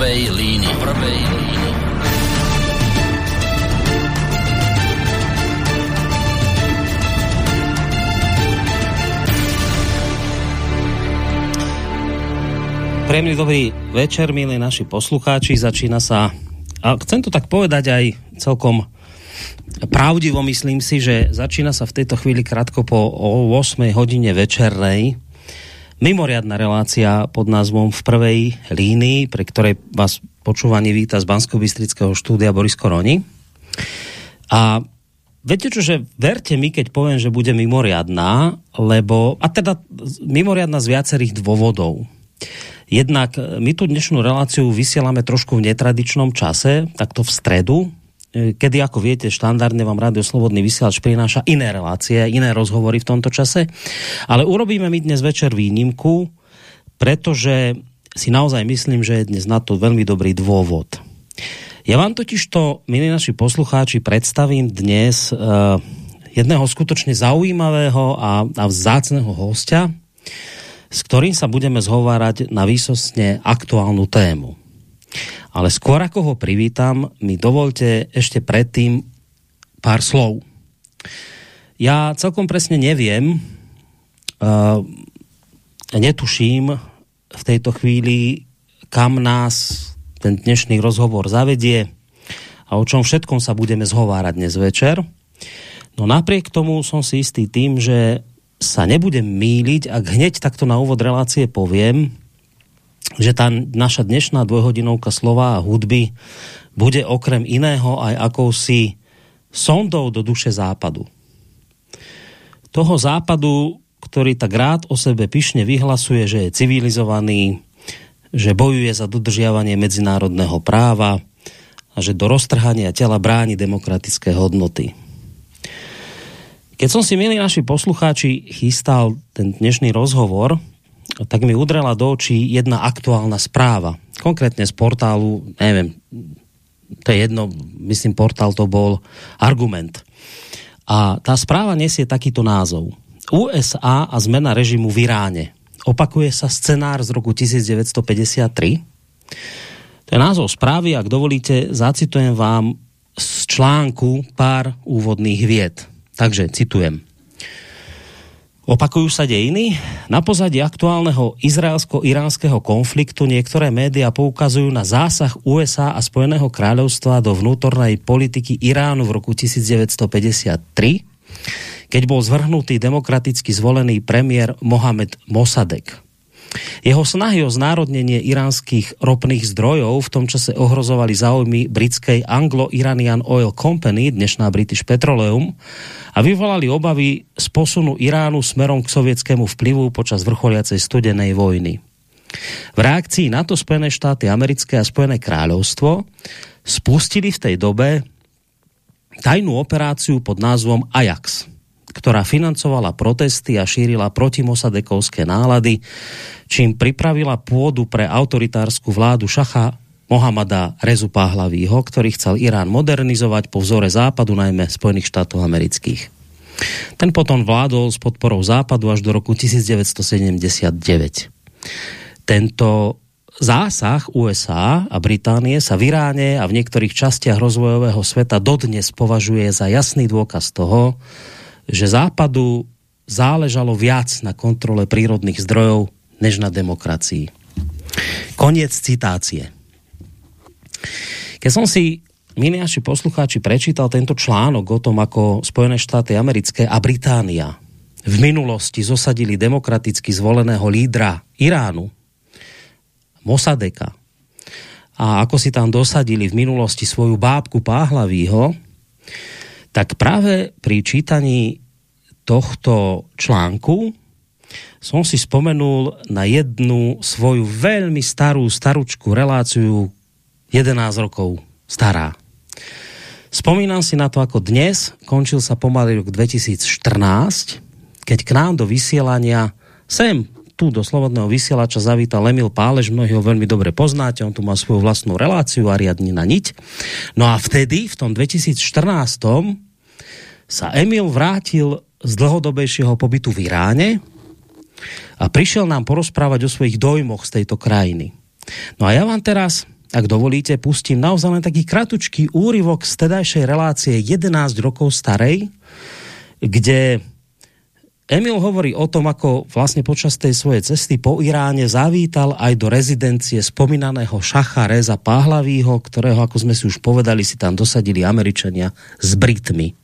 prvej línii. Prvej línii. Príjemný dobrý večer, milí naši poslucháči. Začína sa, a chcem to tak povedať aj celkom pravdivo, myslím si, že začína sa v tejto chvíli krátko po 8 hodine večernej mimoriadná relácia pod názvom V prvej línii, pre ktorej vás počúvanie víta z bansko štúdia Boris Koroni. A viete čo, že verte mi, keď poviem, že bude mimoriadná, lebo, a teda mimoriadná z viacerých dôvodov. Jednak e, my tu dnešnú reláciu vysielame trošku v netradičnom čase, takto v stredu, kedy, ako viete, štandardne vám Radio Slobodný vysielač prináša iné relácie, iné rozhovory v tomto čase. Ale urobíme my dnes večer výnimku, pretože si naozaj myslím, že je dnes na to veľmi dobrý dôvod. Ja vám totiž to, milí naši poslucháči, predstavím dnes uh, jedného skutočne zaujímavého a, a vzácného hostia, s ktorým sa budeme zhovárať na výsostne aktuálnu tému. Ale skôr ako ho privítam, mi dovolte ešte predtým pár slov. Ja celkom presne neviem, uh, netuším v tejto chvíli, kam nás ten dnešný rozhovor zavedie a o čom všetkom sa budeme zhovárať dnes večer. No napriek tomu som si istý tým, že sa nebudem míliť, ak hneď takto na úvod relácie poviem, že tá naša dnešná dvojhodinovka slova a hudby bude okrem iného aj akousi sondou do duše západu. Toho západu, ktorý tak rád o sebe pyšne vyhlasuje, že je civilizovaný, že bojuje za dodržiavanie medzinárodného práva a že do roztrhania tela bráni demokratické hodnoty. Keď som si, milí naši poslucháči, chystal ten dnešný rozhovor, tak mi udrela do očí jedna aktuálna správa. Konkrétne z portálu, neviem, to je jedno, myslím, portál to bol Argument. A tá správa nesie takýto názov. USA a zmena režimu v Iráne. Opakuje sa scenár z roku 1953. To je názov správy, ak dovolíte, zacitujem vám z článku pár úvodných vied. Takže citujem. Opakujú sa dejiny? Na pozadí aktuálneho izraelsko-iránskeho konfliktu niektoré médiá poukazujú na zásah USA a Spojeného kráľovstva do vnútornej politiky Iránu v roku 1953, keď bol zvrhnutý demokraticky zvolený premiér Mohamed Mossadegh. Jeho snahy o znárodnenie iránskych ropných zdrojov v tom čase ohrozovali záujmy britskej Anglo-Iranian Oil Company, dnešná British Petroleum, a vyvolali obavy z posunu Iránu smerom k sovietskému vplyvu počas vrcholiacej studenej vojny. V reakcii na to Spojené štáty americké a Spojené kráľovstvo spustili v tej dobe tajnú operáciu pod názvom Ajax – ktorá financovala protesty a šírila protimosadekovské nálady, čím pripravila pôdu pre autoritárskú vládu šacha Mohamada Rezu Pahlavího, ktorý chcel Irán modernizovať po vzore západu, najmä Spojených štátov amerických. Ten potom vládol s podporou západu až do roku 1979. Tento zásah USA a Británie sa v Iráne a v niektorých častiach rozvojového sveta dodnes považuje za jasný dôkaz toho, že západu záležalo viac na kontrole prírodných zdrojov, než na demokracii. Koniec citácie. Keď som si, milí naši poslucháči, prečítal tento článok o tom, ako Spojené štáty americké a Británia v minulosti zosadili demokraticky zvoleného lídra Iránu, Mosadeka, a ako si tam dosadili v minulosti svoju bábku Páhlavího, tak práve pri čítaní tohto článku som si spomenul na jednu svoju veľmi starú, staručku reláciu 11 rokov stará. Spomínam si na to, ako dnes končil sa pomaly rok 2014, keď k nám do vysielania sem tu do Slobodného vysielača zavítal Emil Pálež, mnohí ho veľmi dobre poznáte, on tu má svoju vlastnú reláciu a riadni na niť. No a vtedy, v tom 2014 sa Emil vrátil z dlhodobejšieho pobytu v Iráne a prišiel nám porozprávať o svojich dojmoch z tejto krajiny. No a ja vám teraz ak dovolíte, pustím naozaj len taký kratučký úryvok z tedajšej relácie 11 rokov starej, kde Emil hovorí o tom, ako vlastne počas tej svojej cesty po Iráne zavítal aj do rezidencie spomínaného šacha Reza Páhlavího, ktorého, ako sme si už povedali, si tam dosadili Američania s Britmi.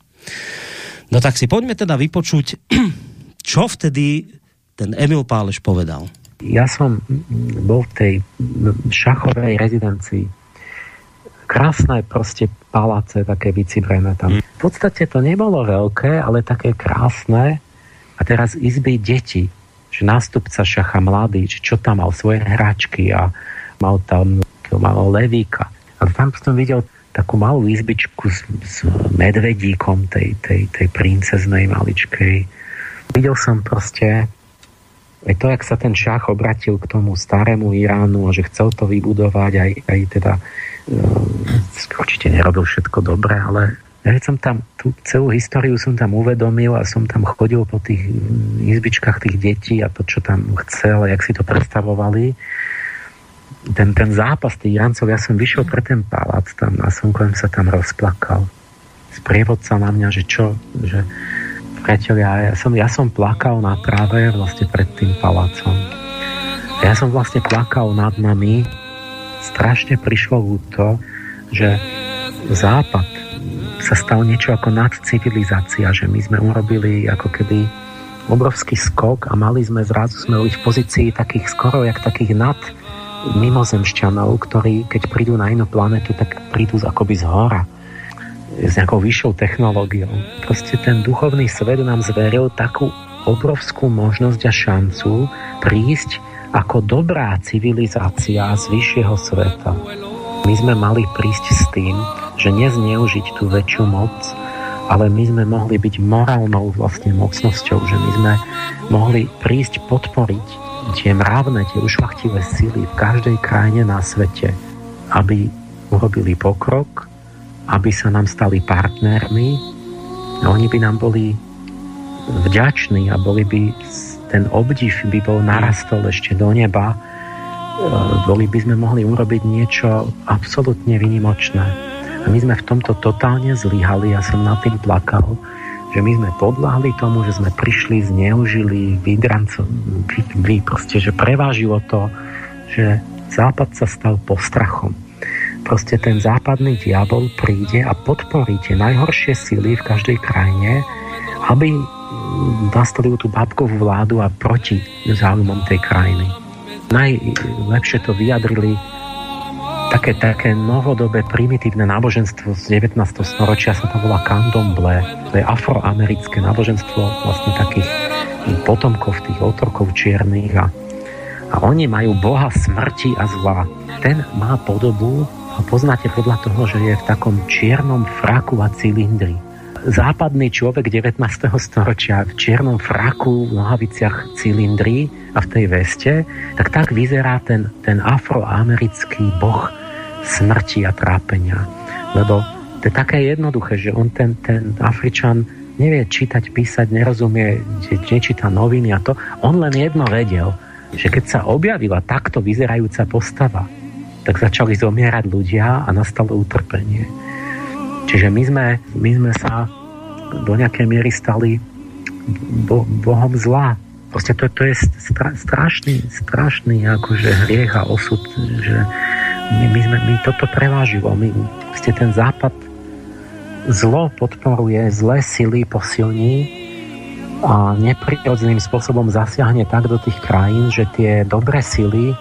No tak si poďme teda vypočuť, čo vtedy ten Emil Páleš povedal. Ja som bol v tej šachovej rezidencii. Krásne proste paláce, také vycibrené tam. V podstate to nebolo veľké, ale také krásne. A teraz izby deti, že nástupca šacha mladý, že čo tam mal svoje hračky a mal tam mal levíka. A tam som videl takú malú izbičku s, s medvedíkom tej, tej, tej princeznej maličkej. Videl som proste aj to, jak sa ten šach obratil k tomu starému Iránu a že chcel to vybudovať, aj, aj teda uh, určite nerobil všetko dobre, ale ja som tam, tú celú históriu som tam uvedomil a som tam chodil po tých izbičkách tých detí a to, čo tam chcel, jak si to predstavovali. Ten, ten zápas tých Iráncov, ja som vyšiel pre ten palác tam a som sa tam rozplakal. Sprievodca na mňa, že čo, že priatelia, ja som, ja som plakal na tráve vlastne pred tým palácom. Ja som vlastne plakal nad nami. Strašne prišlo to, že Západ sa stal niečo ako nadcivilizácia, že my sme urobili ako keby obrovský skok a mali sme zrazu sme boli v pozícii takých skoro jak takých nad mimozemšťanov, ktorí keď prídu na inú planetu, tak prídu akoby z hora s nejakou vyššou technológiou. Proste ten duchovný svet nám zveril takú obrovskú možnosť a šancu prísť ako dobrá civilizácia z vyššieho sveta. My sme mali prísť s tým, že nezneužiť tú väčšiu moc, ale my sme mohli byť morálnou vlastne mocnosťou, že my sme mohli prísť podporiť tie mravné, tie ušlachtivé sily v každej krajine na svete, aby urobili pokrok aby sa nám stali partnermi. A oni by nám boli vďační a boli by ten obdiv by bol narastol ešte do neba, e, boli by sme mohli urobiť niečo absolútne vynimočné. A my sme v tomto totálne zlyhali, ja som nad tým plakal, že my sme podľahli tomu, že sme prišli, zneužili, vydranco, vy, vy proste, že prevážilo to, že Západ sa stal postrachom proste ten západný diabol príde a podporí tie najhoršie sily v každej krajine, aby nastavil tú babkovú vládu a proti záujmom tej krajiny. Najlepšie to vyjadrili také, také novodobé primitívne náboženstvo z 19. storočia sa to volá candomblé. To je afroamerické náboženstvo vlastne takých potomkov tých otrokov čiernych a, a oni majú boha smrti a zla. Ten má podobu ho poznáte podľa toho, že je v takom čiernom fraku a cylindri. Západný človek 19. storočia v čiernom fraku, v nohaviciach cylindri a v tej veste, tak tak vyzerá ten, ten afroamerický boh smrti a trápenia. Lebo to je také jednoduché, že on ten, ten Afričan nevie čítať, písať, nerozumie, nečíta noviny a to. On len jedno vedel, že keď sa objavila takto vyzerajúca postava, tak začali zomierať ľudia a nastalo utrpenie. Čiže my sme, my sme sa do nejakej miery stali bo, bohom zla. Proste to, to je stra, strašný, strašný akože hriech a osud, že my, my, sme, my toto prevážilo. My, proste ten západ zlo podporuje, zlé sily posilní a neprirodzeným spôsobom zasiahne tak do tých krajín, že tie dobré sily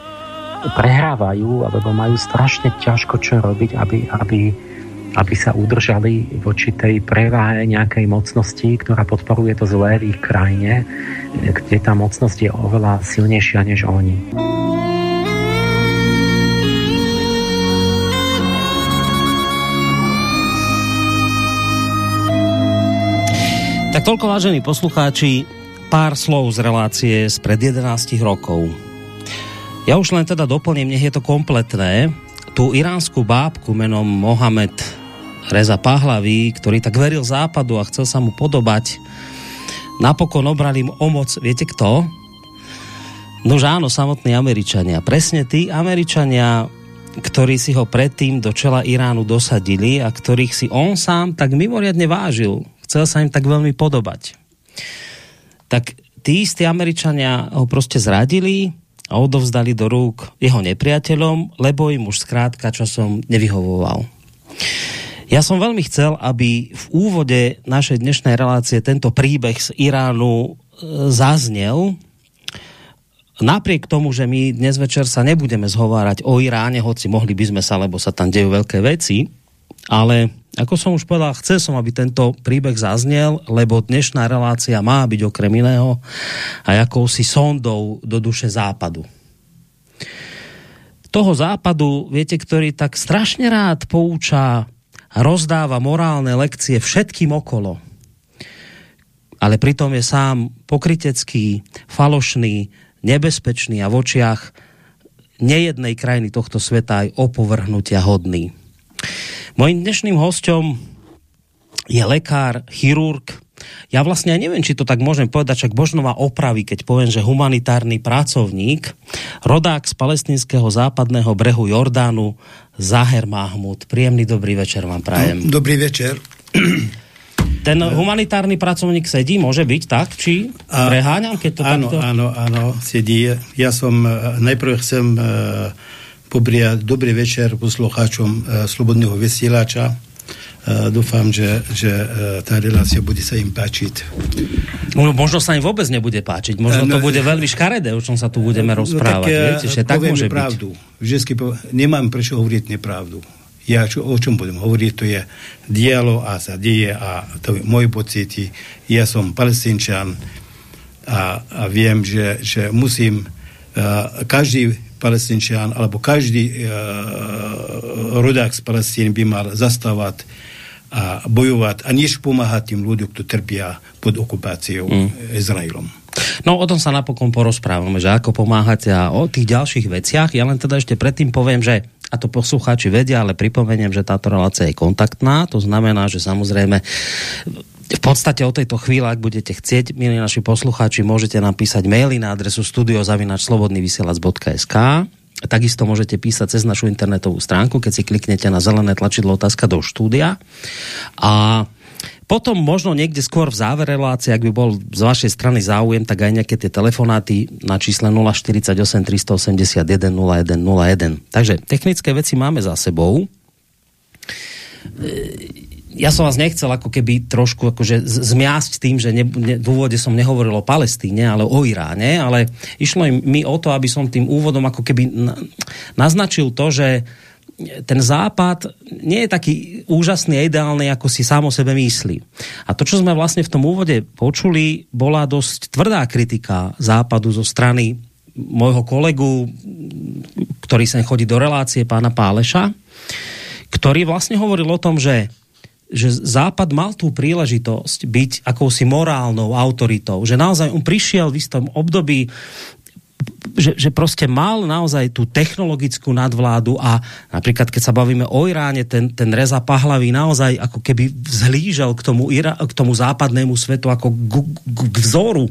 prehrávajú alebo majú strašne ťažko čo robiť, aby, aby, aby sa udržali voči tej preváhe nejakej mocnosti, ktorá podporuje to zlé v ich krajine, kde tá mocnosť je oveľa silnejšia než oni. Tak toľko, vážení poslucháči, pár slov z relácie spred 11 rokov. Ja už len teda doplním, nech je to kompletné. Tú iránsku bábku menom Mohamed Reza Pahlaví, ktorý tak veril západu a chcel sa mu podobať, napokon obrali mu o moc, viete kto? Nož áno, samotní Američania. Presne tí Američania, ktorí si ho predtým do čela Iránu dosadili a ktorých si on sám tak mimoriadne vážil. Chcel sa im tak veľmi podobať. Tak tí istí Američania ho proste zradili a odovzdali do rúk jeho nepriateľom, lebo im už skrátka časom nevyhovoval. Ja som veľmi chcel, aby v úvode našej dnešnej relácie tento príbeh z Iránu e, zaznel. Napriek tomu, že my dnes večer sa nebudeme zhovárať o Iráne, hoci mohli by sme sa, lebo sa tam dejú veľké veci, ale ako som už povedal, chcel som, aby tento príbeh zaznel, lebo dnešná relácia má byť okrem iného a jakousi sondou do duše západu toho západu, viete, ktorý tak strašne rád poučá rozdáva morálne lekcie všetkým okolo, ale pritom je sám pokrytecký, falošný, nebezpečný a v očiach nejednej krajiny tohto sveta aj opovrhnutia hodný. Mojím dnešným hostom je lekár, chirurg, ja vlastne aj neviem, či to tak môžem povedať, však možno má opravy, keď poviem, že humanitárny pracovník, rodák z palestinského západného brehu Jordánu, Zaher Mahmud. Príjemný dobrý večer vám prajem. Dobrý večer. Ten humanitárny pracovník sedí, môže byť tak? Či a, preháňam, keď to áno, takto... Áno, áno, sedí. Ja som, e, najprv chcem uh, pobriať dobrý večer poslucháčom uh, Slobodného vysielača dúfam, že, že uh, tá relácia bude sa im páčiť. Možno sa im vôbec nebude páčiť. Možno to no, bude veľmi škaredé, o čom sa tu budeme no, rozprávať. No, tak, Viete, že tak môže pravdu. Vždycky po... nemám prečo hovoriť nepravdu. Ja čo, o čom budem hovoriť, to je dialo a sa deje a to je moje pocity. Ja som palestinčan a, a viem, že, že musím uh, každý palestinčan alebo každý uh, rodák z Palestíny by mal zastávať a bojovať a než pomáhať tým ľuďom, ktorí trpia pod okupáciou mm. Izraelom. No o tom sa napokon porozprávame, že ako pomáhať a o tých ďalších veciach. Ja len teda ešte predtým poviem, že a to poslucháči vedia, ale pripomeniem, že táto relácia je kontaktná, to znamená, že samozrejme v podstate o tejto chvíli, ak budete chcieť, milí naši poslucháči, môžete napísať maily na adresu studiozavinačslobodnyvysielac.sk Takisto môžete písať cez našu internetovú stránku, keď si kliknete na zelené tlačidlo otázka do štúdia. A potom možno niekde skôr v závere relácie, ak by bol z vašej strany záujem, tak aj nejaké tie telefonáty na čísle 048 381 0101. Takže technické veci máme za sebou ja som vás nechcel ako keby trošku akože zmiasť tým, že ne, ne, v úvode som nehovoril o Palestíne, ale o Iráne, ale išlo mi o to, aby som tým úvodom ako keby na, naznačil to, že ten západ nie je taký úžasný a ideálny, ako si sám o sebe myslí. A to, čo sme vlastne v tom úvode počuli, bola dosť tvrdá kritika západu zo strany môjho kolegu, ktorý sem chodí do relácie, pána Páleša, ktorý vlastne hovoril o tom, že že Západ mal tú príležitosť byť akousi morálnou autoritou, že naozaj on prišiel v istom období že, že proste mal naozaj tú technologickú nadvládu a napríklad keď sa bavíme o Iráne, ten, ten Reza Pahlaví naozaj ako keby vzhlížel k tomu, k tomu západnému svetu ako k, k, k vzoru.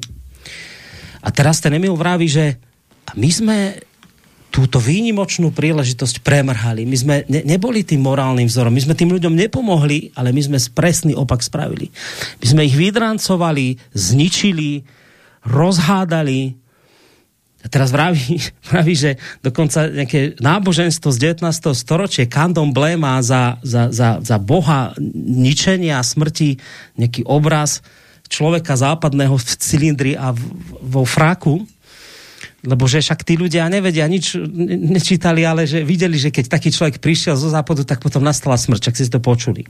A teraz ten Emil vraví, že my sme túto výnimočnú príležitosť premrhali. My sme ne, neboli tým morálnym vzorom, my sme tým ľuďom nepomohli, ale my sme presný opak spravili. My sme ich vydrancovali, zničili, rozhádali. A teraz vraví, vraví, že dokonca nejaké náboženstvo z 19. storočie Kandom má za, za, za, za boha ničenia a smrti nejaký obraz človeka západného v cylindri a vo fraku lebo že však tí ľudia nevedia, nič nečítali, ale že videli, že keď taký človek prišiel zo západu, tak potom nastala smrť, čak si to počuli.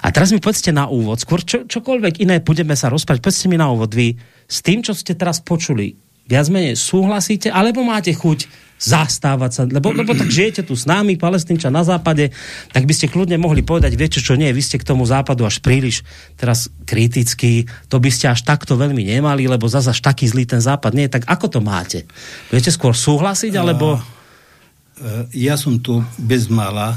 A teraz mi povedzte na úvod, skôr čo, čokoľvek iné budeme sa rozprávať, povedzte mi na úvod vy, s tým, čo ste teraz počuli, viac menej súhlasíte, alebo máte chuť zastávať sa, lebo, lebo tak žijete tu s nami, palestínča na západe, tak by ste kľudne mohli povedať, viete čo nie, vy ste k tomu západu až príliš teraz kritický, to by ste až takto veľmi nemali, lebo zase až taký zlý ten západ nie tak ako to máte? Viete skôr súhlasiť, alebo... Ja som tu bez mala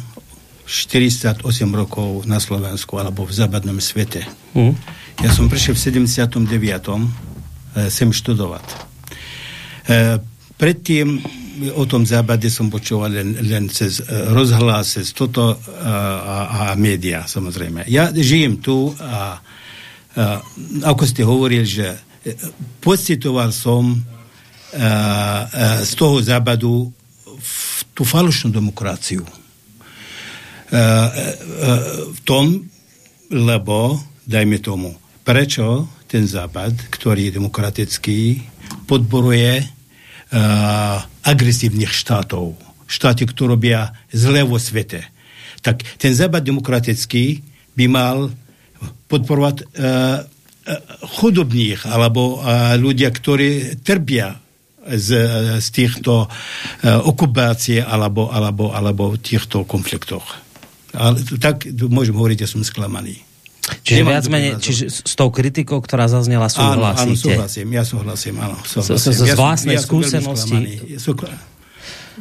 48 rokov na Slovensku alebo v západnom svete. Mm. Ja som prišiel v 79. sem študovať. Predtým o tom západe som počúval len, len cez e, rozhlas, cez toto a, a média, samozrejme. Ja žijem tu a, a ako ste hovorili, že pocitoval som a, a, z toho západu tú falošnú demokraciu. A, a, v tom, lebo, dajme tomu, prečo ten západ, ktorý je demokratický, podporuje uh, agresívnych štátov. Štáty, ktoré robia zle vo svete. Tak ten západ demokratický by mal podporovať uh, chudobných alebo uh, ľudia, ktorí trpia z, z týchto uh, okupácie alebo, alebo, alebo týchto konfliktoch. Ale tak môžem hovoriť, ja som sklamaný. Čiže Nemám viac menej, čiže s tou kritikou, ktorá zaznela, súhlasíte? Áno, áno, súhlasím, ja súhlasím, áno. Súhlasím. Z, z, z vlastnej ja skúsenosti? Ja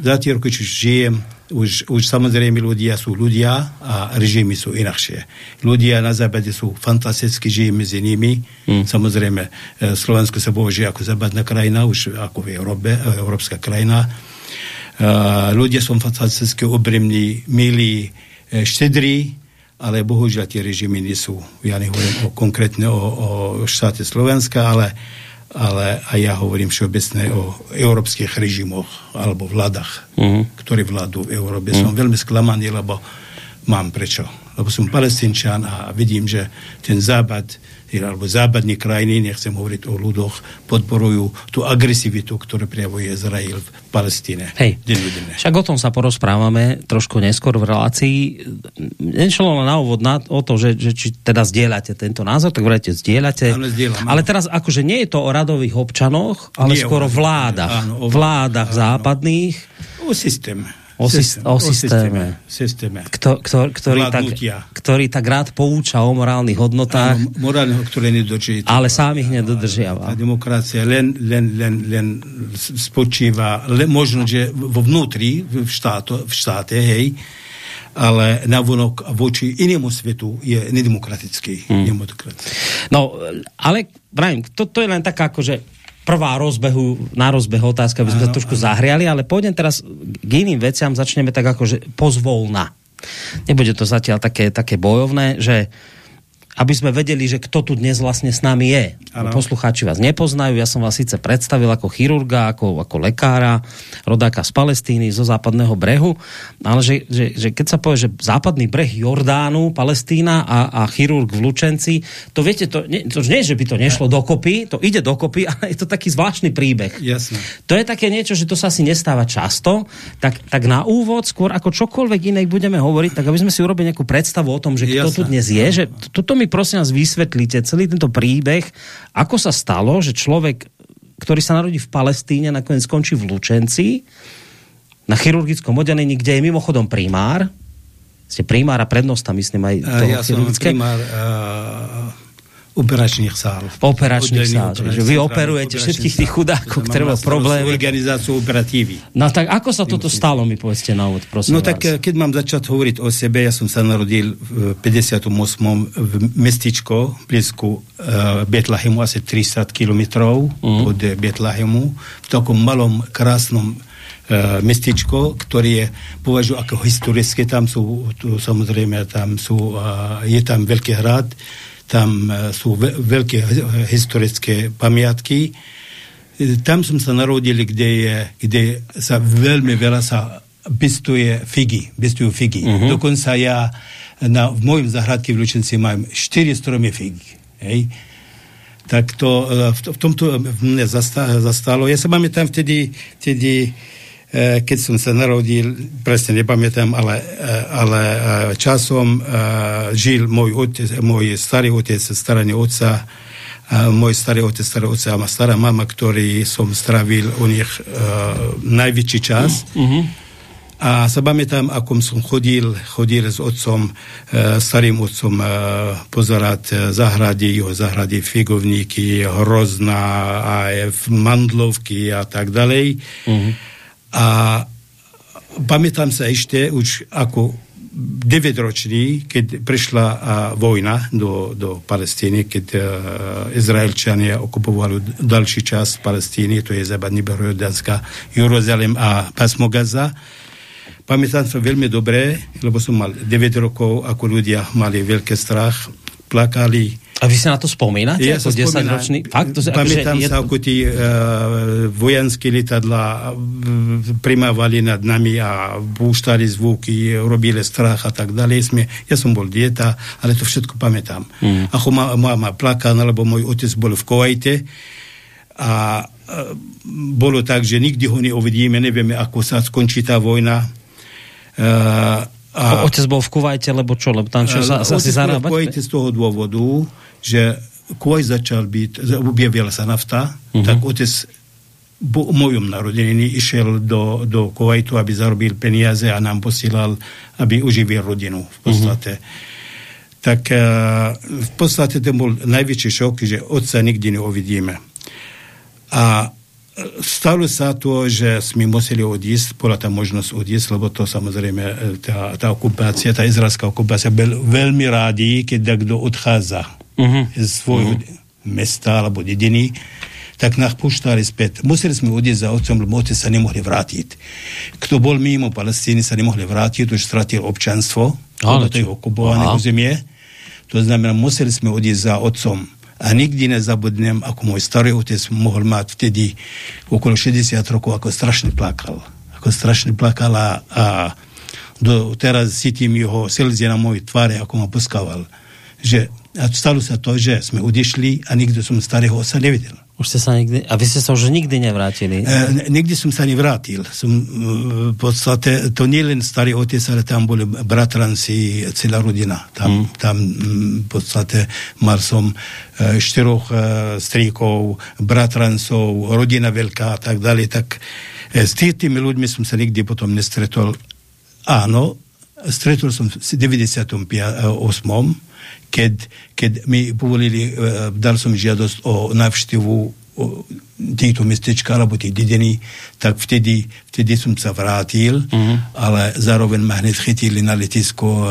za tie roky, či žijem, už, už samozrejme ľudia sú ľudia a režimy sú inakšie. Ľudia na západe sú fantasticky, žijú medzi nimi. Hmm. Samozrejme, e, Slovensko sa považuje ako západná krajina, už ako v Európe, e, európska krajina. Uh, ľudia sú fantasticky obremní, milí, štedrí, ale bohužiaľ tie režimy nie sú, ja nehovorím o, konkrétne o, o štáte Slovenska, ale, ale aj ja hovorím všeobecne o európskych režimoch alebo vládach, uh-huh. ktorí vládu v Európe. Uh-huh. Som veľmi sklamaný, lebo mám prečo. Lebo som palestinčan a vidím, že ten západ alebo západní krajiny, nechcem hovoriť o ľudoch, podporujú tú agresivitu, ktorú prejavuje Izrael v Palestíne. Hej, denne. však o tom sa porozprávame trošku neskôr v relácii. Nešlo na úvod na, o to, že, že či teda zdieľate tento názor, tak vrajte, zdieľate. Ale, zdieľam, ale teraz akože nie je to o radových občanoch, ale Nie skôr o vládach. Áno, o vládach áno, západných. O systéme o, systém, o systéme, systéme. Kto, ktor, ktorý, tak, ktorý tak rád pouča o morálnych hodnotách. Áno, morálnych, ktoré. Ale sám ich nedodržiava. A demokracia len, len, len, len spočíva, len, možno, že vo vnútri, v, štáto, v štáte, hej, ale navonok voči inému svetu je nedemokratický. Hmm. No, ale Brian, to, to je len taká akože prvá rozbehu, na rozbeh otázka, aby sme sa trošku zahriali, ale pôjdem teraz k iným veciam, začneme tak akože pozvolna. Nebude to zatiaľ také, také bojovné, že aby sme vedeli, že kto tu dnes vlastne s nami je. Ano. Poslucháči vás nepoznajú, ja som vás síce predstavil ako chirurga, ako, ako lekára, rodáka z Palestíny, zo západného brehu, ale že, že, že keď sa povie, že západný breh Jordánu, Palestína a, a chirurg v Lučenci, to viete, to nie, to nie, že by to nešlo dokopy, to ide dokopy, ale je to taký zvláštny príbeh. Jasne. To je také niečo, že to sa asi nestáva často, tak, tak na úvod, skôr ako čokoľvek iné budeme hovoriť, tak aby sme si urobili nejakú predstavu o tom, že kto Jasne. tu dnes je, že toto mi prosím vás vysvetlíte celý tento príbeh, ako sa stalo, že človek, ktorý sa narodí v Palestíne, nakoniec skončí v Lučenci, na chirurgickom oddelení, kde je mimochodom primár, ste primár a prednosta, myslím aj toho ja chirurgické. Som primár, uh operačných sál. Operačných sál. Že vy operujete všetkých tých chudákov, ktoré majú problémy. Organizáciu operatívy. No tak ako sa toto stalo, mi povedzte na úvod, prosím No vás. tak keď mám začať hovoriť o sebe, ja som sa narodil v 58. v mestičko blízku uh, Betlahemu, asi 300 kilometrov uh-huh. od Betlahemu, v takom malom, krásnom uh, mestičko, ktoré je považujú ako historické, tam sú, tu, samozrejme, tam sú, je tam veľký hrad, tam e, sú veľké historické pamiatky. Tam som sa narodil, kde, je, kde sa veľmi veľa sa pestuje figy, pestujú figy. Uh-huh. Dokonca ja na, v mojom zahradke v Lučenci mám 4 stromy figy. Hej? Tak to e, v, v tomto mne zastalo. Ja sa pamätám vtedy, vtedy keď som sa narodil, presne nepamätám, ale, eh, ale eh, časom žil môj, otec, môj starý otec, staranie otca, môj starý otec, starý otca a stará mama, ktorý som stravil u nich najväčší čas. Mm-hmm. A sa pamätám, ako som chodil, chodil s otcom, starým otcom pozerať zahrady, jeho zahrady, figovníky, hrozná, aj mandlovky a tak ďalej. Mm-hmm. A pamätám sa ešte, už ako 9-ročný, keď prišla a, vojna do, do Palestíny, keď a, Izraelčania okupovali další čas Palestíny, to je západný breh Jordánska, Jeruzalém a pásmo Gaza. Pamätám sa veľmi dobre, lebo som mal 9 rokov, ako ľudia mali veľký strach, plakali, a vy si na to spomínate? Ja ako 10 ročný? Fakt? To, Pamätám akože sa, ako tí uh, vojenské lietadla primávali nad nami a púštali zvuky, robili strach a tak ďalej. Sme, ja som bol dieta, ale to všetko pamätám. Mm. Ako ma, mama plakala, lebo môj otec bol v Kuwaite a uh, bolo tak, že nikdy ho neuvidíme, nevieme, ako sa skončí tá vojna. Uh, a, otec bol v Kuvajte, lebo čo? Lebo tam čo sa, sa si zarábať? v Kuvajte z toho dôvodu, že Kuwait začal byť, objavila sa nafta, uh-huh. tak otec po mojom narodenení išiel do, do Kuwaitu, aby zarobil peniaze a nám posílal, aby uživil rodinu v podstate. Uh-huh. Tak uh, v podstate to bol najväčší šok, že otca nikdy neuvidíme. A stalo sa to, že sme museli odísť, bola tam možnosť odísť, lebo to samozrejme tá, tá okupácia, tá izraelská okupácia, bol veľmi rádi, keď kto odchádza uh-huh. z svojho uh-huh. mesta alebo dediny, tak nás púštali späť. Museli sme odísť za otcom, lebo otec sa nemohli vrátiť. Kto bol mimo Palestíny, sa nemohli vrátiť, už stratil občanstvo, ale to je okupované územie. To znamená, museli sme odísť za otcom. A nikdy nezabudnem, ako môj starý otec mohol mať vtedy okolo 60 rokov, ako strašne plakal. Ako strašne plakal a, a do, teraz cítim jeho slzy na mojej tváre, ako ma poskával. Že a stalo sa to, že sme odišli a nikto som starého sa nevidel. Už ste sa nikdy... A vy ste sa už nikdy nevrátili? E, nikdy som sa nevrátil. Som, e, v podstate, to nie len starý otec, ale tam boli bratranci, celá rodina. Tam, mm. tam v podstate mal som e, štyroch e, stríkov, bratrancov, rodina veľká a tak ďalej. Tak s tými ľuďmi som sa nikdy potom nestretol. Áno, stretol som v 98 keď, keď mi povolili, e, dal som žiadosť o návštevu týchto mestečka alebo tých dedení, tak vtedy, vtedy som sa vrátil, uh-huh. ale zároveň ma hneď chytili na letisko uh,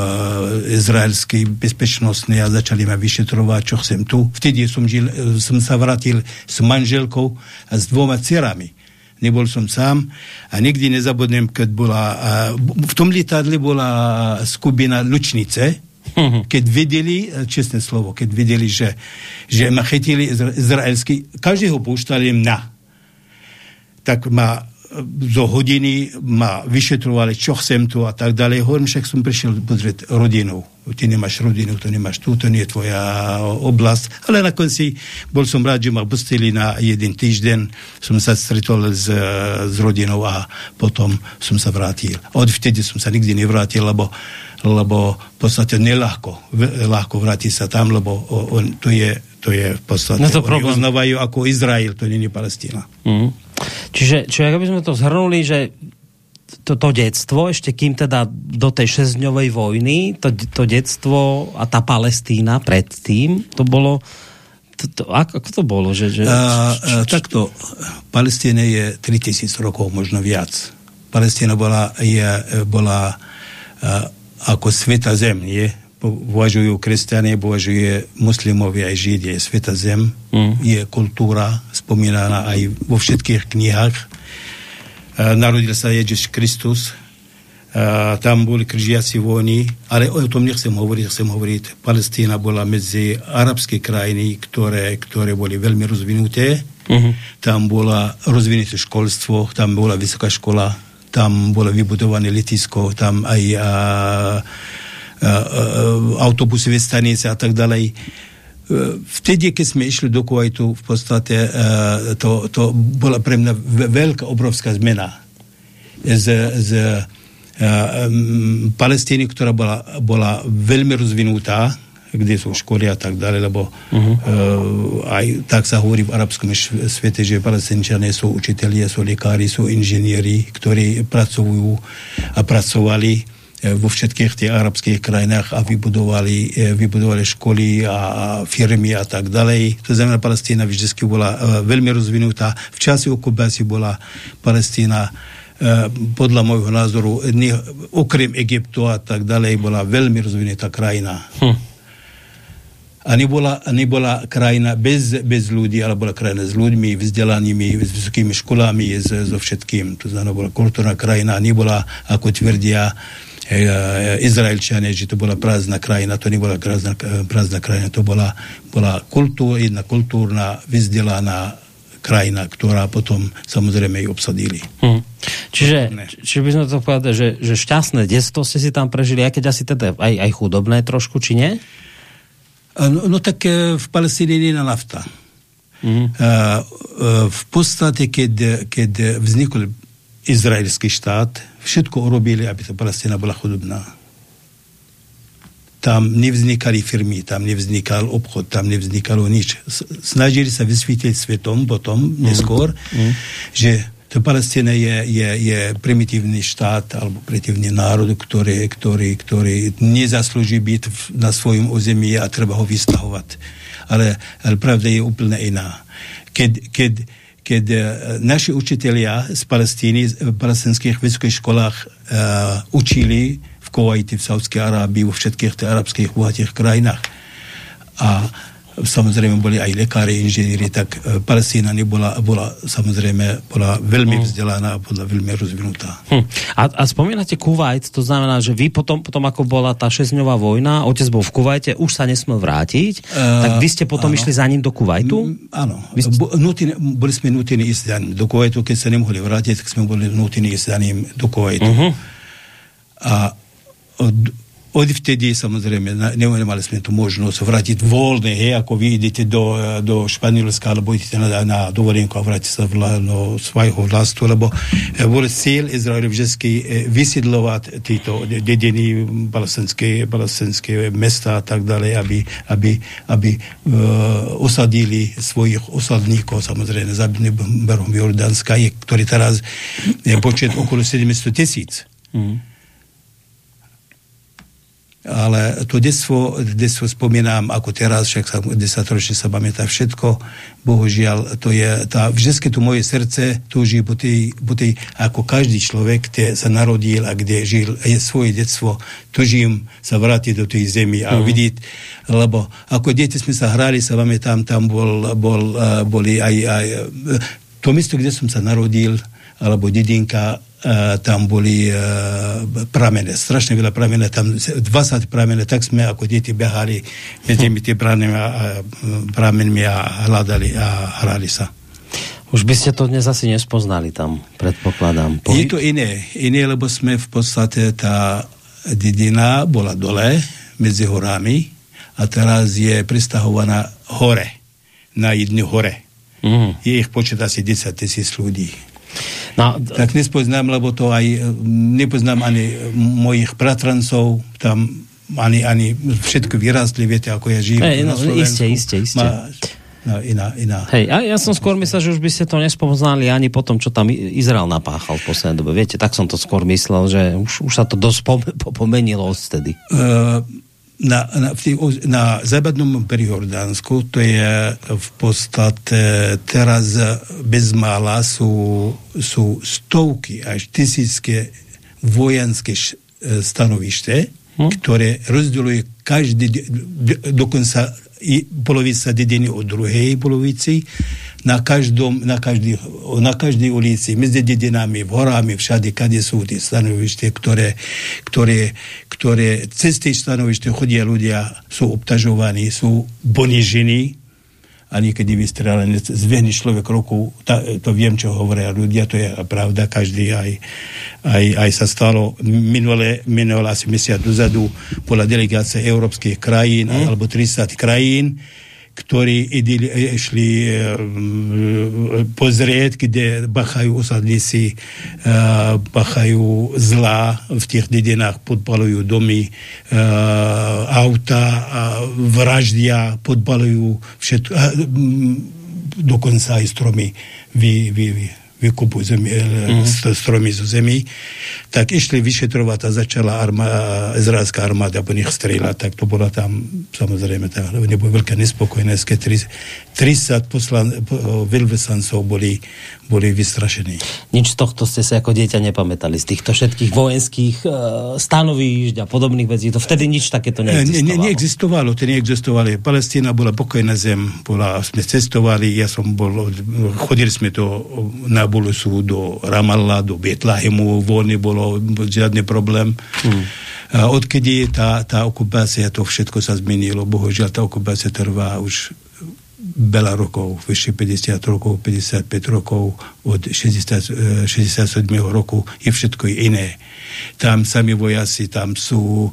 izraelskej bezpečnostnej a začali ma vyšetrovať, čo chcem tu. Vtedy som, žil, som sa vrátil s manželkou a s dvoma dcerami. Nebol som sám a nikdy nezabudnem, keď bola, uh, v tom lietadle bola skupina Lučnice, keď videli, čestné slovo, keď videli, že, že ma chytili izraelský, každého púštali na. Tak ma zo hodiny ma vyšetrovali, čo chcem tu a tak ďalej. Hovorím, však som prišiel pozrieť rodinu. Ty nemáš rodinu, to nemáš tu, to nie je tvoja oblasť. Ale na konci bol som rád, že ma pustili na jeden týždeň. Som sa stretol s, s rodinou a potom som sa vrátil. Odvtedy som sa nikdy nevrátil, lebo lebo v podstate nelahko, ľahko vrátiť sa tam, lebo on, to, je, to je v podstate, no to oni uznávajú ako Izrael, to nie je Palestína. Mm. Čiže, čiže ak by sme to zhrnuli, že to, to detstvo, ešte kým teda do tej šesťdňovej vojny, to, to detstvo a tá Palestína predtým, to bolo to, to, ako, ako to bolo? Že, že... A, a, takto, Palestína je 3000 rokov, možno viac. Palestína bola, je, bola a, ako sveta zem, nie? Považujú kresťania, považuje muslimovia aj židie. Sveta zem mm. je kultúra spomínaná aj vo všetkých knihách. Narodil sa Ježiš Kristus, a tam boli križiaci vojny, ale o tom nechcem hovoriť, chcem hovoriť. Palestína bola medzi arabské krajiny, ktoré, ktoré boli veľmi rozvinuté. Uh-huh. Tam bola rozvinuté školstvo, tam bola vysoká škola, tam bolo vybudované letisko, tam aj a, autobusové stanice a tak ďalej. Vtedy, keď sme išli do Kuwaitu, v podstate to, to bola pre mňa veľká, obrovská zmena z, z Palestíny, ktorá bola, bola veľmi rozvinutá, kde sú školy a tak ďalej, lebo uh-huh. uh, aj tak sa hovorí v arabskom svete, že palestinčania sú učitelia, sú lekári, sú inžinieri, ktorí pracujú a pracovali vo všetkých tých arabských krajinách a vybudovali, eh, vybudovali školy a firmy a tak ďalej. To znamená, Palestína vždy bola veľmi rozvinutá. V čase okupácie bola Palestína podľa môjho názoru, okrem Egyptu a tak ďalej, bola veľmi rozvinutá krajina. Hm. A nebola, nebola krajina bez, bez ľudí, ale bola krajina s ľuďmi, vzdelanými, s vysokými školami, so všetkým. To znamená, bola kultúrna krajina, nebola, ako tvrdia, Izraelčania, že to bola prázdna krajina, to nebola prázdna, prázdna krajina, to bola, bola kultúr, jedna kultúrna, vyzdelaná krajina, ktorá potom samozrejme ju obsadili. Hmm. Čiže, či by sme to povedali, že, že šťastné detstvo ste si tam prežili, aj keď asi teda aj, aj chudobné trošku, či nie? No, no tak e, v Palestíne nie na nafta. Mm. Uh, uh, v podstate, keď, keď vznikol izraelský štát, všetko urobili, aby ta Palestina bola chudobná. Tam nevznikali firmy, tam nevznikal obchod, tam nevznikalo nič. Snažili sa vysvítiť svetom potom, neskôr, mm. Mm. že to Palestina je, je, je primitívny štát alebo primitívny národ, ktorý, ktorý, ktorý nezaslúži byť na svojom území a treba ho vystahovať. Ale, ale pravda je úplne iná. Keď, keď, keď uh, naši učitelia z Palestíny, v palestinských vysokých školách uh, učili v Kuwaiti, v Saudskej Arábii, vo všetkých tých arabských bohatých krajinách. A samozrejme boli aj lekári, inžinieri, tak uh, Palestína nebola, bola samozrejme bola veľmi hmm. vzdelaná a bola veľmi rozvinutá. Hm. A, a spomínate Kuwait, to znamená, že vy potom, potom ako bola tá šesťdňová vojna, otec bol v Kuwaite, už sa nesmel vrátiť, uh, tak vy ste potom áno. išli za ním do Kuwaitu? Mm, áno, ste... nutine, boli sme nutení ísť za ním do Kuwaitu, keď sa nemohli vrátiť, tak sme boli nutení ísť za ním do Kuwaitu. Uh-huh. A od, Odvtedy samozrejme nemali sme tu možnosť vrátiť voľne, hej, ako vy idete do, do Španielska alebo idete na, na dovolenku a vrátiť sa vla, no, svojho vlastu, lebo e, bol cieľ Izraelu vždy e, vysidlovať tieto dediny, palestinské, palestinské mesta a tak ďalej, aby, aby, aby uh, osadili svojich osadníkov, samozrejme, za Berhom Jordánska, ktorý teraz je počet okolo 700 tisíc. Mm ale to detstvo, detstvo spomínam ako teraz, však sa 10 ročne sa pamätá všetko, bohužiaľ, to je, tá, vždy to moje srdce túži po tej, po tej, ako každý človek, kde sa narodil a kde žil je svoje detstvo, túžim sa vrátiť do tej zemi a mm. vidieť, lebo ako deti sme sa hrali, sa pamätám, tam bol, bol, uh, boli aj, aj to miesto, kde som sa narodil, alebo dedinka, Uh, tam boli uh, pramene, strašne veľa pramene, tam 20 pramene, tak sme ako deti behali medzi tými tie pramene a, pramenmi a hľadali a hrali sa. Už by ste to dnes asi nespoznali tam, predpokladám. Po... Je to iné, iné, lebo sme v podstate, tá dedina bola dole, medzi horami a teraz je pristahovaná hore, na jednu hore. Mm. Je ich počet asi 10 tisíc ľudí. No, tak nespoznám, lebo to aj nepoznám ani mojich bratrancov, tam ani, ani všetko vyrástli, viete, ako ja žijem hey, no, na Slovensku. Isté, isté, isté. Má, no, iná, iná. Hej, a ja som skôr myslel, že už by ste to nespoznali ani po tom, čo tam Izrael napáchal v poslednej dobe. Viete, tak som to skôr myslel, že už, už sa to dosť pomenilo odtedy. Uh, na, na, na západnom Jordánsku to je v podstate teraz bezmála sú, sú stovky až tisícké vojenské stanovište, hm? ktoré rozdeľuje každý, dokonca polovica dediny od druhej polovici. Na, každom, na, každý, na každej ulici, medzi dedinami, v horami, všade, kade sú tie stanovište, ktoré, ktoré, ktoré cez tie stanovište chodia ľudia, sú obtažovaní, sú ponižení a niekedy vystrelené zvihne človek ruku, ta, to viem, čo hovoria ľudia, to je pravda, každý aj, aj, aj sa stalo minulé, minulé asi mesiac dozadu bola delegácia európskych krajín, mm. alebo 30 krajín, ktorí idili, išli e, pozrieť, kde bachajú osadníci, e, bachajú zlá v tých dedinách, podpalujú domy, e, auta, vraždia, podpalujú všetko, dokonca aj stromy. Vy, vy, vy, vykupú zemi, mm. stromy zo zemi, tak išli vyšetrovať a začala arma, izraelská armáda po nich strieľať, tak to bola tam, samozrejme, tak, nebolo veľké nespokojné, 30 poslan, veľvyslancov boli, boli vystrašení. Nič z tohto ste sa ako dieťa nepamätali, z týchto všetkých vojenských uh, stanovíšť a podobných vecí, to vtedy nič takéto neexistovalo. Ne, ne, neexistovalo, to neexistovalo. Palestína bola pokojná zem, bola, sme cestovali, ja som bol, chodili sme to na Bulusu do Ramallah, do Betlahemu, voľne bolo žiadny problém. Hmm. A odkedy je tá, tá okupácia, to všetko sa zmenilo. Bohužiaľ, tá okupácia trvá už veľa rokov, vyššie 50 rokov, 55 rokov, od 60, 67 roku je všetko iné. Tam sami vojaci, tam sú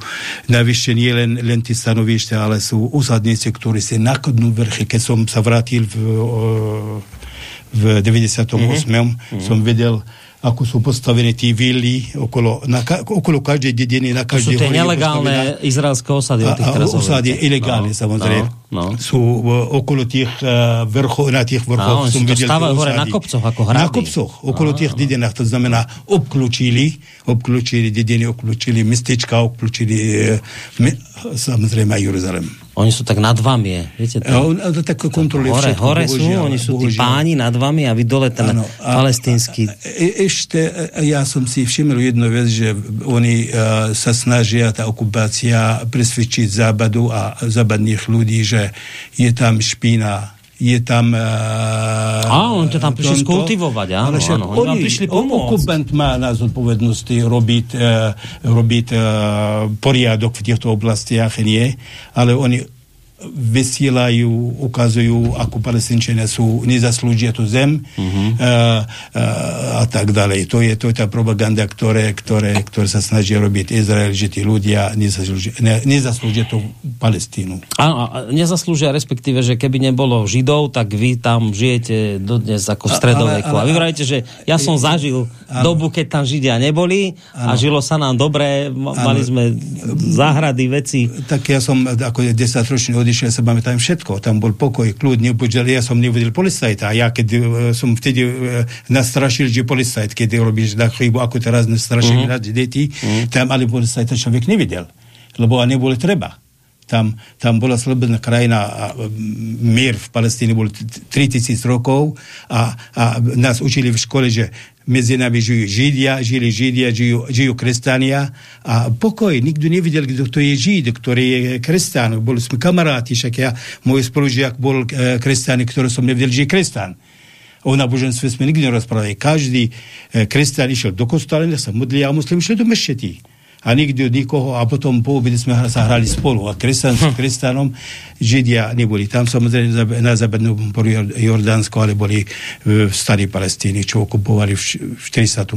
navyše nie len, len tí stanovište, ale sú usadníci, ktorí si nakodnú vrchy. Keď som sa vrátil v, v 98. Mm-hmm. som vedel, ako sú postavené tí vily okolo, na, okolo každej dediny, na každej To sú tie nelegálne izraelské osady, tých teraz Osady, ilegálne, no, samozrejme. No, no. Sú uh, okolo tých uh, vrchov, na tých vrchoch. No, som videl hore na kopcoch, ako hrady. Na kopcoch, okolo no, tých no. dedinách, to znamená obklúčili, obklúčili dediny, obklúčili mestečka, obklúčili uh, samozrejme aj Jeruzalem. Oni sú tak nad vami, viete? No, to tak kontroluje hore, všetko, hore sú, oni sú tí páni nad vami a vy dole ten ano, palestínsky. E, ešte, e, ja som si všiml jednu vec, že oni uh, sa snažia, tá okupácia presvedčiť západu a západných ľudí, že je tam špína je tam... Uh, Á, on to tam prišli skultivovať, áno, ale áno, oni, oni prišli pomôcť. Okupant má na zodpovednosti robiť, uh, robiť uh, poriadok v týchto oblastiach, nie, ale oni vysielajú, ukazujú, ako palestinčania sú, nezaslúžia tú zem uh-huh. a, a, a tak ďalej. To je, to je tá propaganda, ktoré, ktoré, ktoré sa snaží robiť Izrael, že tí ľudia nezaslúžia, ne, nezaslúžia tú Palestínu. Áno, nezaslúžia, respektíve, že keby nebolo Židov, tak vy tam žijete dodnes ako v stredoveku. A, ale, ale, a vy vrajte, že ja som zažil áno. dobu, keď tam Židia neboli áno. a žilo sa nám dobre, mali áno. sme záhrady, veci. Tak ja som ako 10 ročný odišiel, sa pamätám všetko. Tam bol pokoj, kľud, nebuďal, ja som nevidel policajta. A ja keď uh, som vtedy uh, nastrašil, že policajt, keď robíš na chybu, ako teraz nastrašili uh-huh. deti, uh-huh. tam ale policajta človek nevidel. Lebo nebolo treba. Tam, tam bola slobodná krajina a mier v Palestíne bol 3000 rokov a, a nás učili v škole, že medzi nami žijú Židia, žili Židia, žijú, žijú kresťania a pokoj, nikto nevidel, kto to je Žid, ktorý je kresťan. Boli sme kamaráti, však ja, môj spolužiak bol e, kresťan, ktorý som nevidel, že je kresťan. O náboženstve sme nikdy nerozprávali. Každý e, kresťan išiel do kostola, sa modlí a muslim išli do mešetí a nikdy od nikoho a potom po obede sme sa hrali spolu a kresťan s hm. kresťanom Židia neboli. Tam samozrejme na západnom Jordánsku, ale boli v starej Palestíne, čo okupovali v 48.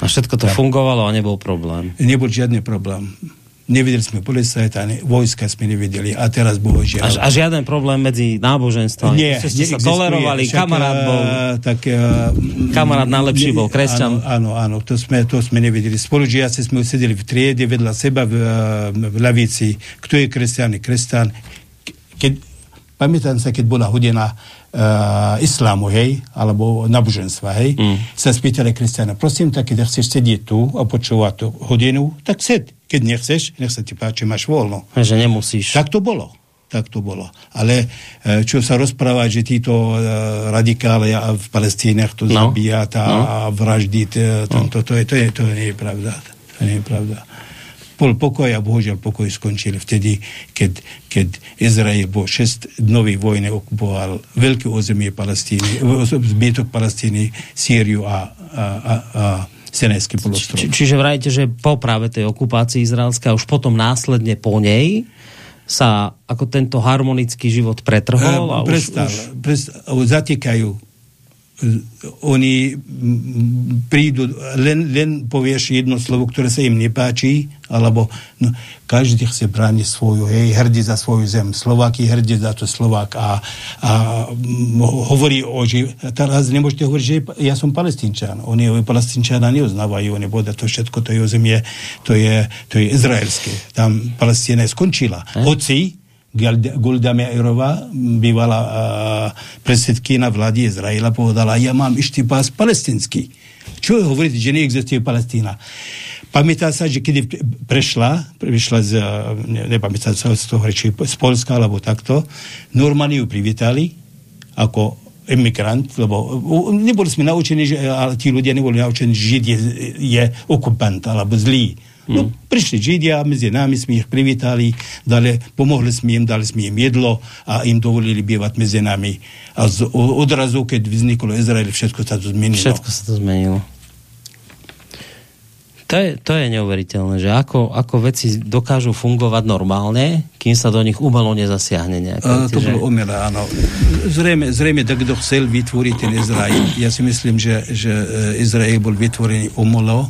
A všetko to fungovalo a nebol problém? Nebol žiadny problém nevideli sme policajta, ne, vojska sme nevideli a teraz bohužiaľ. A, a žiaden problém medzi náboženstvom? Nie, ste sa tolerovali, však, kamarát bol... Tak, uh, kamarát najlepší ne, bol, kresťan? Áno, áno, áno, to sme, to sme nevideli. Spolužiaci sme sedeli v triede vedľa seba v, v lavici. Kto je kresťan, je kresťan. Keď, pamätám sa, keď bola hodina uh, islámu, hej, alebo náboženstva, hej, mm. sa spýtali kresťana, prosím, tak keď chceš sedieť tu a počúvať tú hodinu, tak sed. Keď nechceš, nech sa ti páči, máš voľno. Že nemusíš. Tak to bolo. Tak to bolo. Ale e, čo sa rozpráva, že títo e, radikáli v Palestíne to no. zabíja tá, no. a vraždí, to, no. to, to, je, to, je, to nie je pravda. To nie je pravda. Pol pokoj a bohužiaľ pokoj skončil vtedy, keď, keď Izrael po šestdnovej vojne okupoval veľké územie Palestíny, zbytok Palestíny, Sýriu a, a, a, a Sinajský polostrov. Či, čiže vrajte, že po práve tej okupácii izraelskej a už potom následne po nej sa ako tento harmonický život pretrhol? A, a prestal, už, už... Prestal, zatekajú oni prídu, len, len povieš jedno slovo, ktoré sa im nepáči, alebo no, každý chce brániť svoju, hej, hrdí za svoju zem. Slováky hrdí za to Slovák a, a hovorí o, že teraz nemôžete hovoriť, že ja som palestínčan. Oni palestínčana neuznávajú, oni povedia, to všetko, to je zemie, to je, to je izraelské. Tam Palestína skončila. Hoci Golda Meirova, bývalá predsedkyna vlády Izraela, povedala, ja mám ešte pás palestinský. Čo je že neexistuje Palestína? Pamätá sa, že keď prešla, prišla z, ne, nepamätá sa z toho reči, z Polska alebo takto, normálne ju privítali ako emigrant, lebo neboli sme naučení, že, ale tí ľudia neboli naučení, že Žid je, je okupant alebo zlý. No, prišli Židia, medzi nami sme ich privítali, dali, pomohli sme im, dali sme im jedlo a im dovolili bývať medzi nami. A z, odrazu, keď vzniklo Izrael, všetko sa to zmenilo. Všetko sa to zmenilo. To je, to je neuveriteľné, že ako, ako veci dokážu fungovať normálne, kým sa do nich umelo nezasiahne nejaké. A, to bolo omyle, áno. Zrejme, zrejme kto chcel vytvoriť ten Izrael. Ja si myslím, že, že e, Izrael bol vytvorený umelo,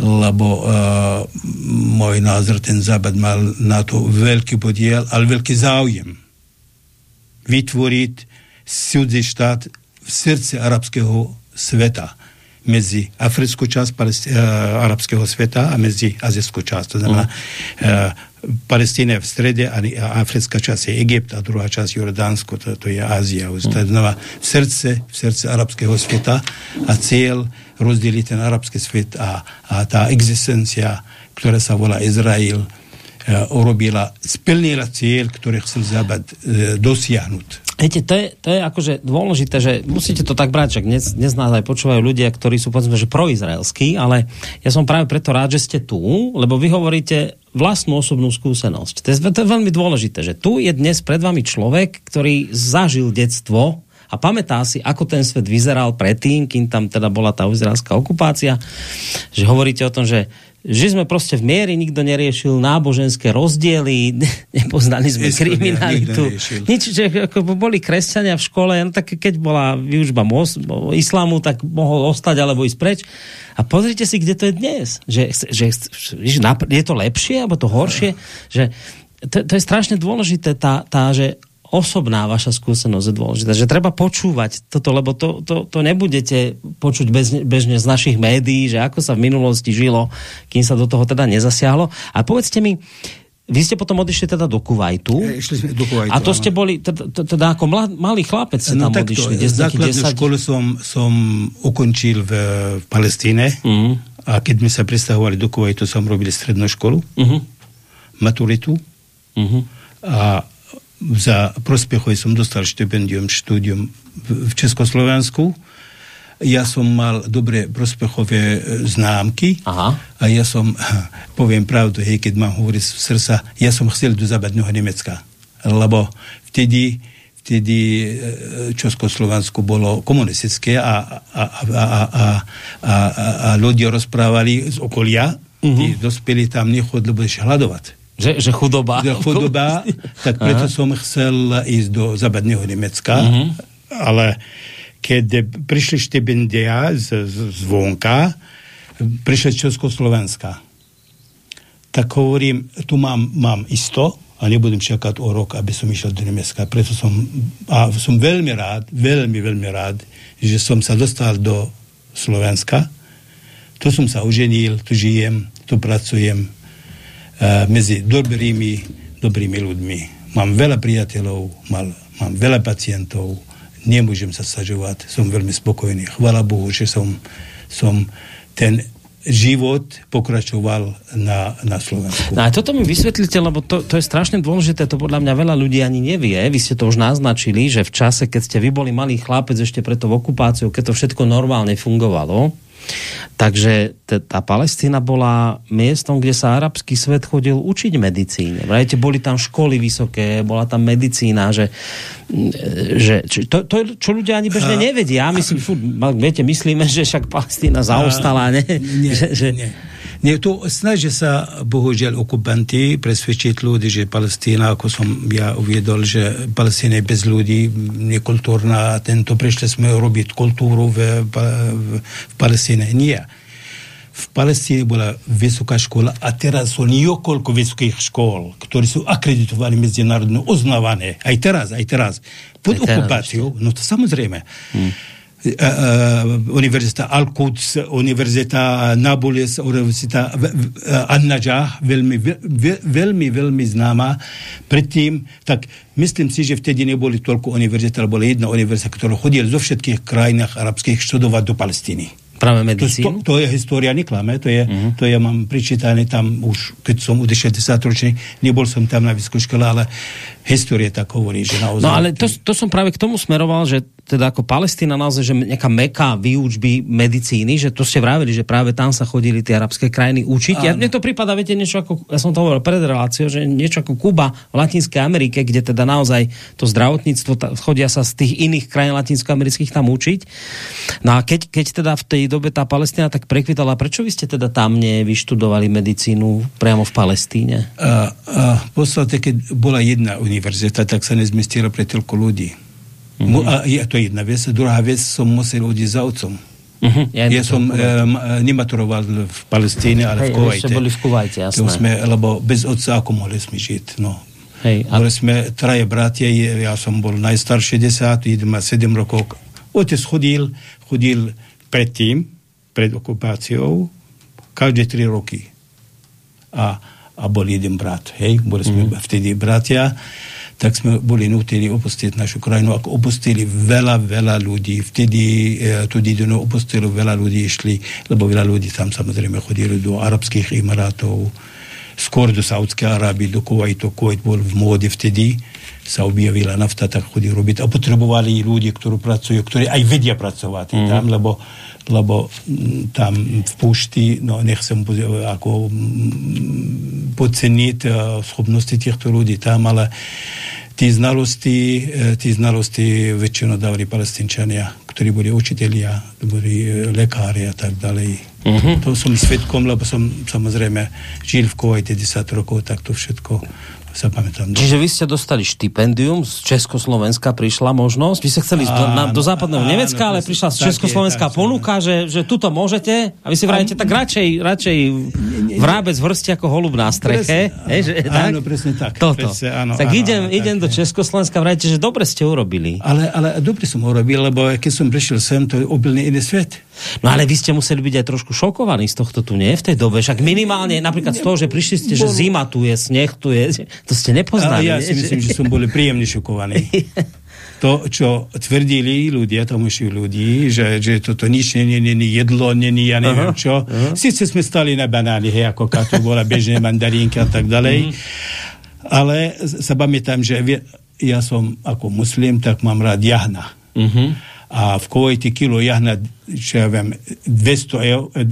lebo uh, môj názor, ten západ mal na to veľký podiel, ale veľký záujem vytvoriť cudzí štát v srdci arabského sveta medzi africkú časť palesti- uh, arabského sveta a medzi azijskú časť. To znamená, uh, Palestína je v strede a a africká časť je Egypt a druhá časť Jordánsko, to, to je Ázia. To znamená, v srdce, v srdce arabského sveta a cieľ rozdeliť ten arabský svet a, a tá existencia, ktorá sa volá Izrael, uh, urobila, splnila cieľ, ktorý chcel Západ uh, dosiahnuť. Viete, to je, to je akože dôležité, že musíte to tak brať, že dnes, dnes nás aj počúvajú ľudia, ktorí sú povedzme, že proizraelskí, ale ja som práve preto rád, že ste tu, lebo vy hovoríte vlastnú osobnú skúsenosť. To je, to je veľmi dôležité, že tu je dnes pred vami človek, ktorý zažil detstvo a pamätá si, ako ten svet vyzeral predtým, kým tam teda bola tá izraelská okupácia, že hovoríte o tom, že že sme proste v miery, nikto neriešil náboženské rozdiely, nepoznali sme História kriminalitu. Nič, že ako boli kresťania v škole, no tak keď bola výužba islamu, tak mohol ostať alebo ísť preč. A pozrite si, kde to je dnes. Že, že, že je to lepšie, alebo to horšie. Že, to, to je strašne dôležité, tá, tá že osobná vaša skúsenosť je dôležitá. Že treba počúvať toto, lebo to, to, to nebudete počuť bez, bežne z našich médií, že ako sa v minulosti žilo, kým sa do toho teda nezasiahlo. A povedzte mi, vy ste potom odišli teda do Kuvajtu. E, Išli sme do Kuwaitu, A to áno. ste boli, teda, teda ako mlad, malý chlapec ste tam takto, odišli. Nejaký základnú 10 školu som, som ukončil v, v Palestíne Mhm. a keď sme sa pristahovali do Kuwaitu, som robil strednú školu, Mhm. maturitu Mhm. a za prospechov som dostal štipendium štúdium v, Československu. Ja som mal dobré prospechové e, známky Aha. a ja som, poviem pravdu, hej, keď mám hovoriť z srdca, ja som chcel do západného Nemecka, lebo vtedy vtedy e, Československo bolo komunistické a, a, a, a, a, a, a, a ľudia rozprávali z okolia, uh-huh. tí dospeli tam nechodili, lebo ešte hľadovať Že, že chudoba. za chudoba, tak preto Aha. som chcel ísť do západného Nemecka, Mhm. ale keď prišli štipendia z, z, zvonka, prišli Československa, tak hovorím, tu mám, mám isto a nebudem čakať o rok, aby som išiel do Nemecka. Preto som, a som veľmi rád, veľmi, veľmi rád, že som sa dostal do Slovenska. Tu som sa oženil, tu žijem, tu pracujem medzi dobrými, dobrými ľuďmi. Mám veľa priateľov, mal, mám veľa pacientov, nemôžem sa sažovať, som veľmi spokojný. Chvala Bohu, že som, som ten život pokračoval na, na Slovensku. No a toto mi vysvetlite, lebo to, to je strašne dôležité, to podľa mňa veľa ľudí ani nevie. Vy ste to už naznačili, že v čase, keď ste vy boli malý chlapec ešte preto v okupáciu, keď to všetko normálne fungovalo, takže tá Palestína bola miestom, kde sa arabský svet chodil učiť medicíne. Vrajte, boli tam školy vysoké, bola tam medicína, že, že či- to, to, je, čo ľudia ani bežne nevedia. My si, fú, viete, myslíme, že však Palestína zaostala, ne? Nie, že, že, nie. Nie, to snažia sa, bohužiaľ, okupanti presvedčiť ľudí, že Palestína, ako som ja uviedol, že Palestína je bez ľudí, nekultúrna, tento prišli sme robiť kultúru v, v, v Palestíne. Nie. V Palestíne bola vysoká škola a teraz sú niekoľko vysokých škôl, ktoré sú akreditované medzinárodne, uznávané. Aj teraz, aj teraz. Pod Aj okupáciou, no to samozrejme. Hmm. Uh, uh, Univerzita Al-Quds, Univerzita Nablus, Univerzita An-Najah, veľmi, ve- veľmi, veľmi známa. Predtým, tak myslím si, že vtedy neboli toľko univerzit, ale bola jedna univerzita, ktorá chodila zo všetkých krajinách arabských študovať do Palestíny. Práve To, to, medicínu? to je história, neklame, to je, uh-huh. to ja mám pričítané tam už, keď som udešiel 10 ročný, nebol som tam na vysokej škole, ale história tak hovorí, že naozaj... No ale to, to som práve k tomu smeroval, že teda ako Palestína naozaj, že nejaká meká výučby medicíny, že to ste vravili, že práve tam sa chodili tie arabské krajiny učiť. Ja, mne to prípada, viete, niečo ako, ja som to hovoril pred reláciou, že niečo ako Kuba v Latinskej Amerike, kde teda naozaj to zdravotníctvo, ta, chodia sa z tých iných krajín latinskoamerických tam učiť. No a keď, keď teda v tej dobe tá Palestína tak prekvitala, prečo vy ste teda tam nevyštudovali medicínu priamo v Palestíne? A, a v podstate, keď bola jedna univerzita, tak sa nezmestilo pre toľko ľudí. Mm-hmm. A je to jedna vec. Druhá vec, som musel odísť za otcom. Uh-huh. Ja, ja som um, nematuroval v Palestíne, ale Hej, v Kuvajte. ešte boli v Kuvajte, jasné. Sme, lebo bez otca ako mohli sme žiť. No. Hej, a- Boli sme traje bratia, je- ja som bol najstarší 10, jeden má 7 rokov. Otec chodil, chodil predtým, pred okupáciou, každé 3 roky. A, a bol jeden brat, hej, boli sme mm. vtedy bratia, tak sme boli nutení opustiť našu krajinu. Ako opustili veľa, veľa ľudí, vtedy e, tu dedinu opustili, veľa ľudí išli, lebo veľa ľudí tam samozrejme chodili do Arabských Emirátov, skôr do Saudskej Arábie, do Kuwaitu. Kuwait bol v móde vtedy, sa objavila nafta, tak chodí robiť. A potrebovali ľudí, ktorí pracujú, ktorí aj vedia pracovať mm. tam, lebo, lebo mm, tam v púšti, no nechcem ako mm, podceniť eh, schopnosti týchto ľudí tam, ale tí znalosti, eh, tí znalosti väčšinou dávali palestinčania, ktorí boli učitelia, boli eh, lekári a tak ďalej. Uh-huh. To som svetkom, lebo som samozrejme žil v Kuwaite 10 rokov, tak to všetko sa pamätám. Čiže vy ste dostali štipendium, z Československa prišla možnosť, vy ste chceli ísť do, na, do západného áno, Nemecka, ale prišla z tak, ponuka, že, že tuto môžete a vy si vrajete, tak radšej, radšej vrábec v hrsti ako holub na streche. Presne, hej, že, áno, presne tak, Toto. presne, áno, tak áno, idem, áno, idem tak do. Československa, vrajete, že dobre ste urobili. Ale, ale dobre som urobil, lebo keď som prišiel sem, to je úplne iný svet. No ale vy ste museli byť aj trošku šokovaní z tohto tu, nie? V tej dobe. Však minimálne napríklad z toho, že prišli ste, že zima tu je, sneh tu je, to ste nepoznali. ja nie? si myslím, že som boli príjemne šokovaní. To, čo tvrdili ľudia, tamojší ľudí, že, že toto nič je jedlo, není ja neviem čo. Sice sme stali na banány, hej, ako kato bola bežné mandarínky a tak ďalej, ale sa pamätám, že ja som ako muslim, tak mám rád jahna. A v Kuwaiti kilo jahna, čo ja viem, 200 eur, eh,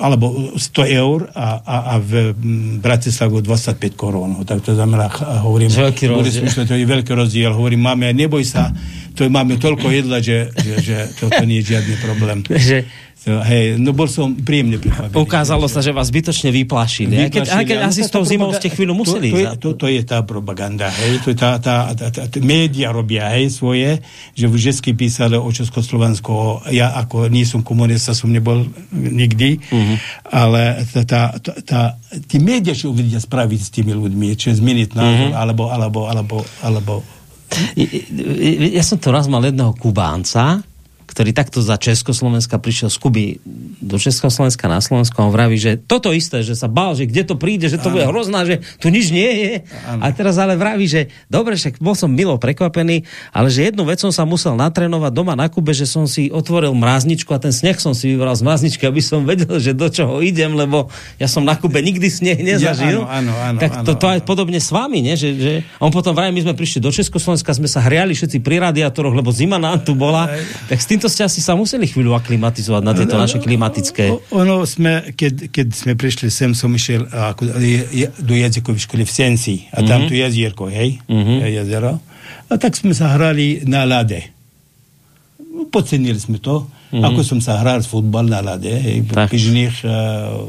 alebo 100 eur a, a, a v Bratislavu 25 korún. Tak to znamená, hovorím, veľký rozdiel. to je veľký rozdiel. Hovorím, máme, neboj sa, to máme toľko jedla, že, že, že to, to nie je žiadny problém. Že- hej, no bol som príjemne prekvapený. Ukázalo sa, že vás zbytočne vyplašili. Aj keď, aj keď asi s tou zimou ste chvíľu museli. To, to, je, to, to je tá propaganda, hej, to je tá, tá, tá, tá, tá média robia, hej, svoje, že vždy písali o Československu, ja ako nie som komunista, som nebol nikdy, Mhm. ale tá, tá, tá, tá, tí média, čo vedia spraviť s tými ľuďmi, či zmeniť názor, Mhm. alebo, alebo, alebo, alebo i- Ja som tu raz mal jedného Kubánca, ktorý takto za Československa prišiel z Kuby do Československa na Slovensku a on vraví, že toto isté, že sa bál, že kde to príde, že to bude hrozná, že tu nič nie je. Áno. A teraz ale vraví, že dobre, však bol som milo prekvapený, ale že jednu vec som sa musel natrénovať doma na Kube, že som si otvoril mrázničku a ten sneh som si vybral z mrázničky, aby som vedel, že do čoho idem, lebo ja som na Kube nikdy sneh nezažil. Ja, áno, áno, áno, tak to, to aj podobne s vami, nie? Že, že... On potom vraj, my sme prišli do Československa, sme sa hriali všetci pri radiátoroch, lebo zima nám tu bola. Tak s týmto ste asi sa museli chvíľu aklimatizovať na tieto naše klimatické... O- Ono sme, keď, keď sme prišli sem, som išiel ako, do jazykovej školy v Sensi. A tam tu jazierko, hej? Je jazero. A tak sme sa hrali na lade. Podcenili sme to. Ako som sa hral futbal na lade, hej, v Tak. bežných uh,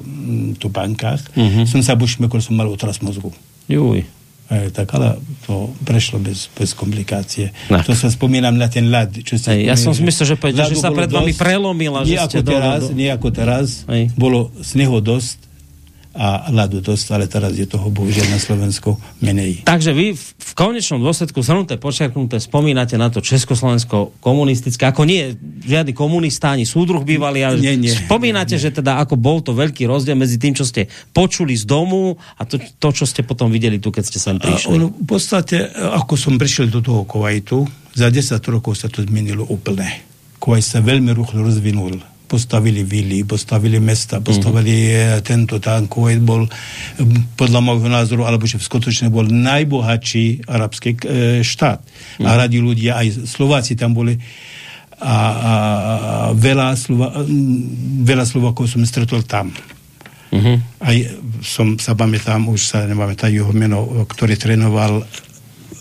tupánkach, som sa bušmekol, som mal otras mozgu. Juj. Hej, tak ale to prešlo bez, bez komplikácie. Tak. To sa spomínam na ten ľad. Čo ste Hej, ja som si myslel, že povedal, že sa pred vami dosť. prelomila, že nie ako teraz, do- Nie ako teraz. Hej. Bolo snehu dosť a ľadu dosť, ale teraz je toho bohužiaľ na Slovensku menej. Takže vy v, konečnom dôsledku zhrnuté, počerknuté, spomínate na to Československo komunistické, ako nie žiadny komunista, ani súdruh bývali, ale Nie, nie. spomínate, že teda ako bol to veľký rozdiel medzi tým, čo ste počuli z domu a to, to čo ste potom videli tu, keď ste sem prišli. ono, v podstate, ako som prišiel do toho Kuwaitu, za 10 rokov sa to zmenilo úplne. Kuwait sa veľmi rýchlo rozvinul. Postavili vily, postavili mesta, postavili mm. tento tam. Kuwait bol, m, podľa môjho názoru, alebo že skutočne bol najbohatší arabský e, štát. Mm. A radi ľudia, aj Slováci tam boli a, a, a veľa, Slova, m, veľa Slovákov som stretol tam. Mhm. Aj som sa pamätám, už sa nepamätám jeho meno, ktorý trénoval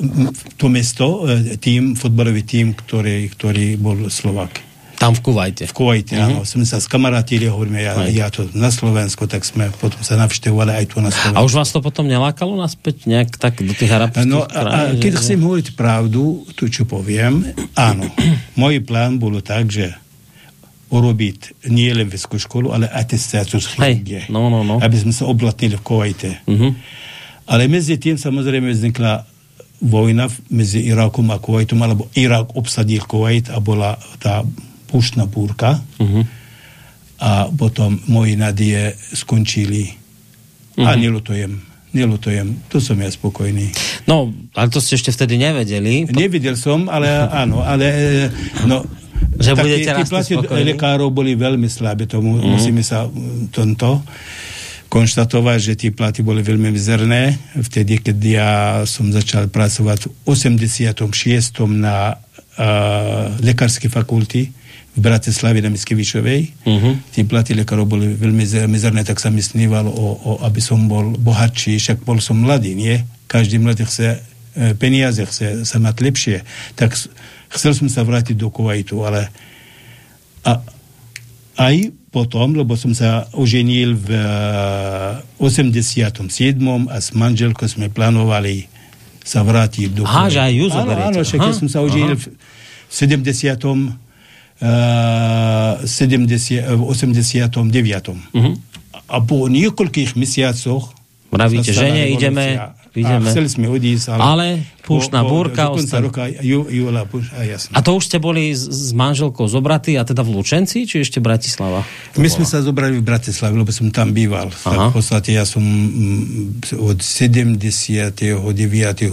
m, to mesto, tým, fotbalový tým, ktorý, ktorý bol Slovak. Tam v Kuvajte. V Kuwaite, mm-hmm. áno. Sme sa skamarátili, hovoríme, ja, Aj. ja to na Slovensku, tak sme potom sa navštevovali aj tu na Slovensku. A už vás to potom nelákalo naspäť nejak tak do tých arabských No, a, a keď že- chcem hovoriť pravdu, to čo poviem, áno, môj plán bolo tak, že urobiť nie len vysokú školu, ale atestáciu z chirurgie. no, no, no. Aby sme sa oblatnili v Kuwaite. Mhm. Ale medzi tým samozrejme vznikla vojna medzi Irakom a Kuwaitom, alebo Irak obsadil Kuwait a bola tá púštna búrka Mhm. a potom moje nadie skončili. A Mhm. nelutujem, nelutujem. To som ja spokojný. No, ale to ste ešte vtedy nevedeli. Nevidel som, ale áno, ale e, no, Že tak budete tí- tí platy lekárov boli veľmi slabé, tomu mm. musíme sa tomto konštatovať, že tie platy boli veľmi mizerné. Vtedy, keď ja som začal pracovať v 86. na uh, lekárskej fakulty v Bratislavi na Mickevičovej. Mhm. Tie platy lekárov boli veľmi zer- mizerné, tak sa mi snívalo, o, o, aby som bol bohatší, však bol som mladý, nie? Každý mladý chce e, peniaze, chce sa mať lepšie. Tak chcel som sa vrátiť do Kuwaitu, ale a, aj potom, lebo som sa oženil v e, 87. a s manželkou sme plánovali sa vrátiť do Aha, že aj ju Áno, áno, však ja som sa oženil v 70. Uh, 70, v 89. Mhm. A po niekoľkých mesiacoch Vravíte, žene, revolúcia. ideme, ideme. A chceli sme odísť, ale... Ale púštna búrka Do konca ostal- roka, ju, júla, púš, a jasne. A to už ste boli s, s manželkou zobratí a teda v Lučenci, či ešte Bratislava? To My bola? sme sa zobrali v Bratislavi, lebo som tam býval. Aha. V podstate ja som mm, od 79.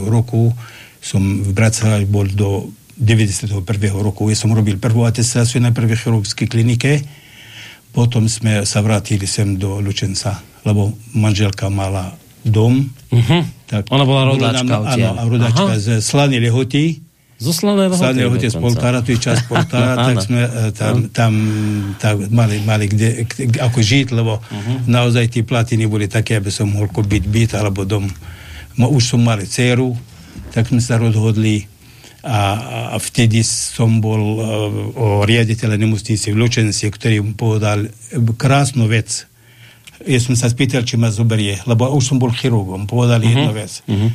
roku som v Bratislavi bol do 91. roku. Ja som robil prvú atestáciu na prvej chirurgickej klinike, potom sme sa vrátili sem do Lučenca, lebo manželka mala dom. Mhm. Tak Ona bola rodáčka nám-. Áno, a rodáčka Aha. z Slanej Lehoty. Zo Slanej Lehoty z. Poltára, tu je časť Poltára, tak Áno. sme e, tam, tam tak mali, mali kde, kde, ako žiť, lebo Mhm. naozaj tie platy neboli také, aby som mohol kúpiť byt alebo dom. Mo, už som mali dceru, tak sme sa rozhodli a, a vtedy som bol uh, o riaditeľa nemocnice v Lučenci, ktorý mu povedal krásnu vec. Ja som sa spýtal, či ma zoberie, lebo už som bol chirurgom. Povedal uh-huh. jednu vec. Uh-huh.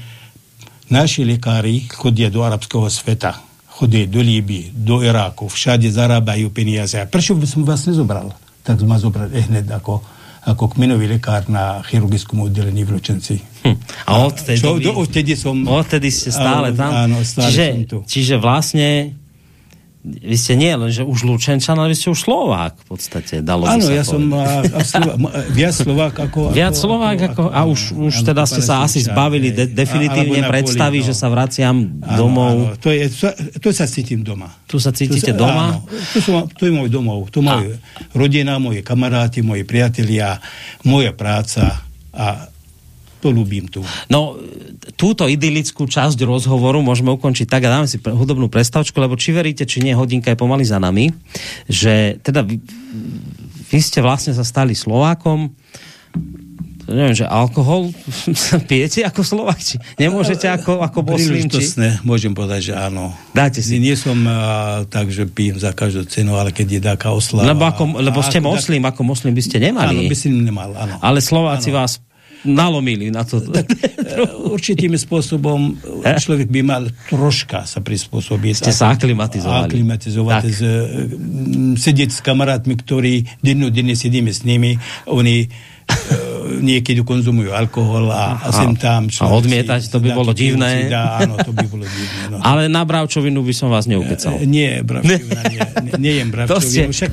Naši lekári chodia do arabského sveta, chodia do Líby, do Iráku, všade zarábajú peniaze. A prečo by som vás nezobral? Tak ma zobral eh, hneď ako, ako kmenový lekár na chirurgickom oddelení v Lučenci. Hm. A odtedy, Čo, do, odtedy som... odtedy ste stále tam? Áno, stále čiže, som tu. Čiže vlastne vy ste nie len, že už Lučenčan, ale vy ste už Slovák v podstate, dalo Áno, sa ja som a, a Slova, m- viac Slovák ako... Viac ako, Slovák ako, a už, už áno, teda ako ste sa asi zbavili de, definitívne alebo na predstavy, poli, že sa vraciam Áno, domov. Áno, to, je, to, to sa cítim doma. Tu sa cítite to, doma? Áno, to, sú, to je môj domov. To moje rodina, moje kamaráti, moji priatelia, moja práca a to ľúbim tu. No, túto idylickú časť rozhovoru môžeme ukončiť tak a dáme si hudobnú prestačku, lebo či veríte, či nie, hodinka je pomaly za nami, že teda vy, vy ste vlastne sa stali Slovákom, neviem, že alkohol pijete ako Slovák, či nemôžete ako, ako Boslín, či... Môžem povedať, že áno. Dáte si. Nie som uh, tak, že pijem za každú cenu, ale keď je taká oslava... Lebo, ako, lebo ste ako moslim, ako moslim by ste nemali. Áno, by si nemal, áno. Ale Slováci vás nalomili na to. Tak, určitým spôsobom Eh? človek by mal troška sa prispôsobiť. Ste sa aklimatizovali. Aklimatizovať. Tak. Z, sedieť s kamarátmi, ktorí dennodenne sedíme s nimi, oni niekedy konzumujú alkohol a, a sem tam... A odmietať, to by bolo divné. Dá, áno, to by bolo divné. No. Ale na bravčovinu by som vás neukecal. E, nie, bravčovina, nie, nie, nie jem bravčovinu. Však,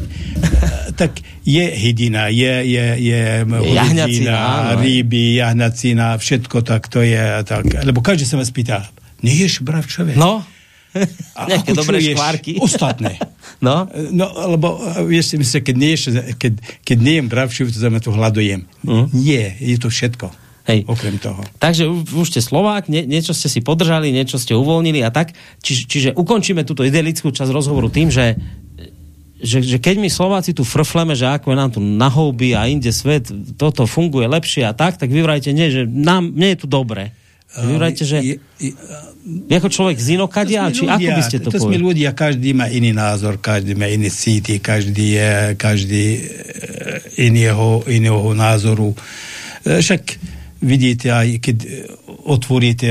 tak je hydina, je, je, je jahňacina, ryby, jahňacina, všetko tak to je. Tak, lebo každý sa vás pýta, neješ bravčové? No, a Nejaké dobré škvárky. Ostatné. No? no, lebo vieš si myslíš, keď, nie, keď, keď nejem bravčiu, to znamená, to hľadojem. Mm. Nie, je to všetko. Hej. Okrem toho. Takže už ste Slovák, nie, niečo ste si podržali, niečo ste uvoľnili a tak. Či, čiže ukončíme túto idylickú časť rozhovoru tým, že že, že keď my Slováci tu frfleme, že ako je nám tu na houby a inde svet, toto funguje lepšie a tak, tak vyvrajte nie, že nám, nie je tu dobre. Vyvrajte, že je, je, ako človek z inokadia, či ľudia, ako by ste to, to sme ľudia, každý má iný názor, každý má iný cíty, každý je, každý e, iného, iného názoru. E, však vidíte aj, keď otvoríte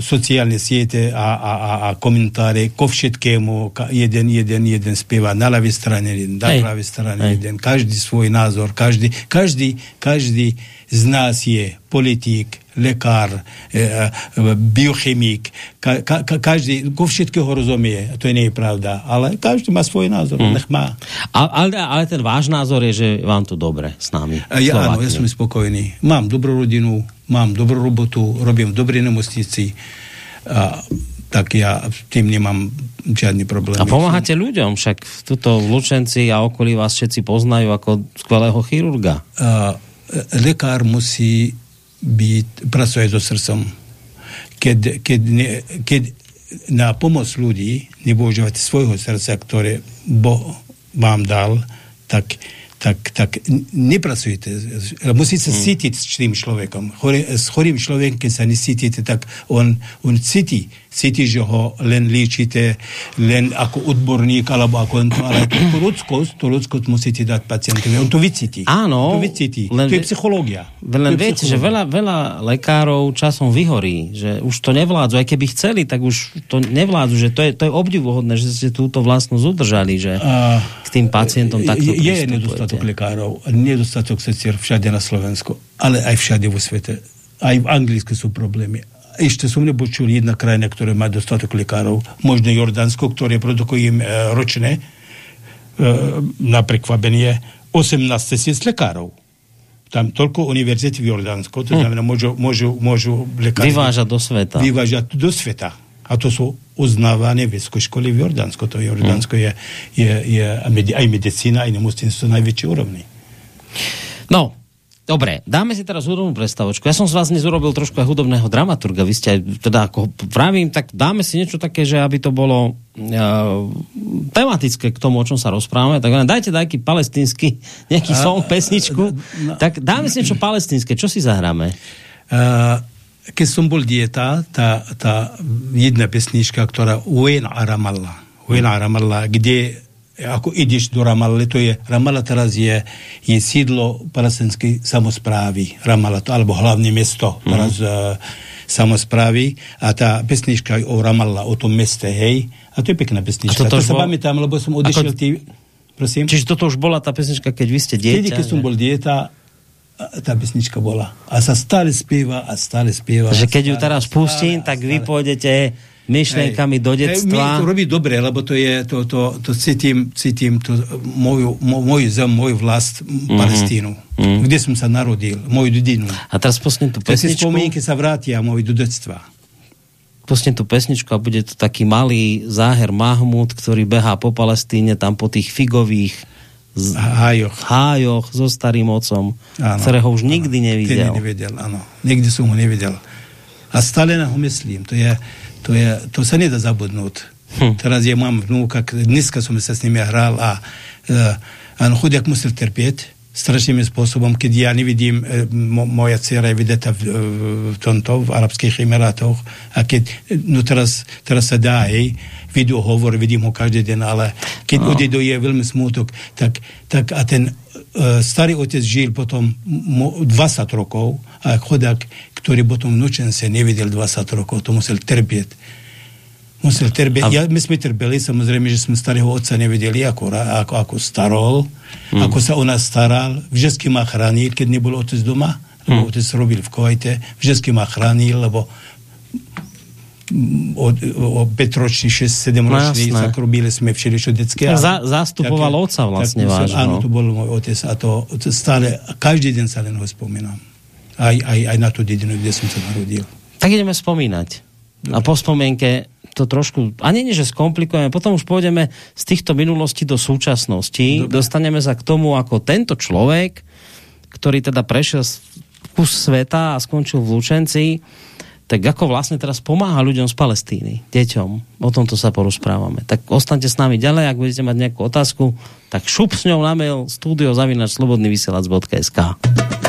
sociálne siete a, a, a, a komentáre ko všetkému, jeden, jeden, jeden spieva na ľavej strane, jeden na pravej strane, Hej. jeden, každý svoj názor, každý, každý, každý z nás je politik, lekár, e, e, biochemik, ka, ka, každý ko všetkého rozumie. To nie je pravda. Ale každý má svoj názor. Hmm. Nech má. Ale, ale ten váš názor je, že vám to dobre s nami. Ja, áno, ja som spokojný. Mám dobrú rodinu, mám dobrú robotu, robím v dobrej nemocnici. A, tak ja s tým nemám žiadny problém. A pomáhate ľuďom, však tuto Lučenci a okolí vás všetci poznajú ako skvelého chirurga. A, lekár musí byť, pracuje so srdcom. Keď, keď, ne, keď na pomoc ľudí nepoužívate svojho srdca, ktoré Boh vám dal, tak tak, tak nepracujete. Musíte hmm. cítiť s tým človekom. Chorý, s chorým človekom, keď sa nesítite, tak on, on cíti. Cíti, že ho len líčite, len ako odborník, alebo ako ale tú ľudskosť, tú ľudskosť musíte dať pacientovi. On to vycíti. Áno. To vycíti. Len, to je psychológia. Len viete, že veľa, veľa lekárov časom vyhorí, že už to nevládzu. Aj keby chceli, tak už to nevládzu. Že to je, to je obdivuhodné, že ste túto vlastnosť udržali, že a, k tým pacientom takto je, je nedostatok lekárov, nedostatok sestier všade na Slovensku, ale aj všade vo svete. Aj v Anglicku sú problémy. Ešte som nepočul jedna krajina, ktorá má dostatok lekárov, možno Jordánsko, ktoré produkuje e, ročne, na prekvapenie, 18 tisíc lekárov. Tam toľko univerzity v Jordánsku, to hm. znamená, môžu, môžu, môžu lekári... Vyvážať do sveta. Vyvážať do sveta. A to sú uznávané vysoké školy v Jordánsku. To Jordánsko je, je, je aj medicína, aj nemocnice sú najväčšie úrovni. No, Dobre, dáme si teraz hudobnú predstavočku. Ja som z vás dnes urobil trošku aj hudobného dramaturga. Vy ste teda ako pravím, tak dáme si niečo také, že aby to bolo uh, tematické k tomu, o čom sa rozprávame. Tak dajte nejaký palestínsky, nejaký song, pesničku. No, tak dáme si niečo palestínske. Čo si zahráme? Uh, keď som bol dieta, tá, tá jedna pesnička, ktorá Uén a Ramallah. Uén a Ramallah, kde ako ideš do Ramallah, to je, Ramallah teraz je, je sídlo palestinskej samozprávy, Ramallah, to, alebo hlavné mesto mm. teraz uh, samozprávy a tá pesnička o Ramallah, o tom meste, hej, a to je pekná pesnička. A to, to sa bol... pamätám, lebo som odišiel ako... tý... Prosím? Čiže toto už bola tá pesnička, keď vy ste dieťa? Vtedy, keď som bol dieťa, tá pesnička bola. A sa stále spieva a stále spieva. Že keď ju teraz pustím, tak vy pôjdete myšlenkami do detstva. Hej, to robí dobre, lebo to je, to, to, to cítim, cítim to, moju, moju zem, moju vlast, mm-hmm. Palestínu. Mm-hmm. Kde som sa narodil, moju dedinu. A teraz pustím tú pesničku. Tie spomienky sa vrátia moje do detstva. Pustím tú pesničku a bude to taký malý záher Mahmud, ktorý behá po Palestíne, tam po tých figových z, hájoch. hájoch so starým otcom, áno, ktorého už áno, nikdy nevidel. nevidel, áno. Nikdy som ho nevidel. A stále na ho myslím. To, je, to, je, to sa nedá zabudnúť. Hm. Teraz ja mám vnúka, dneska som sa s nimi hral a, a chudiak musel trpieť strašným spôsobom, keď ja nevidím, e, mo, moja dcera je videta v, v tomto, v Arabských Emirátoch a keď, no teraz, teraz sa dá, hej, video hovor, vidím ho každý deň, ale keď no. odjedu je veľmi smútok, tak, tak a ten uh, starý otec žil potom mo, 20 rokov a chodák, ktorý potom vnúčence nevidel 20 rokov, to musel trpieť musel trbe, a... ja, my sme trpeli, samozrejme, že sme starého otca nevedeli, ako, ako, ako starol, hmm. ako sa o nás staral, vždycky ma chránil, keď nebol otec doma, Hmm. Otec robil v Kovajte, vždycky ma chránil, lebo od, od 5 ročný, 6, 7 ročný, no, robili sme všeličo detské. Za, zastupoval také, oca vlastne tak, váš. Áno, to bol môj otec a to, to stále, každý deň sa len ho spomínam. Aj, aj, aj na tú dedinu, kde som sa narodil. Tak ideme spomínať. Dobre. A po spomienke to trošku, ani nie, že skomplikujeme, potom už pôjdeme z týchto minulostí do súčasnosti, Dobre. dostaneme sa k tomu, ako tento človek, ktorý teda prešiel kus sveta a skončil v Lučenci, tak ako vlastne teraz pomáha ľuďom z Palestíny, deťom. O tomto sa porozprávame. Tak ostaňte s nami ďalej, ak budete mať nejakú otázku, tak šup s ňou na mail studiozavinačslobodnyvysielac.sk Vi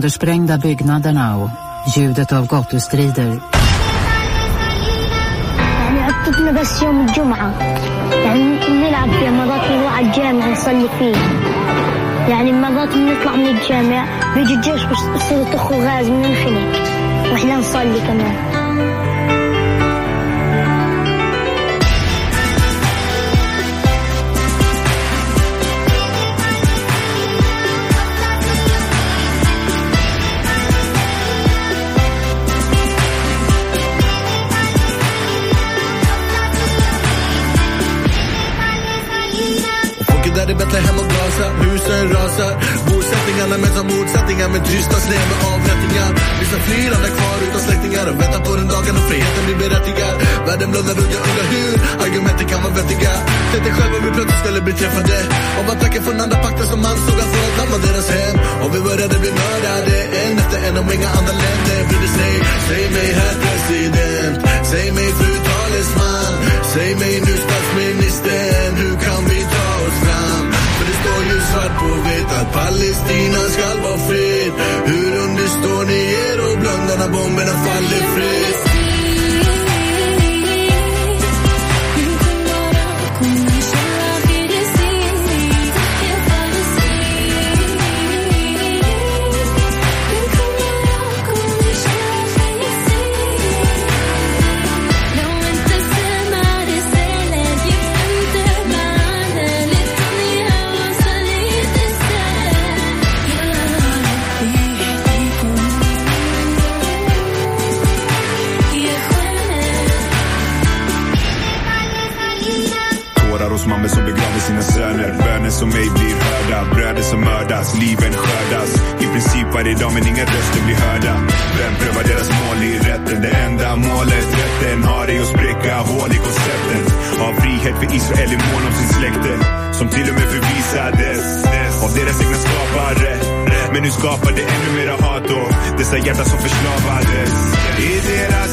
söndersprängda byggnaderna och ljudet av gatustrider. الجمعة يعني نلعب فيه من الجامع بيجي الجيش غاز وإحنا نصلي كمان motsättningar med tysta med avrättningar. Vissa flyr, andra kvar utan släktingar. Och väntar på den dagen då friheten blir berättigad. Världen blundar och jag undrar hur argumenten kan vara vettiga. Tänk dig själv om vi plötsligt skulle bli träffade. Av attacker från andra pakter som ansåg att vårt var deras hem. Om vi började bli mördade en efter en om inga andra länder brydde sig. Säg mig herr president, säg mig fru talesman. Säg mig nu statsministern, hur kan vi det svart på vitt att Palestina skall vara fritt Hur understår ni er och blundar när bomberna faller fritt? Som ej blir hörda. Bröder som mördas, liven skördas. I princip varje dag men inga röster blir hörda. Vem prövar deras mål i rätten? Det enda målet rätten har är att spräcka hål i konceptet. Av frihet för Israel i mån om sin släkte Som till och med förvisades av deras egna skapare. Men nu skapar det ännu mera hat och dessa hjärtan som förslavades. I deras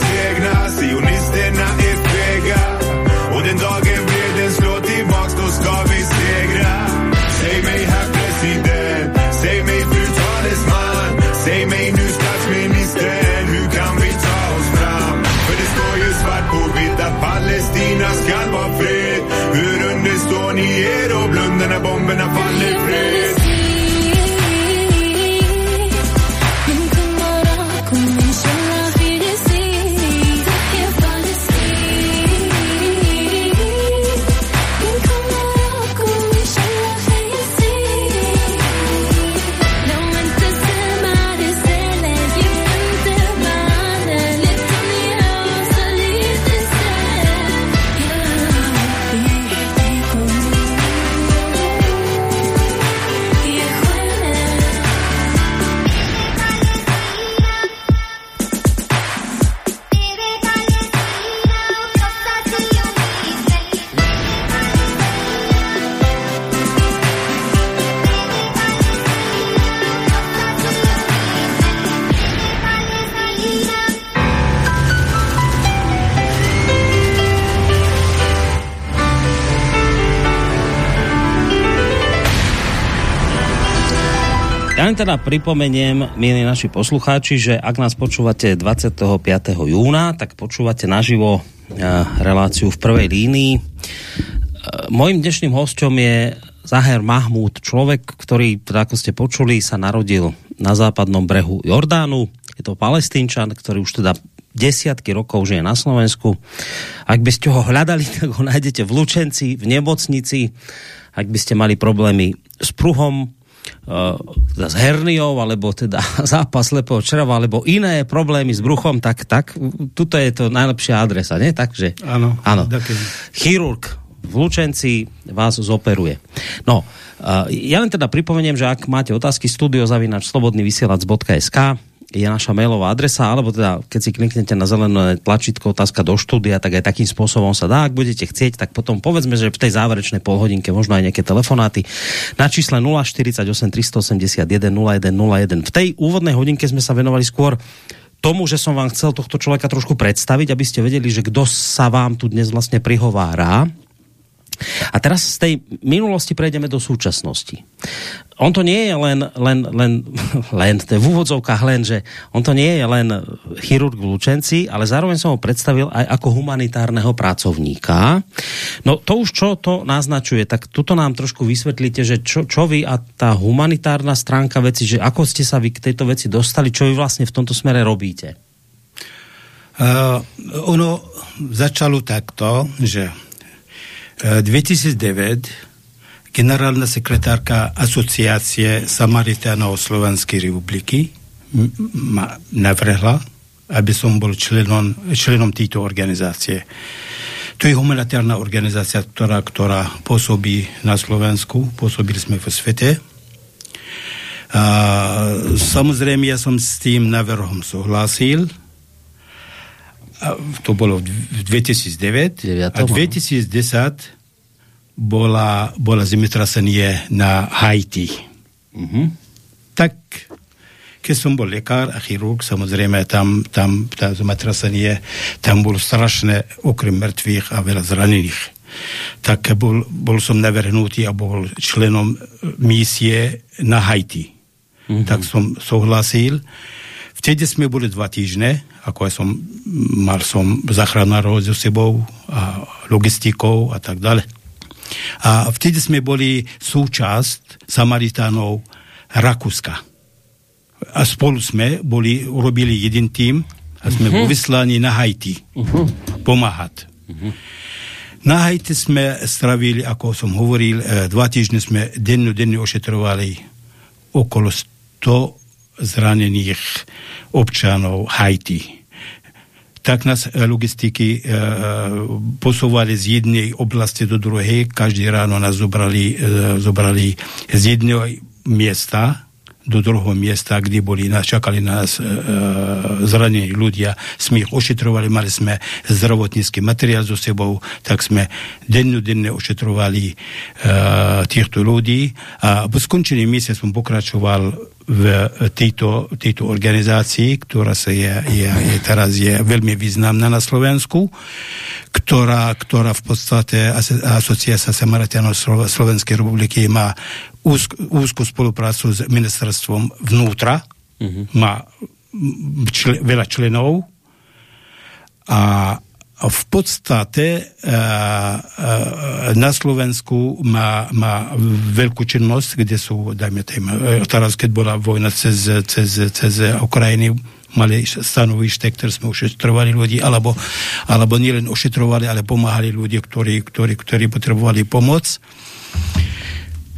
teda pripomeniem, milí naši poslucháči, že ak nás počúvate 25. júna, tak počúvate naživo eh, reláciu v prvej línii. Eh, Mojím dnešným hosťom je Zaher Mahmúd, človek, ktorý, teda ako ste počuli, sa narodil na západnom brehu Jordánu. Je to palestínčan, ktorý už teda desiatky rokov žije na Slovensku. Ak by ste ho hľadali, tak ho nájdete v Lučenci, v nemocnici. Ak by ste mali problémy s pruhom, s herniou, alebo teda zápas slepého čreva, alebo iné problémy s bruchom, tak, tak tuto je to najlepšia adresa, nie? Takže, Áno, áno. Chirurg v Lučenci vás zoperuje. No, uh, ja len teda pripomeniem, že ak máte otázky, studiozavinač slobodnyvysielac.sk je naša mailová adresa, alebo teda keď si kliknete na zelené tlačítko otázka do štúdia, tak aj takým spôsobom sa dá. Ak budete chcieť, tak potom povedzme, že v tej záverečnej polhodinke možno aj nejaké telefonáty na čísle 048 381 0101. V tej úvodnej hodinke sme sa venovali skôr tomu, že som vám chcel tohto človeka trošku predstaviť, aby ste vedeli, že kto sa vám tu dnes vlastne prihovára. A teraz z tej minulosti prejdeme do súčasnosti. On to nie je len, len, len, len to je v úvodzovkách len, že on to nie je len chirurg v Lučenci, ale zároveň som ho predstavil aj ako humanitárneho pracovníka. No to už čo to naznačuje, tak tuto nám trošku vysvetlíte, že čo, čo vy a tá humanitárna stránka veci, že ako ste sa vy k tejto veci dostali, čo vy vlastne v tomto smere robíte? Uh, ono začalo takto, že 2009 generálna sekretárka asociácie Samaritánov Slovenskej republiky ma navrhla, aby som bol členom, členom tejto organizácie. To je humanitárna organizácia, ktorá, ktorá pôsobí na Slovensku, pôsobili sme vo svete. A, samozrejme, ja som s tým navrhom súhlasil, to bolo v 2009 a v 2010 bola, bola zemetrasenie na Haiti. Uh-huh. Tak, keď som bol lekár a chirurg, samozrejme tam, tam tá zemetrasenie, tam bolo strašné, okrem mŕtvych a veľa zranených. Tak bol, bol som navrhnutý a bol členom misie na Haiti. Uh-huh. Tak som souhlasil. Vtedy sme boli dva týždne ako ja som, mal som zachránarov so sebou a logistikou a tak ďalej. A vtedy sme boli súčasť Samaritánov Rakúska. A spolu sme boli, urobili jeden tým a sme uh-huh. vyslaní na Haiti uh-huh. pomáhať. Uh-huh. Na Haiti sme stravili, ako som hovoril, e, dva týždne sme denno, denne ošetrovali okolo 100 zranených občanov Haiti tak nás e, logistiky e, posúvali z jednej oblasti do druhej. Každý ráno nás zobrali, e, zobrali z jedného miesta do druhého miesta, kde boli, čakali nás e, zranení ľudia. Sme ich ošetrovali, mali sme zdravotnícky materiál so sebou, tak sme denno denne ošetrovali e, týchto ľudí. A po skončení misie som pokračoval v tejto, tejto organizácii, ktorá sa je, je, je teraz je veľmi významná na Slovensku, ktorá, ktorá v podstate asociácia Samaritánov Slovenskej republiky má úzk, úzkú spoluprácu s ministerstvom vnútra, uh-huh. má čl- veľa členov a v podstate uh, uh, na Slovensku má, má veľkú činnosť, kde sú, dajme tým, e, teraz keď bola vojna cez, cez, cez Ukrajiny, mali stanovište, ktoré sme ošetrovali ľudí, alebo, alebo nielen ošetrovali, ale pomáhali ľudí, ktorí, ktorí, ktorí potrebovali pomoc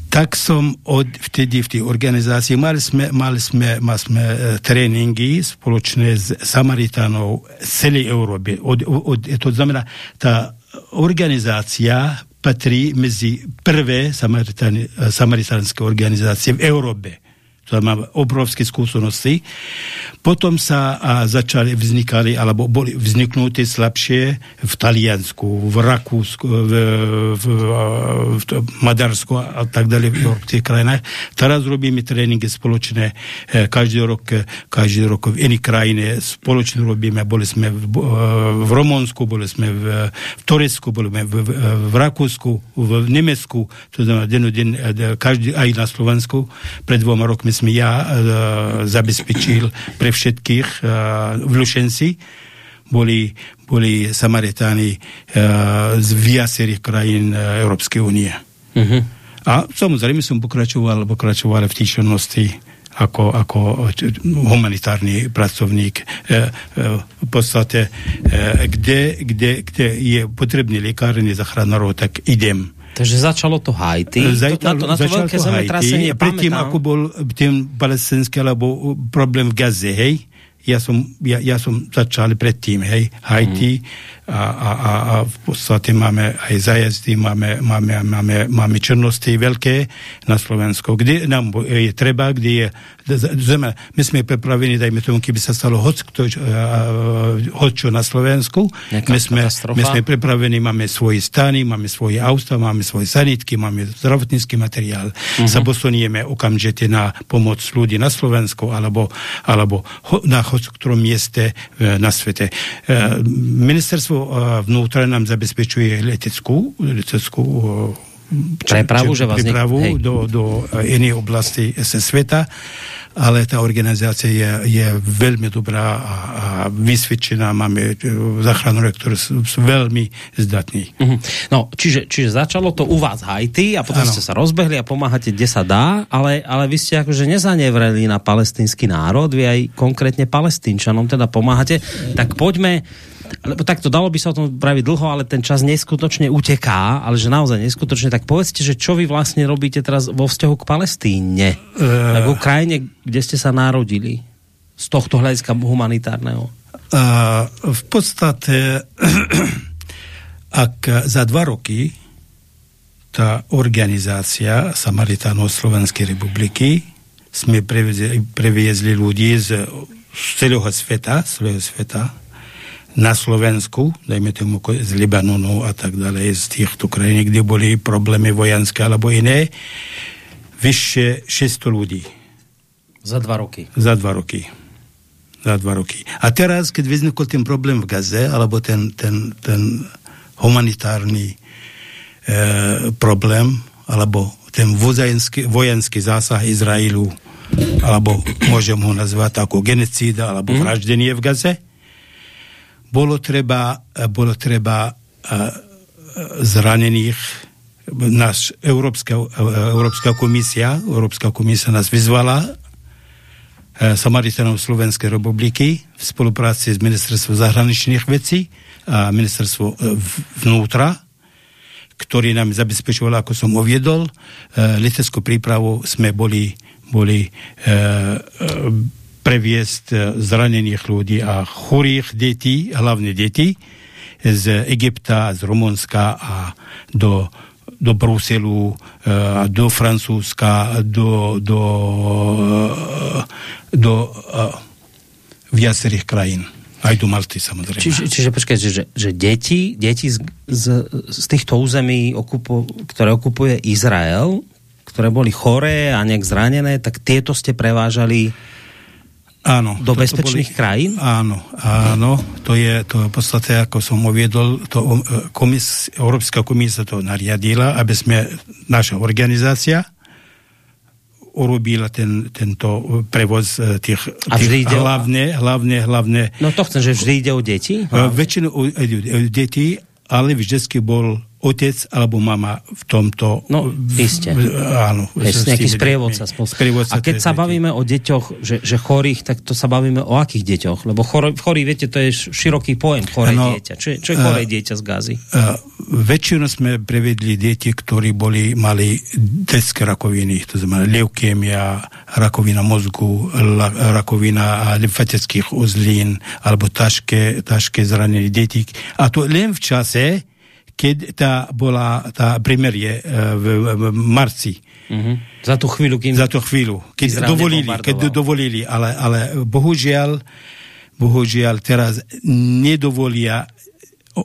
tak som od vtedy v tej organizácii, mali sme, mali sme, mali sme uh, tréningy spoločné s Samaritánov z celej Európy. Od, od, to znamená, tá organizácia patrí medzi prvé samaritánske organizácie v Európe to má obrovské skúsenosti. Potom sa a, začali vznikali, alebo boli vzniknuté slabšie v Taliansku, v Rakúsku, v, v, v, v Maďarsku a tak ďalej v európskych krajinách. Teraz robíme tréningy spoločné e, každý rok, každý rok v iných krajine. Spoločne robíme, boli sme v, v Romonsku, boli sme v, v Turecku, boli sme v, v, v Rakúsku, v Nemecku, to znamená den, e, každý aj na Slovensku. Pred dvoma rokmi som ja uh, zabezpečil pre všetkých uh, v Lušenci. Boli, boli Samaritáni uh, z viacerých krajín uh, Európskej únie. Uh-huh. A samozrejme som pokračoval, pokračoval v tej činnosti ako, ako humanitárny pracovník. E, e, v podstate, e, kde, kde, kde je potrebný lekárny zachránarov, tak idem Takže začalo to Haiti. Začalo, na to, na to veľké zemetrasenie. Predtým, ako bol tým palestinský alebo problém v Gaze, hej, ja som, ja, ja som začal predtým, hej, Haiti, mm a, a, a, a v podstate máme aj zajazdy, máme, máme, máme, máme černosti veľké na Slovensku, kde nám je treba, kde je zeme, my sme pripravení, dajme tomu, keby sa stalo hoď, kto, hoď čo na Slovensku, my sme, my sme pripravení, máme svoje stany, máme svoje auta, máme svoje sanitky, máme zdravotnícky materiál, uh-huh. sa posunieme okamžite na pomoc ľudí na Slovensku alebo, alebo na hoď ktorom mieste e, na svete. E, ministerstvo vnútra nám zabezpečuje leteckú, leteckú prepravu, že vás prepravu do, do iných oblastí sveta ale tá organizácia je, je veľmi dobrá a, a vysvedčená. Máme e, záchranové, ktoré sú, sú veľmi zdatní. Mm-hmm. No, čiže, čiže začalo to u vás Haiti a potom ano. ste sa rozbehli a pomáhate, kde sa dá, ale, ale vy ste akože nezanevreli na palestínsky národ, vy aj konkrétne palestínčanom teda pomáhate. Tak poďme lebo takto dalo by sa o tom praviť dlho, ale ten čas neskutočne uteká, ale že naozaj neskutočne, tak povedzte, že čo vy vlastne robíte teraz vo vzťahu k Palestíne, uh, v krajine, kde ste sa narodili, z tohto hľadiska humanitárneho. Uh, v podstate, ak za dva roky tá organizácia Samaritánov Slovenskej republiky sme previezli, previezli ľudí z, celého sveta, celého sveta, na Slovensku, dajme tomu z Libanonu a tak ďalej, z týchto krajín, kde boli problémy vojenské alebo iné, vyššie 600 ľudí. Za dva roky. Za dva roky. Za dva roky. A teraz, keď vznikol ten problém v Gaze, alebo ten, ten, ten humanitárny e, problém, alebo ten vojenský, vojenský zásah Izraelu, alebo môžem ho nazvať ako genocída, alebo mm. vraždenie v Gaze, bolo treba, bolo treba zranených. Náš Európska, Európska komisia, Európska komisia nás vyzvala Samaritanov Slovenskej republiky v spolupráci s Ministerstvom zahraničných vecí a Ministerstvo vnútra, ktorý nám zabezpečoval, ako som uviedol, leteckú prípravu sme boli, boli previesť e, zranených ľudí a chorých detí, hlavne detí, z Egypta, z Rumunska a do, do Bruselu, e, do Francúzska, do, do, e, do viacerých krajín. Aj do Malty, samozrejme. Čiže, čiže počkajte, že, že deti, deti z, z, z týchto území, okupu, ktoré okupuje Izrael, ktoré boli choré a nejak zranené, tak tieto ste prevážali Áno. Do bezpečných boli, krajín? Áno, áno. To je, to v podstate, ako som uviedol, to e, komis, Európska komisia to nariadila, aby sme, naša organizácia, urobila ten, tento prevoz e, tých, tých hlavne, hlavne, hlavne... No to chcem, že vždy ide o deti? Uh, väčšinu o, o, o deti, ale vždycky bol otec alebo mama v tomto... No, iste. Áno. Hej, nejaký sprievodca. Sprievodca a keď sa bavíme o deťoch, že, že chorých, tak to sa bavíme o akých deťoch? Lebo chor, chorý, viete, to je široký pojem, choré no, dieťa. Čo, čo je choré uh, dieťa z Gazy? Uh, väčšinu sme prevedli deti, ktorí boli, mali detské rakoviny, to znamená leukémia, rakovina mozgu, la, rakovina lymfatických uzlín, alebo ťažké zranenie detí. A to len v čase, keď tá bola tá primerie uh, v, v marci. Uh-huh. Za tú chvíľu, kým... Za tú chvíľu, keď dovolili, keď dovolili, ale, ale bohužiaľ, bohužiaľ teraz nedovolia o,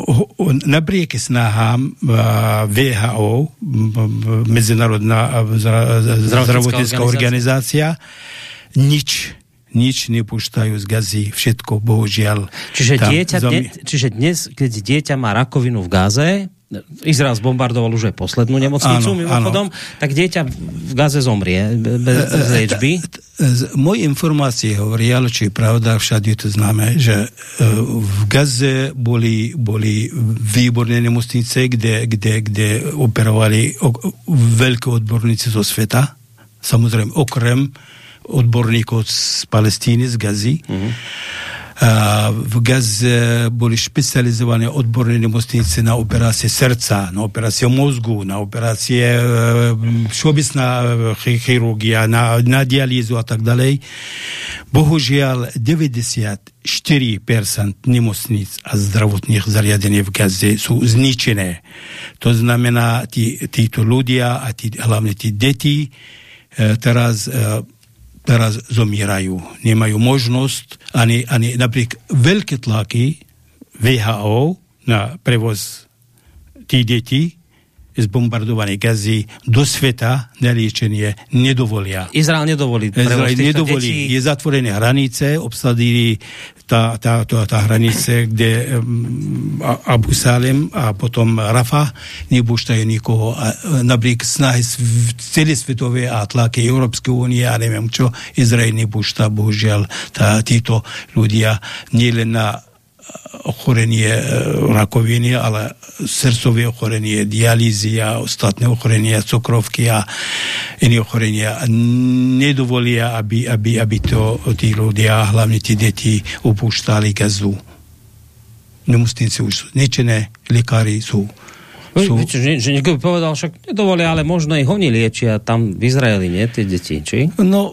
o, o, napriek snahám uh, VHO, Medzinárodná zdravotnícká organizácia, nič nič nepúšťajú z gazy, všetko, bohužiaľ. Čiže, dieťa, zomi... dne, čiže dnes, keď dieťa má rakovinu v Gaze, Izrael zbombardoval už aj poslednú nemocnicu, áno, mimochodom, áno. tak dieťa v Gaze zomrie bez, bez liečby. Moje informácie hovoria, ale či je pravda, všade to známe, že v Gaze boli, boli výborné nemocnice, kde, kde, kde operovali veľké odborníci zo sveta, samozrejme okrem odborníkov z Palestíny, z Gazy. Mm-hmm. A v Gaze boli špecializované odborné nemocnice na operácie srdca, na operácie mozgu, na operácie e, všeobecná e, chirurgia, na, na dialýzu a tak ďalej. Bohužiaľ 94% nemocnic a zdravotných zariadení v Gaze sú zničené. To znamená, tí, títo ľudia a tí, hlavne tí deti e, teraz teraz zomierajú. Nemajú možnosť ani, ani napriek veľké tlaky VHO na prevoz tých detí zbombardovanej gazy do sveta na liečenie nedovolia. Izrael nedovolí. Izrael nedovolí. Detí. Je zatvorené hranice, obsadili tá, tá, tá, tá hranice, kde um, Abu Salem a potom Rafa nepúšťajú nikoho. A napriek snahy celé svetové a tlaky Európskej únie a neviem čo, Izrael nepúšťa, bohužiaľ, tá, títo ľudia nielen na ochorenie e, rakoviny, ale srdcové ochorenie, dialýzy a ostatné ochorenia, cukrovky a iné ochorenia. Nedovolia, aby, aby, aby to tí ľudia, hlavne tí deti, upúštali gazu. Nemocnice už sú zničené, lekári sú sú... Víte, že, že niekto by povedal, však nedovolia, ale možno ich oni liečia tam v Izraeli, nie, tie deti, či? No,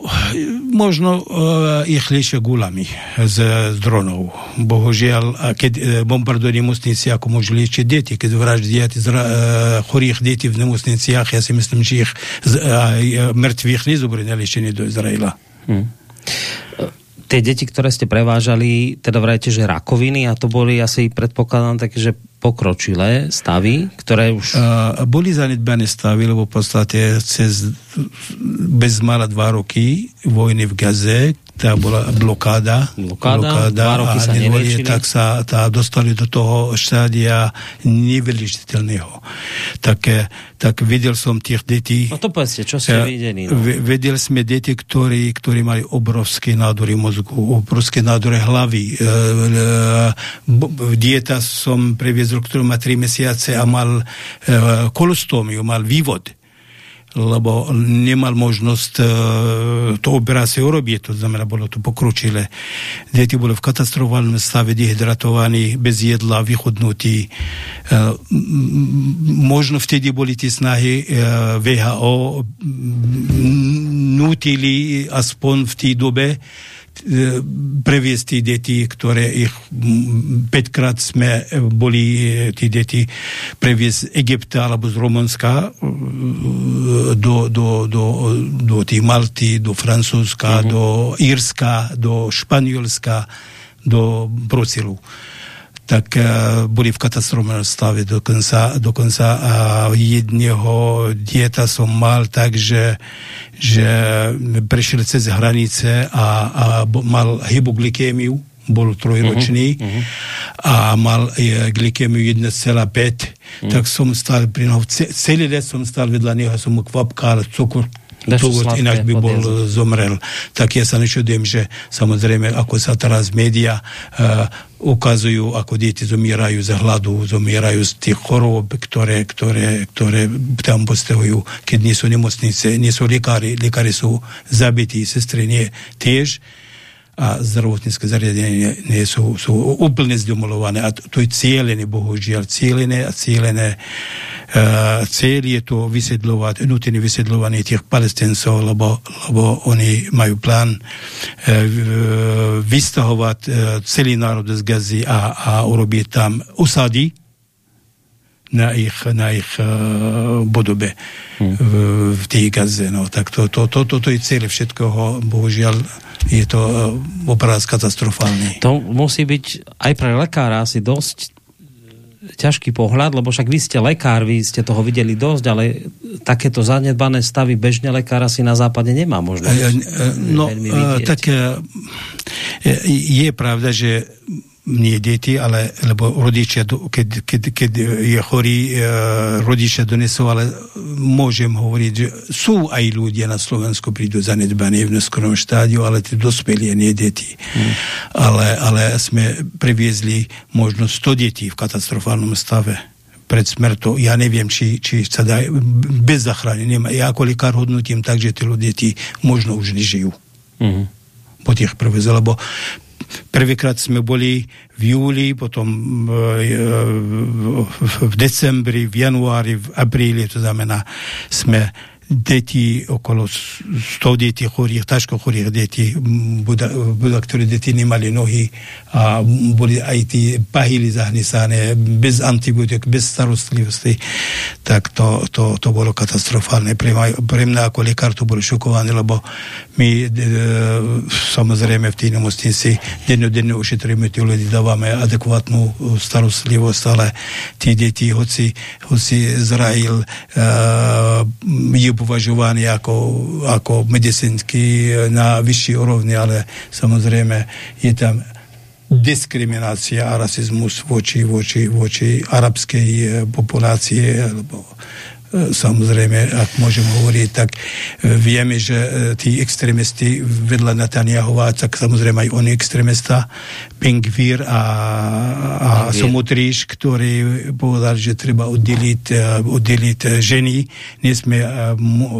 možno uh, ich liečia gulami z, z dronov. Bohužiaľ, keď uh, bombardujú nemocnici, ako môžu liečiť deti, keď vraždia uh, chorých detí v nemocniciach, ja si myslím, že ich uh, mŕtvych nezobrali na liečenie do Izraela. Hmm tie deti, ktoré ste prevážali, teda vrajte, že rakoviny a to boli asi predpokladám také, že pokročilé stavy, ktoré už... Uh, boli zanedbané stavy, lebo v podstate cez bez mala dva roky vojny v Gaze, tá bola blokáda, blokáda, blokáda a sa nevolili, tak sa tá, dostali do toho štádia nevyliečiteľného. Tak, tak videl som tých detí. No to povedzte, čo ste videli? No? Vedeli sme deti, ktorí, ktorí mali obrovské nádory mozgu, obrovské nádory hlavy. E, e, dieta som previezol, ktorý má 3 mesiace a mal e, kolostómiu, mal vývod lebo nemal možnosť uh, to operáciu urobiť, to znamená, bolo to pokročilé. Deti boli v katastrofálnom stave, dehydratovaní, bez jedla, vychodnutí. Uh, možno vtedy boli tie snahy uh, VHO nutili aspoň v tej dobe previesť tí deti, ktoré ich 5 krát sme boli tí deti previesť z Egypta alebo z Rumunska do, do, do, do tých Malty, do Francúzska, mm-hmm. do Írska, do Španielska, do Brusilu tak uh, boli v katastrofálnom stave. Dokonca, dokonca uh, jedného dieta som mal tak, že, že prešiel cez hranice a, a mal hypoglykémiu, bol trojročný uh-huh, uh-huh. a mal je, glykémiu 1,5, uh-huh. tak som stal pri neho, celý let som stal vedľa neho, som mu kvapkal cukor, to ináč by bol podjezu. zomrel. Tak ja sa nečudujem, že samozrejme, ako sa teraz média uh, ukazujú, ako deti zomierajú z hladu, zomierajú z tých chorób, ktoré, ktoré, ktoré tam postavujú, keď nie sú nemocnice, nie sú lekári, lekári sú zabití, sestry nie tiež a zdravotnícke zariadenia nie sú, sú úplne zdemolované. A to, je cieľené, bohužiaľ, cieľené a cieľené uh, cieľ je to vysedľovať, nutne vysedľovanie tých palestincov, lebo, lebo oni majú plán uh, vystahovať uh, celý národ z Gazy a, a urobiť tam usady, na ich, na ich uh, bodobe hmm. v, v tej Gaze. No. Tak to, to, to, to, to je cieľ všetkoho, bohužiaľ je to uh, obraz katastrofálny. To musí byť aj pre lekára asi dosť ťažký pohľad, lebo však vy ste lekár, vy ste toho videli dosť, ale takéto zanedbané stavy bežne lekára si na západe nemá možno. No, tak je pravda, že nie deti, ale lebo rodičia, keď, keď, keď je chorý, e, rodičia donesú, ale môžem hovoriť, že sú aj ľudia na Slovensku prídu zanedbaní v neskorom štádiu, ale tie dospelí, nie deti. Hmm. Ale, ale sme previezli možno 100 detí v katastrofálnom stave pred smrtou. Ja neviem, či, či sa dá bez zachrany. Ja ako lekár hodnotím tak, že tie ľudia možno už nežijú. Mm-hmm po tých previeze, lebo Prvýkrát sme boli v júli, potom e, v decembri, v januári, v apríli, to znamená, sme deti, okolo 100 detí chorých, ťažko chorých detí, Buda, Buda, ktoré deti nemali nohy a boli aj tí pahily zahnisané, bez antibiotik, bez starostlivosti, tak to, to, to bolo katastrofálne. Pre, pre mňa ako lekár to bolo šokované, lebo my e, samozrejme v tej nemocnici dennodenne ošetríme tí ľudí, dávame adekvátnu starostlivosť, ale tí deti, hoci, hoci Izrael e, je považovaný ako, ako medicínsky na vyšší úrovni, ale samozrejme je tam diskriminácia a rasizmus voči, voči, voči arabskej eh, populácie alebo samozrejme, ak môžem hovoriť, tak e, vieme, že e, tí extrémisti vedľa Netanyahová, tak samozrejme aj on extrémista, Pengvír a, a Somotriš, ktorí povedali, že treba oddeliť, e, oddeliť ženy, nesmie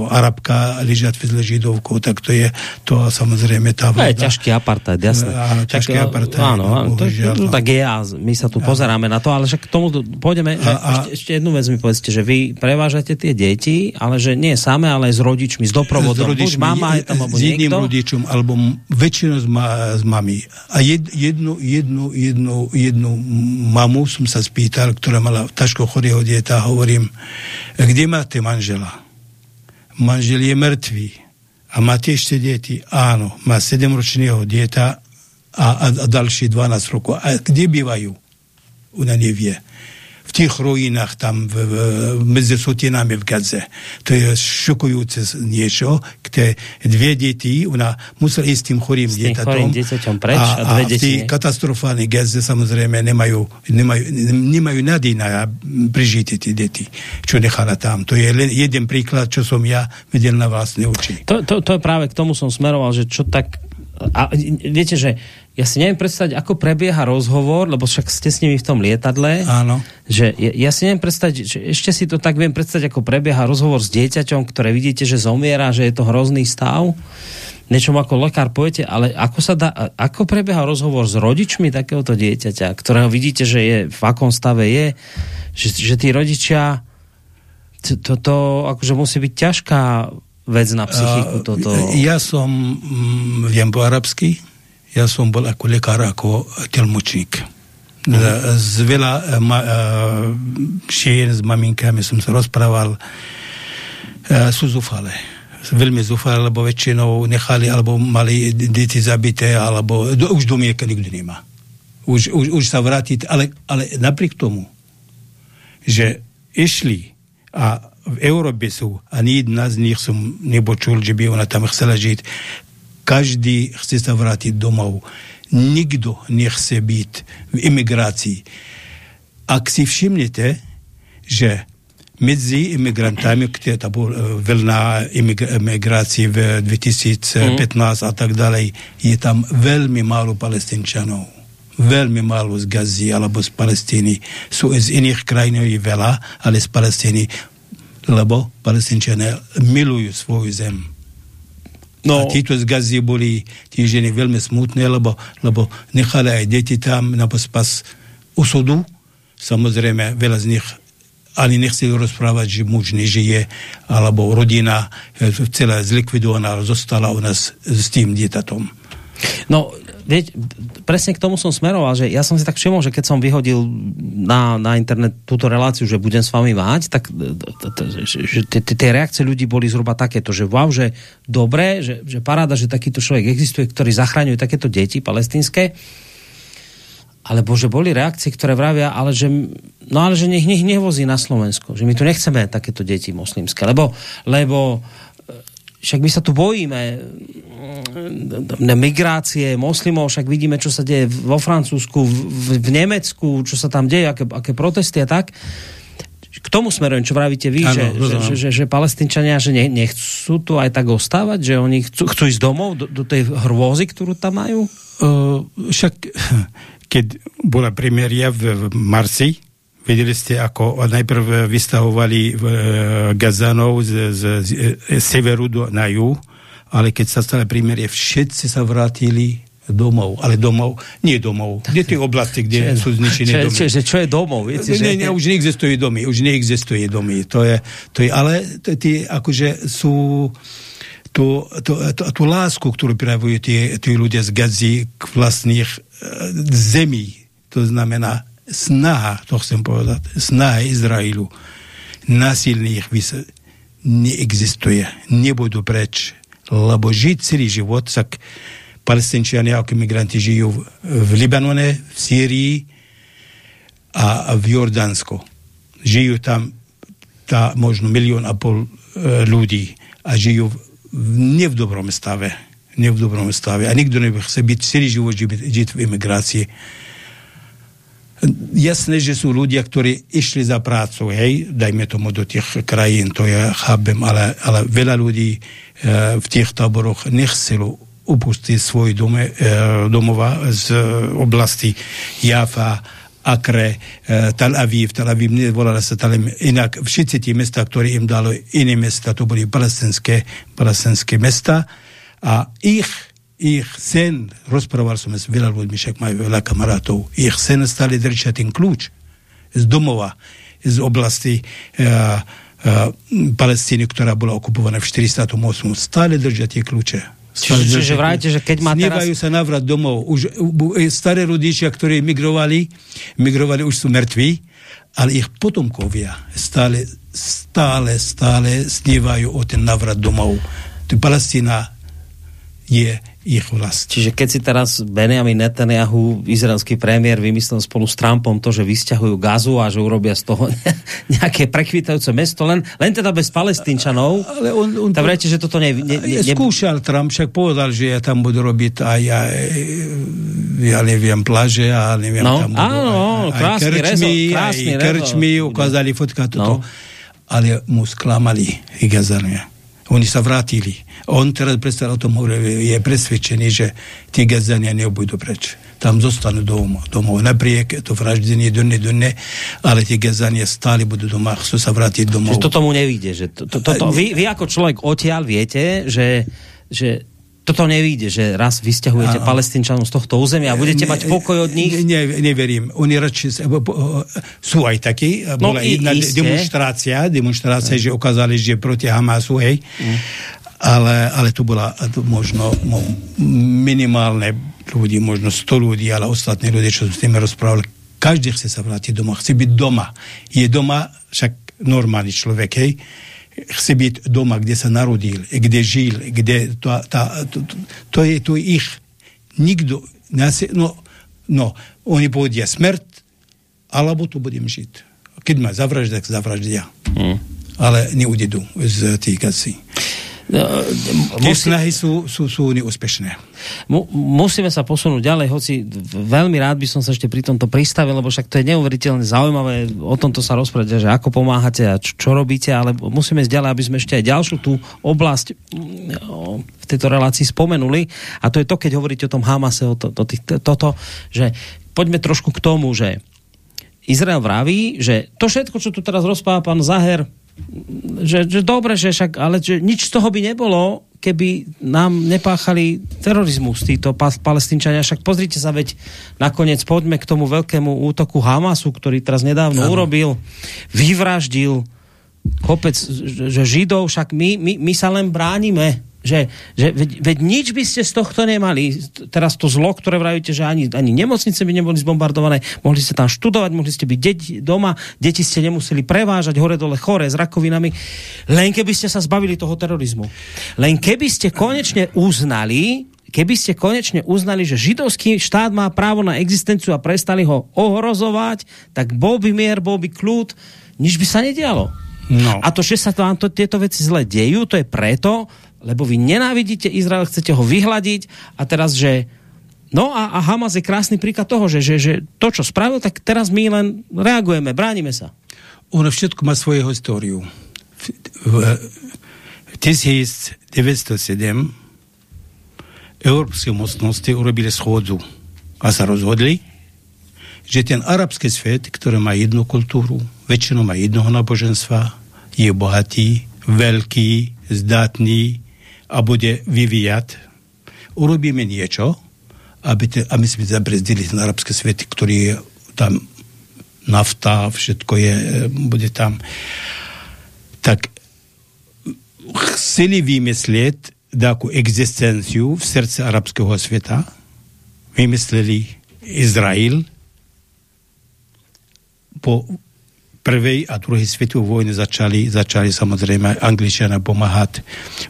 Arabka ležať vedľa Židovkou, tak to je to samozrejme tá vláda. To je ťažký apartheid, jasné. Áno, ťažký tak, apartheid. Áno, áno to, to, to, tak je a my sa tu pozeráme na to, ale že k tomu pôjdeme, a, a, ešte, ešte jednu vec mi povedzte, že vy prevážate máte tie deti, ale že nie same, ale aj s rodičmi, s doprovodom. S rodičmi, Buď mama je tam, alebo s jedným niekto. rodičom, alebo väčšinou s, ma, s mami. A jed, jednu, jednu, jednu, jednu mamu som sa spýtal, ktorá mala ťažko chorého dieta, hovorím, kde máte manžela? Manžel je mŕtvý. A máte ešte deti? Áno, má 7-ročného dieta a, a, a ďalší 12 rokov. A kde bývajú? Ona nevie tých ruinách tam v, v, medzi sutinami v Gadze. To je šokujúce niečo, kde dve deti, ona musela ísť tým chorým dieťatom. preč a, a dve a v tej katastrofálnej Gadze samozrejme nemajú, nemajú, nemajú nádej na prežitie tie deti, čo nechala tam. To je len jeden príklad, čo som ja videl na vlastné oči. To, to, to je práve k tomu som smeroval, že čo tak a viete, že ja si neviem predstaviť, ako prebieha rozhovor, lebo však ste s nimi v tom lietadle. Áno. Že ja, ja si neviem predstaviť, že ešte si to tak viem predstaviť, ako prebieha rozhovor s dieťaťom, ktoré vidíte, že zomiera, že je to hrozný stav. Niečom ako lekár poviete, ale ako sa dá, ako prebieha rozhovor s rodičmi takéhoto dieťaťa, ktorého vidíte, že je v akom stave je, že, že tí rodičia to, to, to akože musí byť ťažká vec na psychiku toto. Ja som, mm, viem po arabsky, ja som bol ako lekár, ako telmočník. Uh-huh. S veľa eh, ma, šien s maminkami som sa rozprával, uh, sú zúfale. Veľmi zúfale, lebo väčšinou nechali, alebo mali deti zabité, alebo do, už domienka nikto nemá. Už, už, už sa vrátiť, ale, ale napriek tomu, že išli a v Európe sú, ani jedna z nich som nebočul, že by ona tam chcela žiť, každý chce sa vrátiť domov. Nikto nechce byť v imigrácii. Ak si všimnete, že medzi imigrantami, ktorá bola e, veľná imigrácia v 2015 mm. a tak ďalej, je tam veľmi málo palestinčanov. Veľmi málo z Gazy alebo z Palestíny. Sú z iných krajín je veľa, ale z Palestíny, lebo palestinčania milujú svoju zem No. A títo z Gazie boli ženy veľmi smutné, lebo, lebo nechali aj deti tam na pospas osudu. Samozrejme, veľa z nich ani nechceli rozprávať, že muž nežije, alebo rodina e, celá zlikvidovaná zostala u nás s tým dietatom. No, Vieť, presne k tomu som smeroval, že ja som si tak všimol, že keď som vyhodil na, na internet túto reláciu, že budem s vami mať, tak že tie reakcie ľudí boli zhruba takéto, že wow, že dobre, že, že paráda, že takýto človek existuje, ktorý zachraňuje takéto deti palestinské, alebo že boli reakcie, ktoré vravia, ale že, no ale že nech nevozí na Slovensko, že my tu nechceme takéto deti moslimské, lebo, lebo však my sa tu bojíme mm, migrácie moslimov, však vidíme, čo sa deje vo Francúzsku, v, v Nemecku, čo sa tam deje, aké, aké protesty a tak. K tomu smerujem, čo vravíte vy, ano, že, že, že, že, že palestinčania že ne, nechcú tu aj tak ostávať, že oni chcú, chcú ísť domov do, do tej hrôzy, ktorú tam majú? Uh, však keď bola premiéria v, v Marsi, Videli ste, ako najprv vystavovali e, Gazanov z, z, z severu do, na juh, ale keď sa stala prímerie, všetci sa vrátili domov, ale domov, nie domov, kde tie oblasti, kde sú zničené domy. Čo, čo je domov? Viete, že... Nie, nie, už neexistuje domy, už neexistuje domy. To je, to je, ale tie akože sú tú, tú, tú, tú lásku, ktorú prejavujú tie, tie ľudia z Gazi k vlastných e, zemí, to znamená snaha, to chcem povedať, snaha Izraelu násilných vys- neexistuje, nebudú preč, lebo žiť celý život, tak palestinčania ako migranti žijú v, Libanone, v Sýrii a, v Jordánsku. Žijú tam tá možno milión a pol e, ľudí a žijú v, nie v dobrom stave. Nie v dobrom stave. A nikto nechce byť celý život žiť v imigrácii. Jasné, že sú ľudia, ktorí išli za prácu, hej, dajme tomu do tých krajín, to ja chápem, ale, ale veľa ľudí e, v tých táboroch nechcelo upustiť svoj dome, e, domova z oblasti Jafa, Akre, e, Tel Aviv, Tel Aviv nevolala sa Tel Aviv, inak všetci tie mesta, ktoré im dalo iné mesta, to boli palestinské, palestinské mesta. A ich ich sen, rozprával som s veľa ľuďmi, však majú veľa kamarátov, ich sen stali držať ten kľúč z domova, z oblasti uh, uh, Palestíny, ktorá bola okupovaná v 408. Stále držia tie kľúče. Čiže, čiže vrajte, že keď má teraz... sa domov. Už e, staré rodičia, ktorí migrovali, migrovali, už sú mŕtvi, ale ich potomkovia stále, stále, stále snívajú o ten navrat domov. Palestína je ich vlast. Čiže keď si teraz Benjamin Netanyahu, izraelský premiér, vymyslel spolu s Trumpom to, že vysťahujú gazu a že urobia z toho nejaké prekvitajúce mesto, len, len teda bez palestínčanov, ale on, on tak vrajte, že toto ne, ne, ne, ne... Skúšal Trump, však povedal, že ja tam budu robiť aj, aj ja neviem, plaže a neviem, no, tam budú áno, aj, aj krásny krčmy, rezol, krásny aj krčmy, rezol. ukázali fotka toto. No. Ale mu sklamali i Gazania. Oni sa vrátili. On teraz prestal o tom hovorí, je presvedčený, že tí gazania nebudú preč. Tam zostanú domov. domov. Napriek to vraždenie dunne, dunne, ale tie gazania stále budú doma, chcú sa vrátiť domov. Čiže to tomu nevíde. Že to, to, to, to, vy, vy ako človek odtiaľ viete, že, že toto nevíde, že raz vysťahujete a, palestínčanov z tohto územia a budete ne, mať pokoj od nich? Ne, neverím. Oni radšej, sú aj takí. No, Bola i, jedna iste. demonstrácia, demonstrácia, že ukázali, že proti Hamasu, hej. Mm. Ale, ale tu bola možno minimálne ľudí, možno 100 ľudí, ale ostatní ľudia, čo s tým rozprávali, každý chce sa vrátiť doma, chce byť doma. Je doma však normálny človek, hej chce byť doma, kde sa narodil, kde žil, kde to, tá, to, to, to, je, to je ich. Nikto, no, no, oni povedia smrť, alebo tu budem žiť. Keď ma zavraždia, tak zavraždia. Hmm. Ale neudidú z tých gací. Tie musí... snahy sú, sú, sú neúspešné. Mu, musíme sa posunúť ďalej, hoci veľmi rád by som sa ešte pri tomto pristavil, lebo však to je neuveriteľne zaujímavé o tomto sa rozprávať, že ako pomáhate a čo, čo robíte, ale musíme ísť ďalej, aby sme ešte aj ďalšiu tú oblasť v tejto relácii spomenuli. A to je to, keď hovoríte o tom Hamase, o to, to, to, toto, že poďme trošku k tomu, že Izrael vraví, že to všetko, čo tu teraz rozpáva pán Zaher, že, že dobre, že však, ale že nič z toho by nebolo, keby nám nepáchali terorizmus títo palestínčania. Však pozrite sa, veď nakoniec poďme k tomu veľkému útoku Hamasu, ktorý teraz nedávno ano. urobil, vyvraždil kopec že Židov, však my, my, my sa len bránime že, že veď, veď nič by ste z tohto nemali. Teraz to zlo, ktoré vravíte, že ani, ani nemocnice by neboli zbombardované, mohli ste tam študovať, mohli ste byť deti doma, deti ste nemuseli prevážať hore dole chore s rakovinami, len keby ste sa zbavili toho terorizmu. Len keby ste konečne uznali, keby ste konečne uznali, že židovský štát má právo na existenciu a prestali ho ohrozovať, tak bol by mier, bol by kľud, nič by sa nedialo. No. A to, že sa vám to, tieto veci zle dejú, to je preto, lebo vy nenávidíte Izrael, chcete ho vyhľadiť a teraz, že No a, a Hamas je krásny príklad toho, že, že, že to, čo spravil, tak teraz my len reagujeme, bránime sa. Ono všetko má svoju históriu. V, v, v 1907 európske mocnosti urobili schôdzu a sa rozhodli, že ten arabský svet, ktorý má jednu kultúru, väčšinou má jednoho náboženstva, je bohatý, veľký, zdatný, a bude vyvíjať, urobíme niečo aby, te, aby sme zabrzdili ten arabský svet, ktorý je tam nafta, všetko je, e, bude tam. Tak chceli vymyslieť takú existenciu v srdce arabského sveta, vymysleli Izrael, po prvej a druhej svetovej vojne začali, začali samozrejme Angličania pomáhať,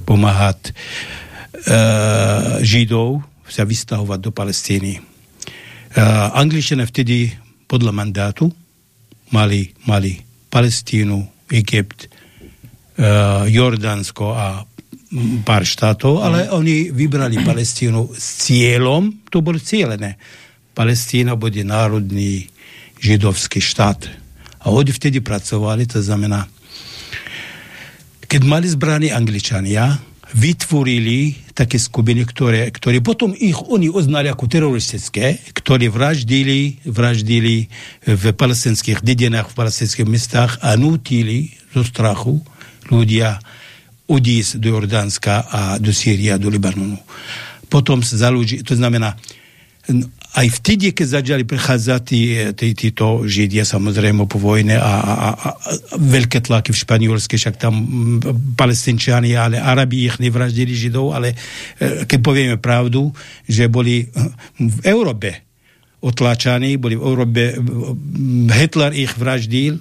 pomáhať uh, Židov sa vystahovať do Palestíny. Uh, Angličania vtedy podľa mandátu mali, mali Palestínu, Egypt, uh, Jordánsko a pár štátov, ale oni vybrali Palestínu s cieľom, to bolo cieľené. Palestína bude národný židovský štát. A oni vtedy pracovali, to znamená, keď mali zbraní Angličania, vytvorili také skupiny, ktoré, ktoré potom ich oni oznali ako teroristické, ktorí vraždili, vraždili v palestinských dedinách, v palestinských mestách a nutili zo strachu ľudia odísť do Jordánska a do Sýrie a do Libanonu. Potom sa zalúži, to znamená, aj vtedy, keď začali prechádzať tí, tí, títo Židia, samozrejme po vojne a, a, a, a veľké tlaky v Španielske, však tam palestinčani, ale Arabi ich nevraždili Židov, ale e, keď povieme pravdu, že boli v Európe otlačaní, boli v Európe, Hitler ich vraždil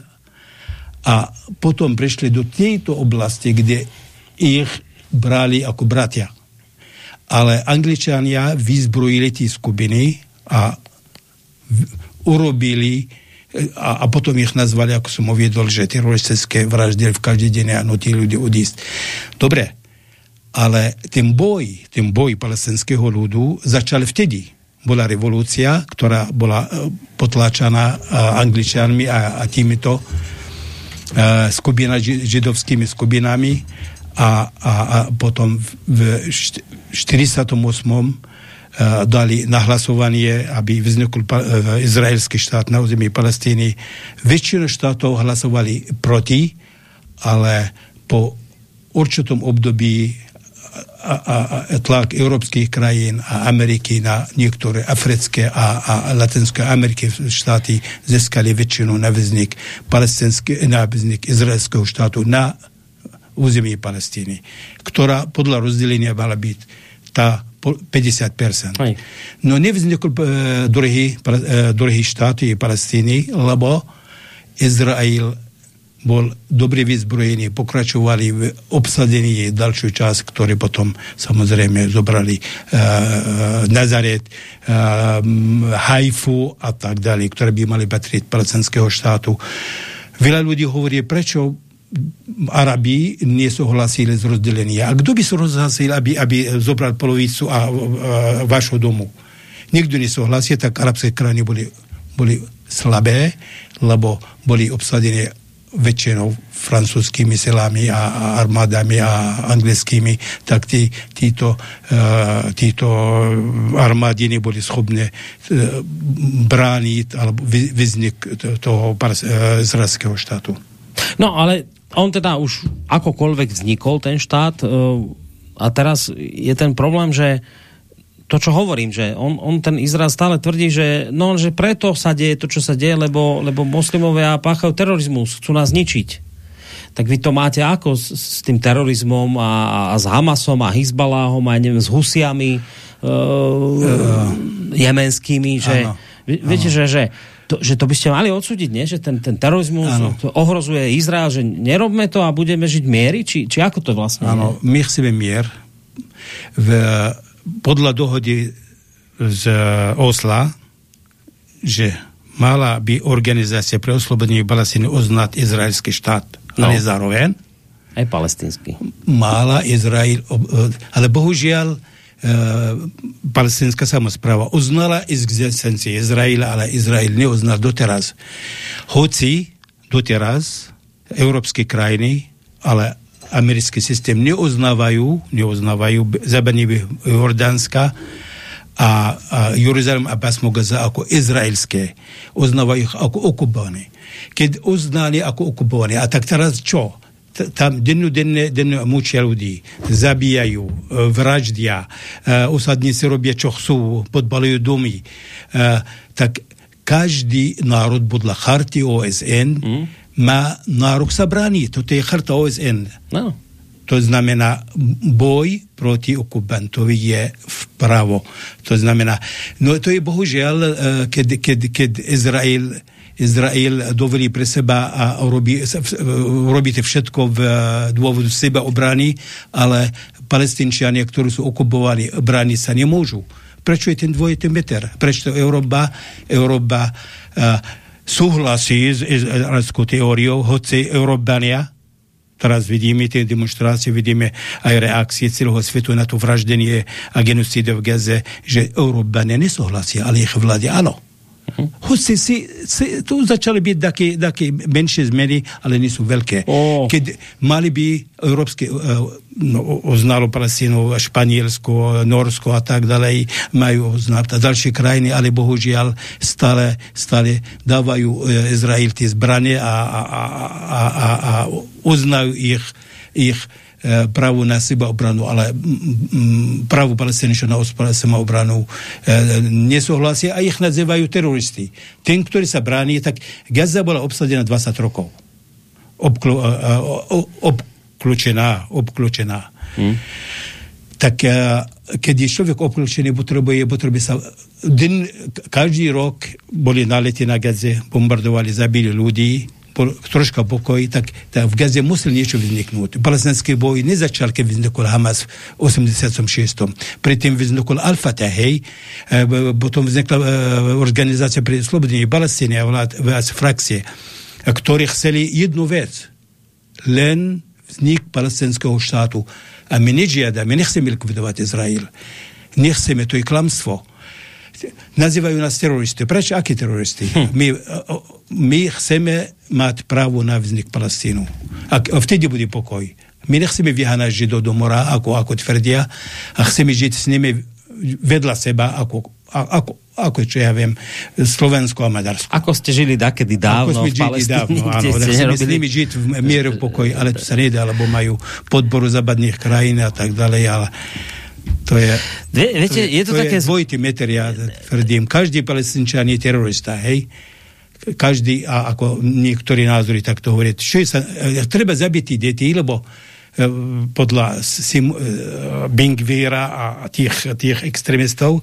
a potom prišli do tejto oblasti, kde ich brali ako bratia. Ale Angličania vyzbrojili tie skupiny a urobili a, a potom ich nazvali, ako som uviedol, že teroristické vraždy v každý deň a nutili ľudí odísť. Dobre, ale ten boj, ten boj palestinského ľudu začal vtedy. Bola revolúcia, ktorá bola e, potláčaná e, angličanmi a, a týmito uh, skupina, židovskými skupinami a, a, a potom v 48 Eh, dali na hlasovanie, aby vznikol eh, izraelský štát na území Palestíny. Väčšina štátov hlasovali proti, ale po určitom období a, a, a tlak európskych krajín a Ameriky na niektoré africké a, a latinské Ameriky štáty získali väčšinu na vznik izraelského štátu na území Palestíny, ktorá podľa rozdelenia mala byť tá 50%. Aj. No nevznikol uh, druhý, uh, druhý štát je Palestíny, lebo Izrael bol dobre vyzbrojený, pokračovali v obsadení ďalšiu časť, ktoré potom samozrejme zobrali uh, Nazaret, uh, Haifu a tak ďalej, ktoré by mali patriť palestinského štátu. Veľa ľudí hovorí, prečo Arabi nesúhlasili s rozdelením. A kto by súhlasil, aby, aby zobral polovicu a, a vašho domu? Nikto nesúhlasil, tak arabské krajiny boli, boli slabé, lebo boli obsadené väčšinou francúzskými silami a, armádami a anglickými, tak tí, títo, uh, títo armády neboli schopné uh, brániť alebo vyznik toho uh, izraelského štátu. No ale on teda už akokoľvek vznikol ten štát e, a teraz je ten problém, že to, čo hovorím, že on, on ten Izrael stále tvrdí, že, no, že preto sa deje to, čo sa deje, lebo, lebo moslimovia páchajú terorizmus, chcú nás ničiť. Tak vy to máte ako s, s tým terorizmom a, a s Hamasom a Hizbalahom a neviem, s Husiami uh, uh, jemenskými, že, viete, že, že to, že to by ste mali odsúdiť, nie? že ten, ten terorizmus ohrozuje Izrael, že nerobme to a budeme žiť miery? Či, či ako to vlastne Áno, my chceme mier. V, podľa dohody z Osla, že mala by organizácia pre oslobodenie Palestíny uznať izraelský štát, no. ale zároveň aj palestínsky. Mala Izrael, ale bohužiaľ palestinská samozpráva uznala existenciu Izraela, ale Izrael neuznal doteraz. Hoci doteraz európske krajiny, ale americký systém neuznávajú, neuznávajú zabenie Jordánska a, a Jeruzalém a Basmo Gaza ako izraelské. Uznávajú ich ako okupované. Keď uznali ako okupované, a tak teraz čo? Tam dennodenne denne mučia ľudí, zabíjajú, e, vraždia, e, osadníci robia, čo chcú, podbalujú domy. E, tak každý národ podľa charty OSN mm. má nárok sa brániť. Toto je charta OSN. No. To znamená, boj proti okupantovi je vpravo. To znamená, no to je bohužiaľ, keď, keď, keď Izrael Izrael dovolí pre seba a robí, robíte všetko v dôvodu seba obrany, ale palestinčiania, ktorí sú okupovaní, brániť sa nemôžu. Prečo je ten dvojitý meter? Prečo Európa, Európa uh, súhlasí s izraelskou teóriou, hoci Európania Teraz vidíme tie demonstrácie, vidíme aj reakcie celého svetu na to vraždenie a genocídu v Gaze, že Európania nesúhlasia, ale ich vlády áno. Uh-huh. Hoci si, si, tu začali byť také, také menšie zmeny, ale nie sú veľké. Oh. Keď mali by európske, uh, no, oznalo Palestínu, Španielsko, Norsko a tak ďalej, majú oznať a ďalšie krajiny, ale bohužiaľ stále, stále dávajú uh, Izrael tie zbranie a, a, a, a, a uznajú ich, ich E, právo na seba obranu, ale právo palestinčov na seba obranu e, nesúhlasia a ich nazývajú teroristi. Ten, ktorý sa bráni, tak Gaza bola obsadená 20 rokov. Obklu, e, obklučená, obklučená. Hmm. Tak keď je človek obklúčený, potrebuje, potrebuje sa... Den, každý rok boli nalety na Gaze, bombardovali, zabili ľudí, troška pokoj, tak, tak v Gaze musel niečo vzniknúť. Palestinský boj nezačal, keď vznikol Hamas v 86. Predtým vznikol Al-Fatah, hej, e, potom vznikla e, organizácia pre slobodenie Palestíny a vlád, frakcie, ktorí chceli jednu vec, len vznik palestinského štátu. A my nežiadame, nechceme likvidovať Izrael. Nechceme, to je klamstvo nazývajú nás teroristi. Prečo? Akí teroristi? Hm. My, my chceme mať právo na vznik Palestínu. A vtedy bude pokoj. My nechceme vyhanať Židov do mora, ako, ako tvrdia, a chceme žiť s nimi vedľa seba, ako, ako, ako čo ja viem, Slovensko a Maďarsko. Ako ste žili dakedy dávno ako sme v Palestíne, dávno, áno, chceme s nimi žiť v mieru pokoji, ale to sa nedá, lebo majú podporu západných krajín a tak ďalej, ale to je, Ve, viete, to je, je to, to také... je dvojitý meter, ja tvrdím. Každý palestinčan je terorista, hej? Každý, a ako niektorí názory takto hovoria. Čo je sa, e, treba zabiť deti, lebo e, podľa Sim, e, Bingvíra a tých, tých extrémistov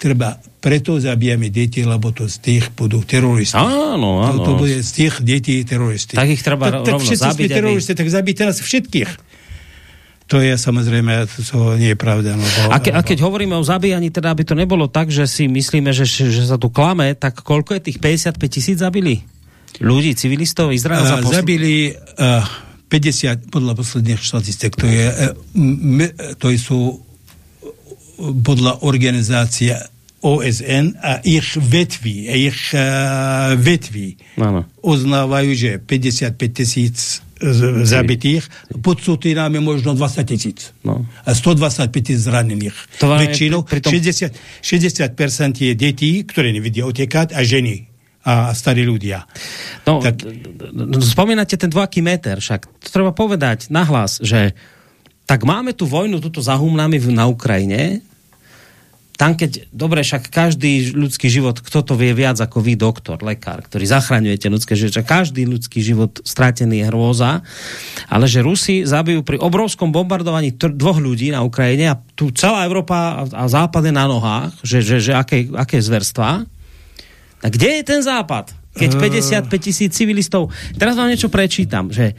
treba preto zabijame deti, lebo to z tých budú teroristi. Áno, áno. To, to bude z tých detí teroristi. Tak ich treba tak, rovno tak všetci zabiť. Sme teroristi, tak zabíte nás všetkých. To je samozrejme, to nie je pravda. No, bo, a, ke, a keď hovoríme o zabíjaní, teda aby to nebolo tak, že si myslíme, že, že sa tu klame, tak koľko je tých 55 tisíc zabili? Ľudí, civilistov, Izrael uh, posl- Zabili uh, 50, podľa posledných štatistik, to, je, uh, to sú podľa organizácie OSN a ich vetví, ich uh, vetví ano. oznávajú, že 55 tisíc zabitých, pod sutinami možno 20 tisíc. No. A 125 tisíc zranených. To Väčšinou pri, pri tom... 60, 60% je detí, ktoré nevidia utekať a ženy a starí ľudia. No, tak... spomínate ten dvojaký meter, však to treba povedať nahlas, že tak máme tu vojnu, tuto za humnami na Ukrajine, tam keď, dobre, však každý ľudský život, kto to vie viac ako vy, doktor, lekár, ktorý zachraňujete ľudské životy, každý ľudský život stratený je hrôza, ale že Rusi zabijú pri obrovskom bombardovaní dvoch ľudí na Ukrajine a tu celá Európa a, a západ je na nohách, že, že, že aké, aké zverstva. A kde je ten západ? Keď 55 tisíc civilistov... Teraz vám niečo prečítam, že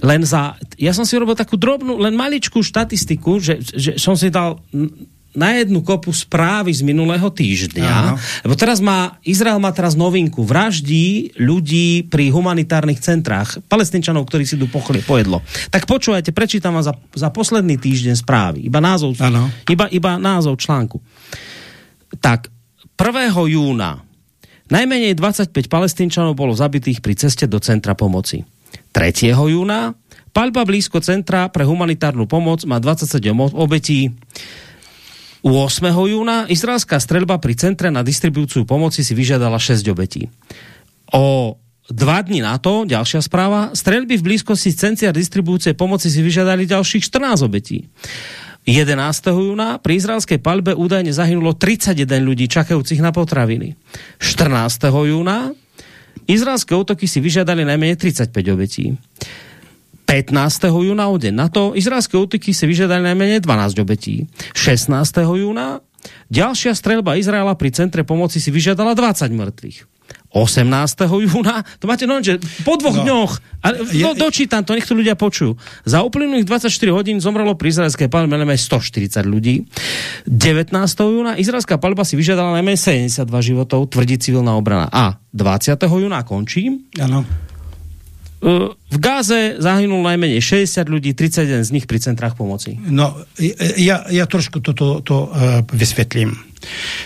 len za... Ja som si robil takú drobnú, len maličkú štatistiku, že, že som si dal na jednu kopu správy z minulého týždňa, Aha. lebo teraz má, Izrael má teraz novinku, vraždí ľudí pri humanitárnych centrách, palestinčanov, ktorí si tu pojedlo. Tak počúvajte, prečítam vám za, za posledný týždeň správy, iba názov, iba, iba názov článku. Tak, 1. júna najmenej 25 palestínčanov bolo zabitých pri ceste do centra pomoci. 3. júna Paľba blízko centra pre humanitárnu pomoc má 27 obetí. 8. júna izraelská streľba pri centre na distribúciu pomoci si vyžiadala 6 obetí. O dva dní na to, ďalšia správa, streľby v blízkosti centra distribúcie pomoci si vyžiadali ďalších 14 obetí. 11. júna pri izraelskej palbe údajne zahynulo 31 ľudí čakajúcich na potraviny. 14. júna izraelské útoky si vyžiadali najmenej 35 obetí. 15. júna o deň na to izraelské útoky si vyžiadali najmenej 12 obetí. 16. júna ďalšia strelba Izraela pri centre pomoci si vyžiadala 20 mŕtvych. 18. júna, to máte no, že po dvoch no, dňoch, ale no, dočítam to, nech to ľudia počujú. Za uplynulých 24 hodín zomrelo pri izraelskej palbe najmä 140 ľudí. 19. júna izraelská palba si vyžiadala najmä 72 životov, tvrdí civilná obrana. A 20. júna končím. Áno v Gáze zahynul najmenej 60 ľudí, 31 z nich pri centrách pomoci. No, ja, ja trošku toto to, uh, vysvetlím.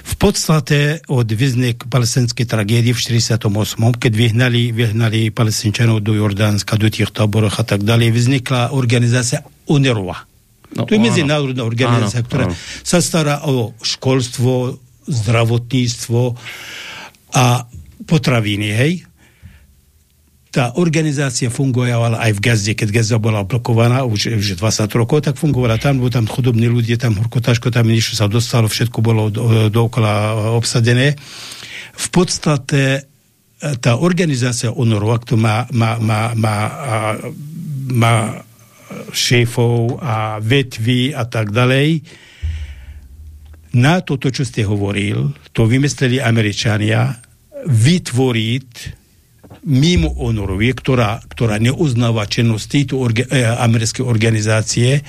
V podstate od vznik palestinskej tragédie v 48. keď vyhnali, vyhnali palestinčanov do Jordánska, do tých táborov a tak ďalej, vznikla organizácia UNRWA. No, to je medzinárodná organizácia, áno, ktorá áno. sa stará o školstvo, zdravotníctvo a potraviny, hej? Tá organizácia fungovala aj v Gazde, keď Gazda bola blokovaná už, už 20 rokov, tak fungovala tam, boli tam chudobní ľudia, tam horkotaško, tam niečo sa dostalo, všetko bolo do, obsadené. V podstate e, tá organizácia UNRWA, to má, má, má, má, má šéfov a vetvy a tak ďalej, na toto, čo ste hovoril, to vymysleli Američania, vytvoriť mimo Onorovie, ktorá, ktorá neuznáva činnosť tejto orga, e, americké organizácie, e,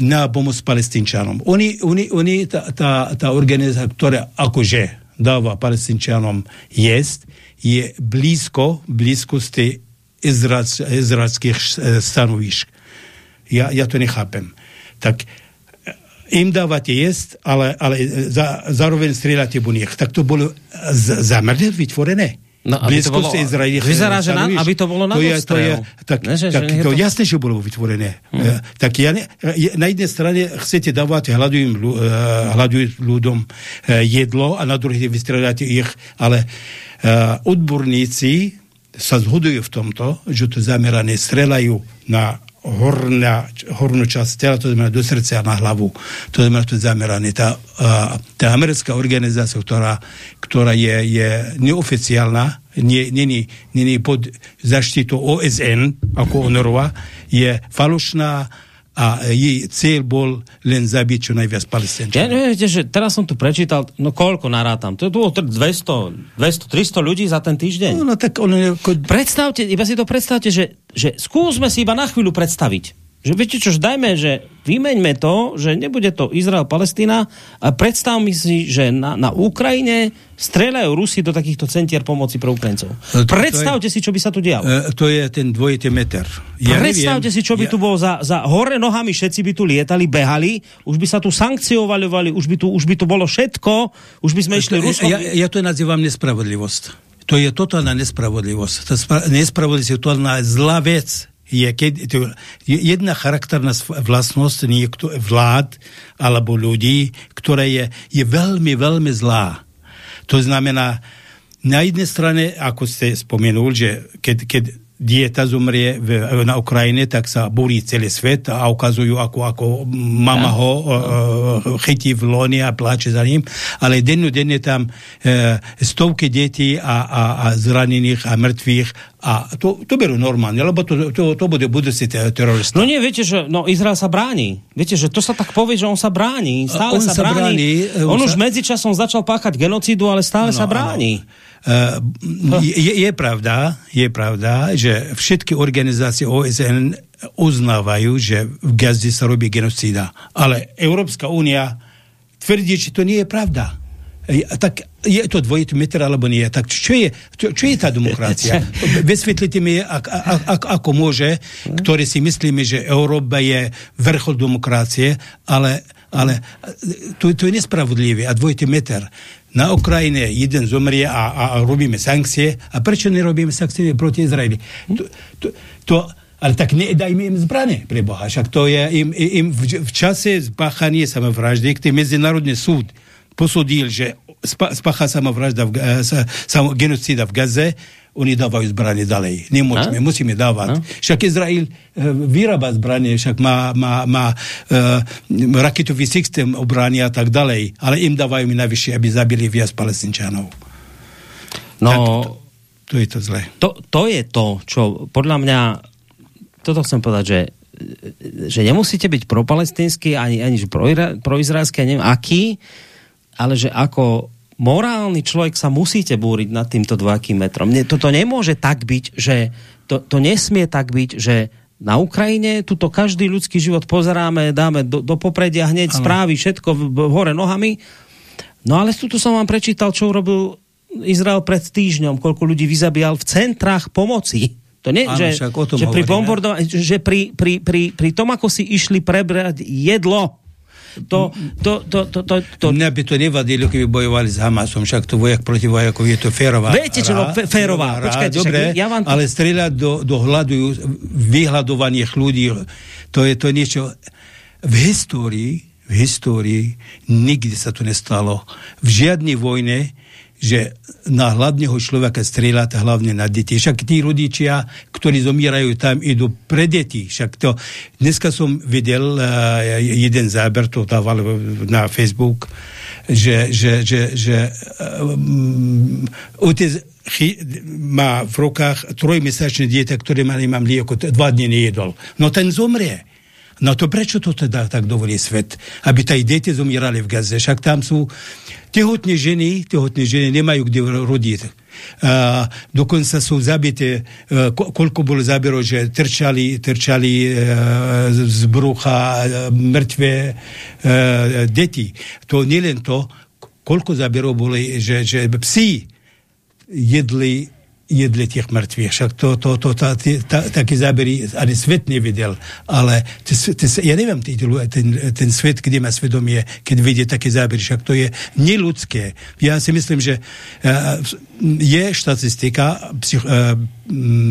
na pomoc palestinčanom. Oni, oni, oni tá, tá, tá organizácia, ktorá akože dáva palestinčanom jesť, je blízko, blízkosti izraelských e, stanovišk. Ja, ja to nechápem. Tak im dávate jesť, ale, ale za, zároveň strieľate nich. Tak to bolo zamerne vytvorené. No, aby to bolo, Izraeli, vyzerá, že na, aby to bolo na to je, to je, tak, ne, že, tak že to, to jasné, že bolo vytvorené. Hmm. Tak ja ne, na jednej strane chcete dávať hľadujem, uh, hľadujem ľuďom uh, jedlo a na druhej vystreľáte ich, ale uh, odborníci sa zhodujú v tomto, že to zamerané strelajú na horná, hornú časť tela, to znamená do srdca a na hlavu. To znamená, to je zamerané. Tá, tá americká organizácia, ktorá, ktorá je, je neoficiálna, nie, nie, nie pod zaštitou OSN, ako ONRWA, je falošná, a jej cieľ bol len zabiť čo najviac palestinčanov. Ja, viete, že teraz som tu prečítal, no koľko narátam? To je 200, 200, 300 ľudí za ten týždeň. No, no tak on... Predstavte, iba si to predstavte, že, že skúsme si iba na chvíľu predstaviť že viete čo, dajme, že vymeňme to, že nebude to Izrael-Palestína a predstavme si, že na, na Ukrajine strieľajú Rusi do takýchto centier pomoci pre Ukrajincov. To, Predstavte to je, si, čo by sa tu dialo. Uh, to je ten dvojitý meter. Ja Predstavte neviem, si, čo by ja... tu bolo za, za hore nohami, všetci by tu lietali, behali, už by sa tu sankciovali, už by tu, už by tu bolo všetko, už by sme išli Rusom. Ja, ja to nazývam nespravodlivosť. To je totálna nespravodlivosť. To nespravodlivosť je totálna zlá vec je, keď, to, jedna charakterná vlastnosť niekto, vlád alebo ľudí, ktorá je, je veľmi, veľmi zlá. To znamená, na jednej strane, ako ste spomenul, že keď, keď dieta zomrie v, na Ukrajine, tak sa borí celý svet a ukazujú, ako, ako mama ho uh, chytí v lone a pláče za ním, ale dennodenne tam uh, stovky detí a, a, a zranených a mŕtvych a to, to berú normálne, lebo to, to, to bude budúci terorista. No nie, viete, že no, Izrael sa bráni. Viete, že to sa tak povie, že on sa bráni. Stále on sa, sa bráni. bráni. On, on už sa... medzičasom začal páchať genocídu, ale stále no, sa bráni. Ano. Uh, je, je pravda, je pravda, že všetky organizácie OSN uznávajú, že v Gazde sa robí genocída. Ale Európska únia tvrdí, že to nie je pravda. Tak je to dvojitý meter alebo nie? Tak čo je, čo, čo je tá demokracia? Vysvetlite mi, ak, ak, ak, ako môže, ktorý si myslíme, že Európa je vrchol demokracie, ale, ale to, to je nespravodlivé. A dvojitý meter na Ukrajine jeden zomrie a, a, a robíme sankcie. A prečo nerobíme sankcie proti Izraeli? To, to, to, ale tak nedajme im zbrane, pre Boha. Však to je im, im v, v čase spáchania samovraždy, ktorý Medzinárodný súd posudil, že spácha samovražda, v, sa, genocída v Gaze, oni dávajú zbranie ďalej. Nemôžeme, A? musíme dávať. A? Však Izrael e, vyrába zbranie, však má, má, má e, raketový systém obrany a tak ďalej, ale im dávajú mi najvyššie, aby zabili viac palestinčanov. No, To je to zlé. to, to je to, čo podľa mňa, toto chcem povedať, že, že nemusíte byť propalestínsky, ani, ani pro, proizraelský, ani neviem aký, ale že ako morálny človek sa musíte búriť nad týmto dvojakým metrom. Ne, toto nemôže tak byť, že to, to nesmie tak byť, že na Ukrajine tuto každý ľudský život pozeráme, dáme do, do popredia hneď ano. správy, všetko v, v, hore nohami. No ale tu som vám prečítal, čo urobil Izrael pred týždňom, koľko ľudí vyzabíjal v centrách pomoci. To nie, Áno, že, že pri hovoríme. bombardovaní, že pri, pri, pri, pri tom, ako si išli prebrať jedlo, to, to, to, to, to, to, Mňa by to nevadilo, keby bojovali s Hamasom, však to vojak proti vojakov je to férová. Viete čo, no, fé- férová, počkajte, však dobre, ja vám ale strieľať do, do hľadu, vyhľadovaných ľudí, to je to niečo... V histórii, v histórii nikdy sa to nestalo. V žiadnej vojne že na hladného človeka strieľať hlavne na deti. Však tí rodičia, ktorí zomierajú tam, idú pre deti. Však to, dneska som videl uh, jeden záber, to dával na Facebook, že, že, že, že um, otec má v rukách trojmesačné dieťa, ktoré má nemá mlieko, dva dny nejedol. No ten zomrie. No to prečo to teda tak dovolí svet? Aby taj deti zomierali v Gaze. Však tam sú tehotné ženy, tehotné ženy nemajú kde rodiť. Uh, dokonca sú zabité, ko, koľko bolo záberov, že trčali, trčali uh, z brucha uh, mŕtve deti. To nielen to, koľko záberov boli, že, že psi jedli jedli tých mŕtvych. Však to, to, to, ta, ta, také zábery ani svet nevidel. Ale ty, ty, ja neviem, ten, ten svet, kde má svedomie, keď vidie také zábery, však to je neludské. Ja si myslím, že uh, je štatistika psych, uh,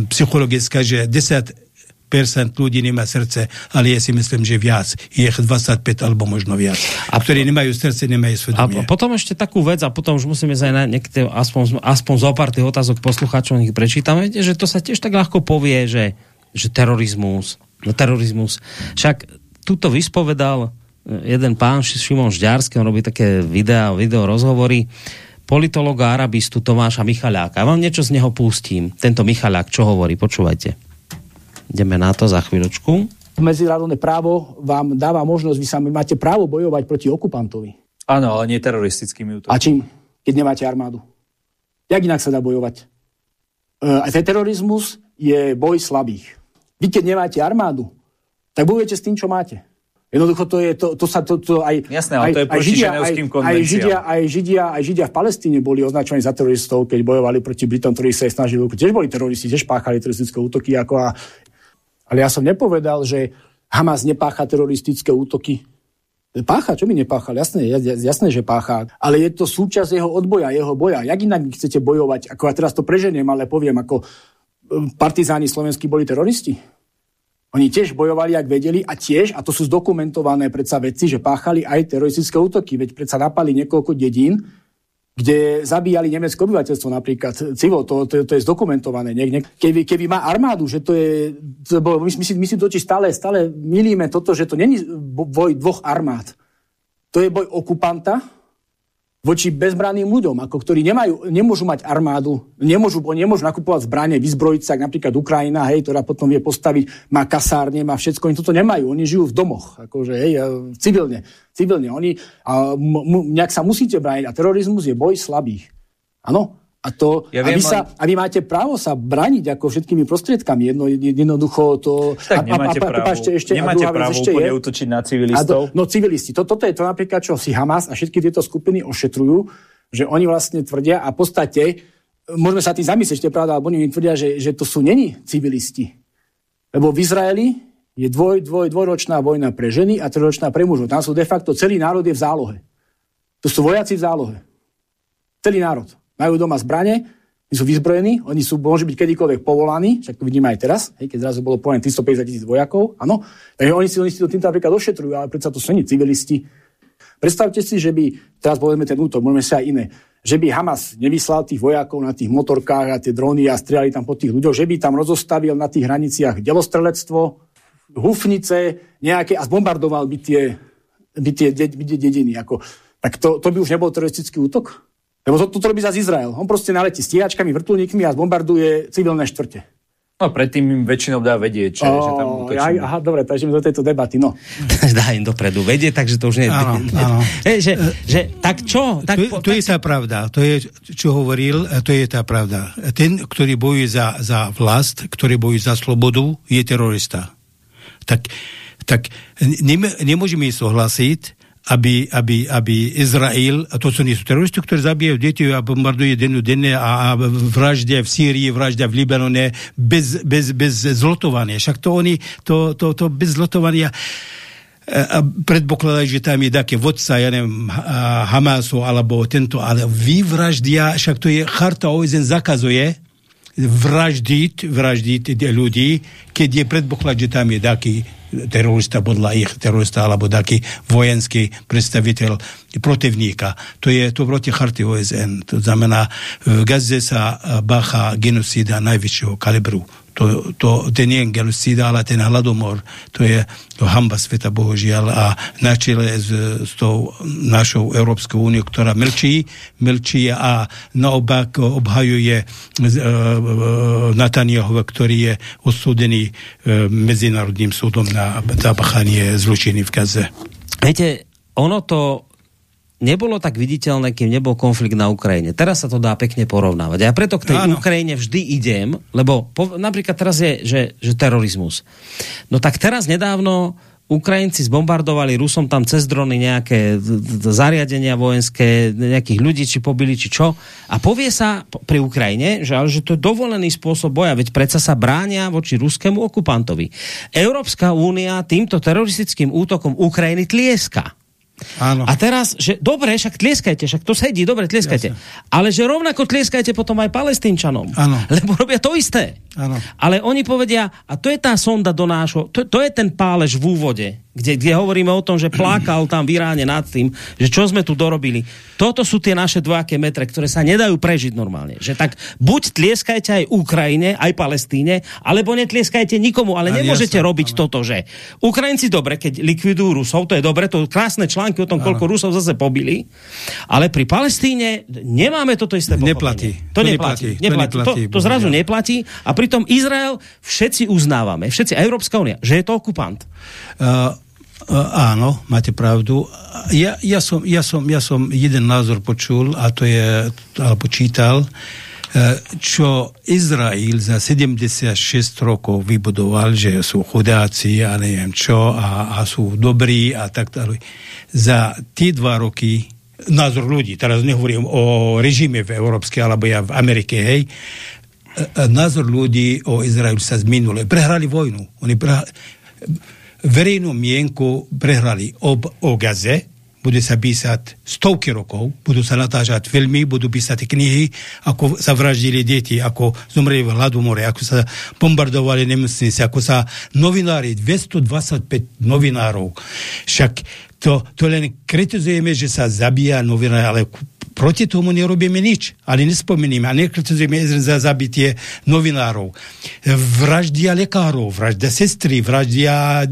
psychologická, že 10 percent ľudí nemá srdce, ale ja si myslím, že viac. Je ich 25 alebo možno viac. A ktorí nemajú srdce, nemajú svedomie. A potom ešte takú vec, a potom už musíme sa aj na niektoré, aspoň, aspoň zo pár tých otázok poslucháčov nech prečítame, že to sa tiež tak ľahko povie, že, že terorizmus, no terorizmus. Však tuto vyspovedal jeden pán Šimon Žďarský, on robí také videá, video rozhovory, politologa arabistu Tomáša Michaľáka. Ja vám niečo z neho pustím. Tento Michaľák, čo hovorí, počúvajte. Ideme na to za chvíľočku. Medzinárodné právo vám dáva možnosť, vy sami máte právo bojovať proti okupantovi. Áno, ale nie teroristickými útokmi. A čím? Keď nemáte armádu. Jak inak sa dá bojovať? A ten terorizmus je boj slabých. Vy keď nemáte armádu, tak bojujete s tým, čo máte. Jednoducho to je, to, to sa to, to aj, Jasné, ale aj, to je proti židia, aj, aj, židia, aj, židia, aj židia v Palestíne boli označení za teroristov, keď bojovali proti Britom, ktorí sa snažili, tiež boli teroristi, tiež páchali teroristické útoky. Ako a, ale ja som nepovedal, že Hamas nepácha teroristické útoky. Pácha, čo mi nepáchal? Jasné, jasné, že pácha. Ale je to súčasť jeho odboja, jeho boja. Jak inak chcete bojovať? Ako ja teraz to preženiem, ale poviem, ako partizáni slovenskí boli teroristi. Oni tiež bojovali, ak vedeli, a tiež, a to sú zdokumentované predsa veci, že páchali aj teroristické útoky, veď predsa napali niekoľko dedín, kde zabíjali nemecké obyvateľstvo napríklad, civo, to, to, to je zdokumentované. Nie, nie. Keby, keby má armádu, že to je, to my, my, si, my si totiž stále, stále milíme toto, že to není boj dvoch armád. To je boj okupanta voči bezbranným ľuďom, ako ktorí nemajú, nemôžu mať armádu, nemôžu, nemôžu nakupovať zbranie, vyzbrojiť sa, napríklad Ukrajina, hej, ktorá potom vie postaviť, má kasárne, má všetko, oni toto nemajú, oni žijú v domoch, akože, hej, civilne, civilne, oni, a m- nejak sa musíte brániť a terorizmus je boj slabých. Áno, a to, Ja a, vy viem, sa, a vy máte právo sa braniť ako všetkými prostriedkami. Jedno, jednoducho to... Tak nemáte a, a, právo, prepáčte, ešte, a nemáte vec právo ešte je, útočiť na a civilistov. to, no civilisti. To, toto je to napríklad, čo si Hamas a všetky tieto skupiny ošetrujú, že oni vlastne tvrdia a v podstate, môžeme sa tým zamyslieť, ešte pravda, alebo oni tvrdia, že, že to sú není civilisti. Lebo v Izraeli je dvoj, dvoj, dvojročná vojna pre ženy a trojročná pre mužov. Tam sú de facto, celý národ je v zálohe. To sú vojaci v zálohe. Celý národ. Majú doma zbrane, oni sú vyzbrojení, oni sú, môžu byť kedykoľvek povolaní, však to vidíme aj teraz, hej, keď zrazu bolo povedané 350 tisíc vojakov, áno. Takže oni si, oni si to týmto napríklad ošetrujú, ale predsa to sú nie civilisti. Predstavte si, že by, teraz povedzme ten útok, môžeme sa aj iné, že by Hamas nevyslal tých vojakov na tých motorkách a tie drony a strieľali tam po tých ľuďoch, že by tam rozostavil na tých hraniciach delostrelectvo, hufnice nejaké a zbombardoval by tie, by tie, by tie dediny. Ako, tak to, to by už nebol teroristický útok? Lebo to, toto robí zase Izrael. On proste naletí stíhačkami, vrtulníkmi a zbombarduje civilné štvrte. No predtým im väčšinou dá vedieť, že, Ó, že tam ja, útočíme. aha, dobre, takže do tejto debaty. No. Dá im dopredu vedie, takže to už nie je... Áno, áno. Hej, že, že, tak čo? Tak, to, po, to je tá pravda. To je, čo hovoril, to je tá pravda. Ten, ktorý bojuje za, za vlast, ktorý bojuje za slobodu, je terorista. Tak, tak nem, nemôžeme súhlasiť, aby, aby, aby Izrael, a to sú nie sú teroristi, ktorí zabijajú deti a bombardujú dennu denne a, a vraždia v Sýrii, vraždia v Libanone bez, bez, bez zlotovania. Však to oni, to, to, to bez zlotovania a predpokladajú, že tam je také vodca, ja neviem, Hamasu alebo tento, ale vyvraždia, však to je charta OSN zakazuje vraždiť, vraždiť ľudí, keď je predpoklad, že tam je taký terorista podľa ich terorista alebo taký vojenský predstaviteľ protivníka. To je to proti charty OSN. To znamená, v Gaze sa bacha genocída najvyššieho kalibru. To, to, to nie je genocída, ale ten hladomor, to je to hamba sveta, bohužiaľ, a na čele s, s tou našou Európskou úniou, ktorá mlčí, mlčí a naopak obhajuje uh, Netanyahu, ktorý je osúdený uh, Medzinárodným súdom na zapachanie zločiny v Gaze. Viete, ono to nebolo tak viditeľné, kým nebol konflikt na Ukrajine. Teraz sa to dá pekne porovnávať. A ja preto k tej Áno. Ukrajine vždy idem, lebo po, napríklad teraz je, že, že terorizmus. No tak teraz nedávno Ukrajinci zbombardovali Rusom tam cez drony nejaké zariadenia vojenské, nejakých ľudí, či pobili, či čo. A povie sa pri Ukrajine, že, ale že to je dovolený spôsob boja, veď predsa sa bránia voči ruskému okupantovi. Európska únia týmto teroristickým útokom Ukrajiny tlieska. Áno. A teraz, že dobre, však tlieskajte, však to sedí, dobre, tlieskajte. Ale že rovnako tlieskajte potom aj palestínčanom. Áno. Lebo robia to isté. Áno. Ale oni povedia, a to je tá sonda do nášho, to, to je ten pálež v úvode, kde, kde hovoríme o tom, že plákal tam v Iráne nad tým, že čo sme tu dorobili. Toto sú tie naše dvojaké metre, ktoré sa nedajú prežiť normálne. Že tak buď tlieskajte aj Ukrajine, aj Palestíne, alebo netlieskajte nikomu, ale Ale nemôžete jasné, robiť toto, že Ukrajinci dobre, keď likvidujú Rusov, to je dobre, to sú krásne články o tom, koľko Rusov zase pobili, ale pri Palestíne nemáme toto isté. Neplatí. To To neplatí. neplatí. To neplatí. To, to zrazu neplatí a pritom Izrael všetci uznávame, všetci, Európska únia, že je to okupant. Uh, áno, máte pravdu. Ja, ja, som, ja, som, ja som jeden názor počul, a to je, alebo čítal, uh, čo Izrael za 76 rokov vybudoval, že sú chudáci a neviem čo a, a sú dobrí a tak ďalej. Za tie dva roky názor ľudí, teraz nehovorím o režime v Európskej alebo ja v Amerike, hej, názor ľudí o Izraelu sa zminul. Prehrali vojnu. Oni prehrali, verejnú mienku prehrali ob, o Gaze, bude sa písať stovky rokov, budú sa natážať filmy, budú písať knihy, ako sa vraždili deti, ako zomreli v hladomore, ako sa bombardovali nemocnice, ako sa novinári, 225 novinárov. Však to, to len kritizujeme, že sa zabíja novinár, ale proti tomu nerobíme nič. Ale nespomenieme a nekritizujeme za zabitie novinárov. Vraždia lekárov, vraždia sestry, vraždia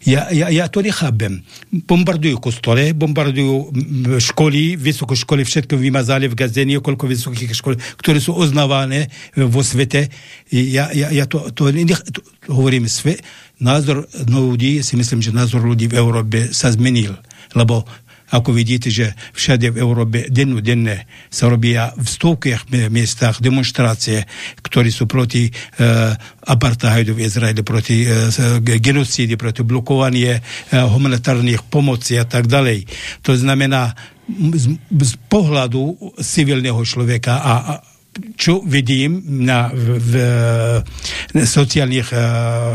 ja, ja, ja to nechápem. Bombardujú kostole, bombardujú školy, vysoké školy, všetko vymazali v Gaze, niekoľko vysokých škol, ktoré sú oznávané vo svete. Ja, ja, ja to, to, nech, to hovorím, sve, názor ľudí, si myslím, že názor ľudí v Európe sa zmenil. Lebo ako vidíte, že všade v Európe denno denne sa robia v stovkých miestach demonstrácie, ktoré sú proti uh, apartheidu v Izraeli, proti uh, genocídy, proti blokovanie uh, humanitárnych pomoci a tak ďalej. To znamená, z, z pohľadu civilného človeka a, a čo vidím na, v, v, na sociálnych uh,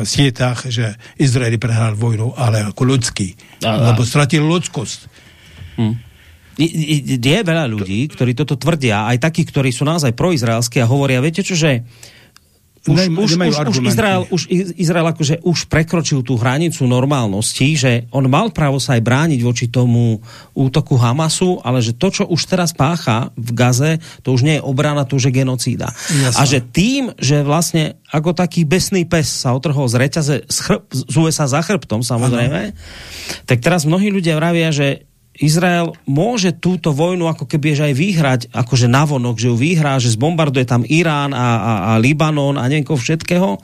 sietách, že Izrael prehral vojnu, ale ako ľudský. A- a- Lebo stratil ľudskosť. I- i- Je veľa ľudí, ktorí toto tvrdia, aj takí, ktorí sú naozaj proizraelskí a hovoria, viete čo, že už, Nemajú- už, už, už. Izrael, už Izrael akože už prekročil tú hranicu normálnosti, že on mal právo sa aj brániť voči tomu útoku Hamasu, ale že to, čo už teraz pácha v Gaze, to už nie je obrana, to už je genocída. Jasné. A že tým, že vlastne ako taký besný pes sa otrhol z reťaze z, chrb, z USA za chrbtom, samozrejme, tak teraz mnohí ľudia vravia, že Izrael môže túto vojnu ako keby že aj vyhrať, akože navonok, že ju vyhrá, že zbombarduje tam Irán a, a, a Libanon a neviem koho všetkého,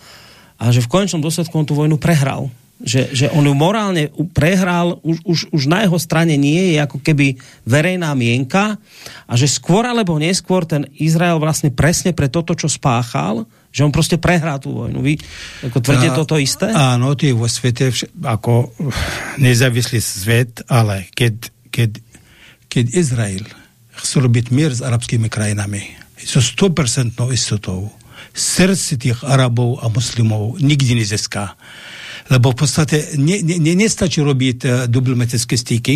a že v konečnom dôsledku on tú vojnu prehral. Že, že on ju morálne prehral, už, už, už na jeho strane nie je ako keby verejná mienka a že skôr alebo neskôr ten Izrael vlastne presne pre toto, čo spáchal, že on proste prehrá tú vojnu. Vy ako tvrdíte toto isté? Áno, to je vo svete vš- ako nezávislý svet, ale keď, keď, keď Izrael chce robiť mier s arabskými krajinami, so 100% istotou, srdce tých Arabov a muslimov nikdy nezíská. Lebo v podstate ne, ne, ne, nestačí robiť uh, diplomatické styky,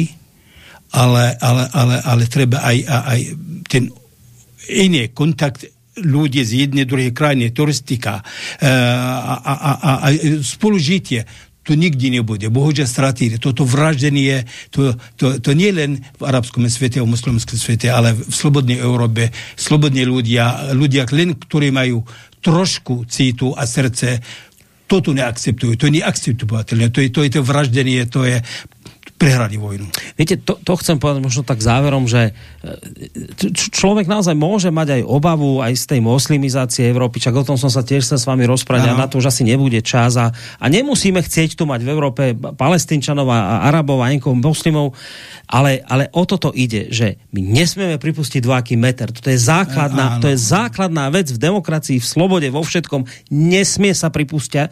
ale, ale, ale, ale treba aj, aj, ten iný kontakt ľudí z jednej druhej krajiny, turistika e, a, a, a, a, a spolužitie, to nikdy nebude. Bohužiaľ stratili. Toto vraždenie, to, to, to nie len v arabskom svete, v muslimskom svete, ale v slobodnej Európe, slobodní ľudia, ľudia len, ktorí majú trošku citu a srdce, toto neakceptujú. To je neakceptovateľné. To je to, je to vraždenie, to je prehrali vojnu. Viete, to, to chcem povedať možno tak záverom, že e, človek naozaj môže mať aj obavu aj z tej moslimizácie Európy, čak o tom som sa tiež sa s vami rozprávať, a na to už asi nebude čas a, a nemusíme chcieť tu mať v Európe palestínčanov a arabov a niekoho moslimov, ale, ale o toto ide, že my nesmieme pripustiť dvojaký meter. Toto je základná, Áno. to je základná vec v demokracii, v slobode, vo všetkom. Nesmie sa pripustia,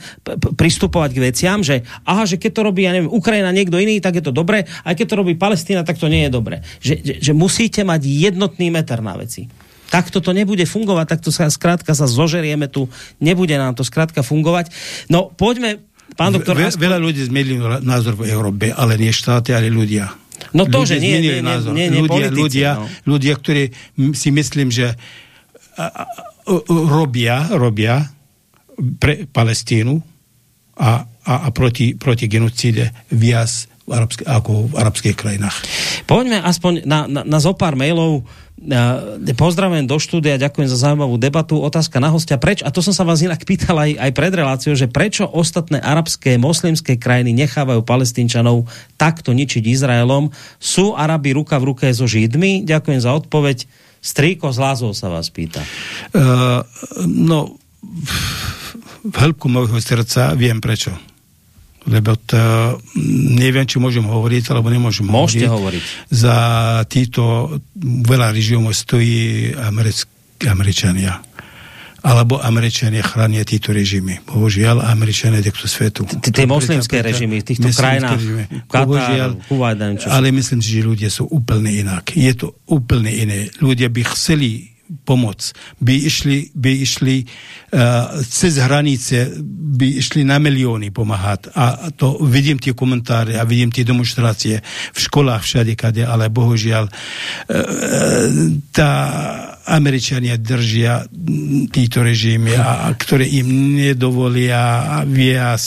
pristupovať k veciam, že aha, že keď to robí, ja neviem, Ukrajina niekto iný, tak je to dobre, aj keď to robí Palestína, tak to nie je dobre. Že, že, že musíte mať jednotný meter na veci. Takto to nebude fungovať, takto sa skrátka sa zožerieme tu, nebude nám to skrátka fungovať. No poďme, pán doktor, Ve, veľa ľudí zmenili názor v Európe, ale nie štáty, ale ľudia. No to, ľudia že nie, nie, nie, názor. nie, nie ľudia, politici, ľudia, no. ľudia, ktorí si myslím, že robia, robia pre Palestínu a, a, a proti, proti genocíde viac v arabské, ako v arabských krajinách. Poďme aspoň na, na, na zo pár mailov. Uh, pozdravujem do štúdia, ďakujem za zaujímavú debatu. Otázka na hostia, preč, a to som sa vás inak pýtal aj, aj pred reláciou, že prečo ostatné arabské, moslimské krajiny nechávajú palestínčanov takto ničiť Izraelom? Sú Arabi ruka v ruke so Židmi? Ďakujem za odpoveď. Strýko z Lázov sa vás pýta. Uh, no, v hĺbku môjho srdca viem prečo. Lebo to, neviem, či môžem hovoriť, alebo nemôžem Môžete hovoriť. hovoriť. Za títo veľa režimov stojí Americk, Američania. Alebo Američania chránia títo režimy. Bohužiaľ, Američania takto svetu. Tie moslimské režimy v týchto krajinách, Bohužiaľ, ale myslím si, že ľudia sú úplne inak. Je to úplne iné. Ľudia by chceli pomoc, by išli, by išli uh, cez hranice, by išli na milióny pomáhať. A to vidím tie komentáre a vidím tie demonstrácie v školách všade, kade, ale bohužiaľ uh, tá Američania držia títo režimy, a, a ktoré im nedovolia viac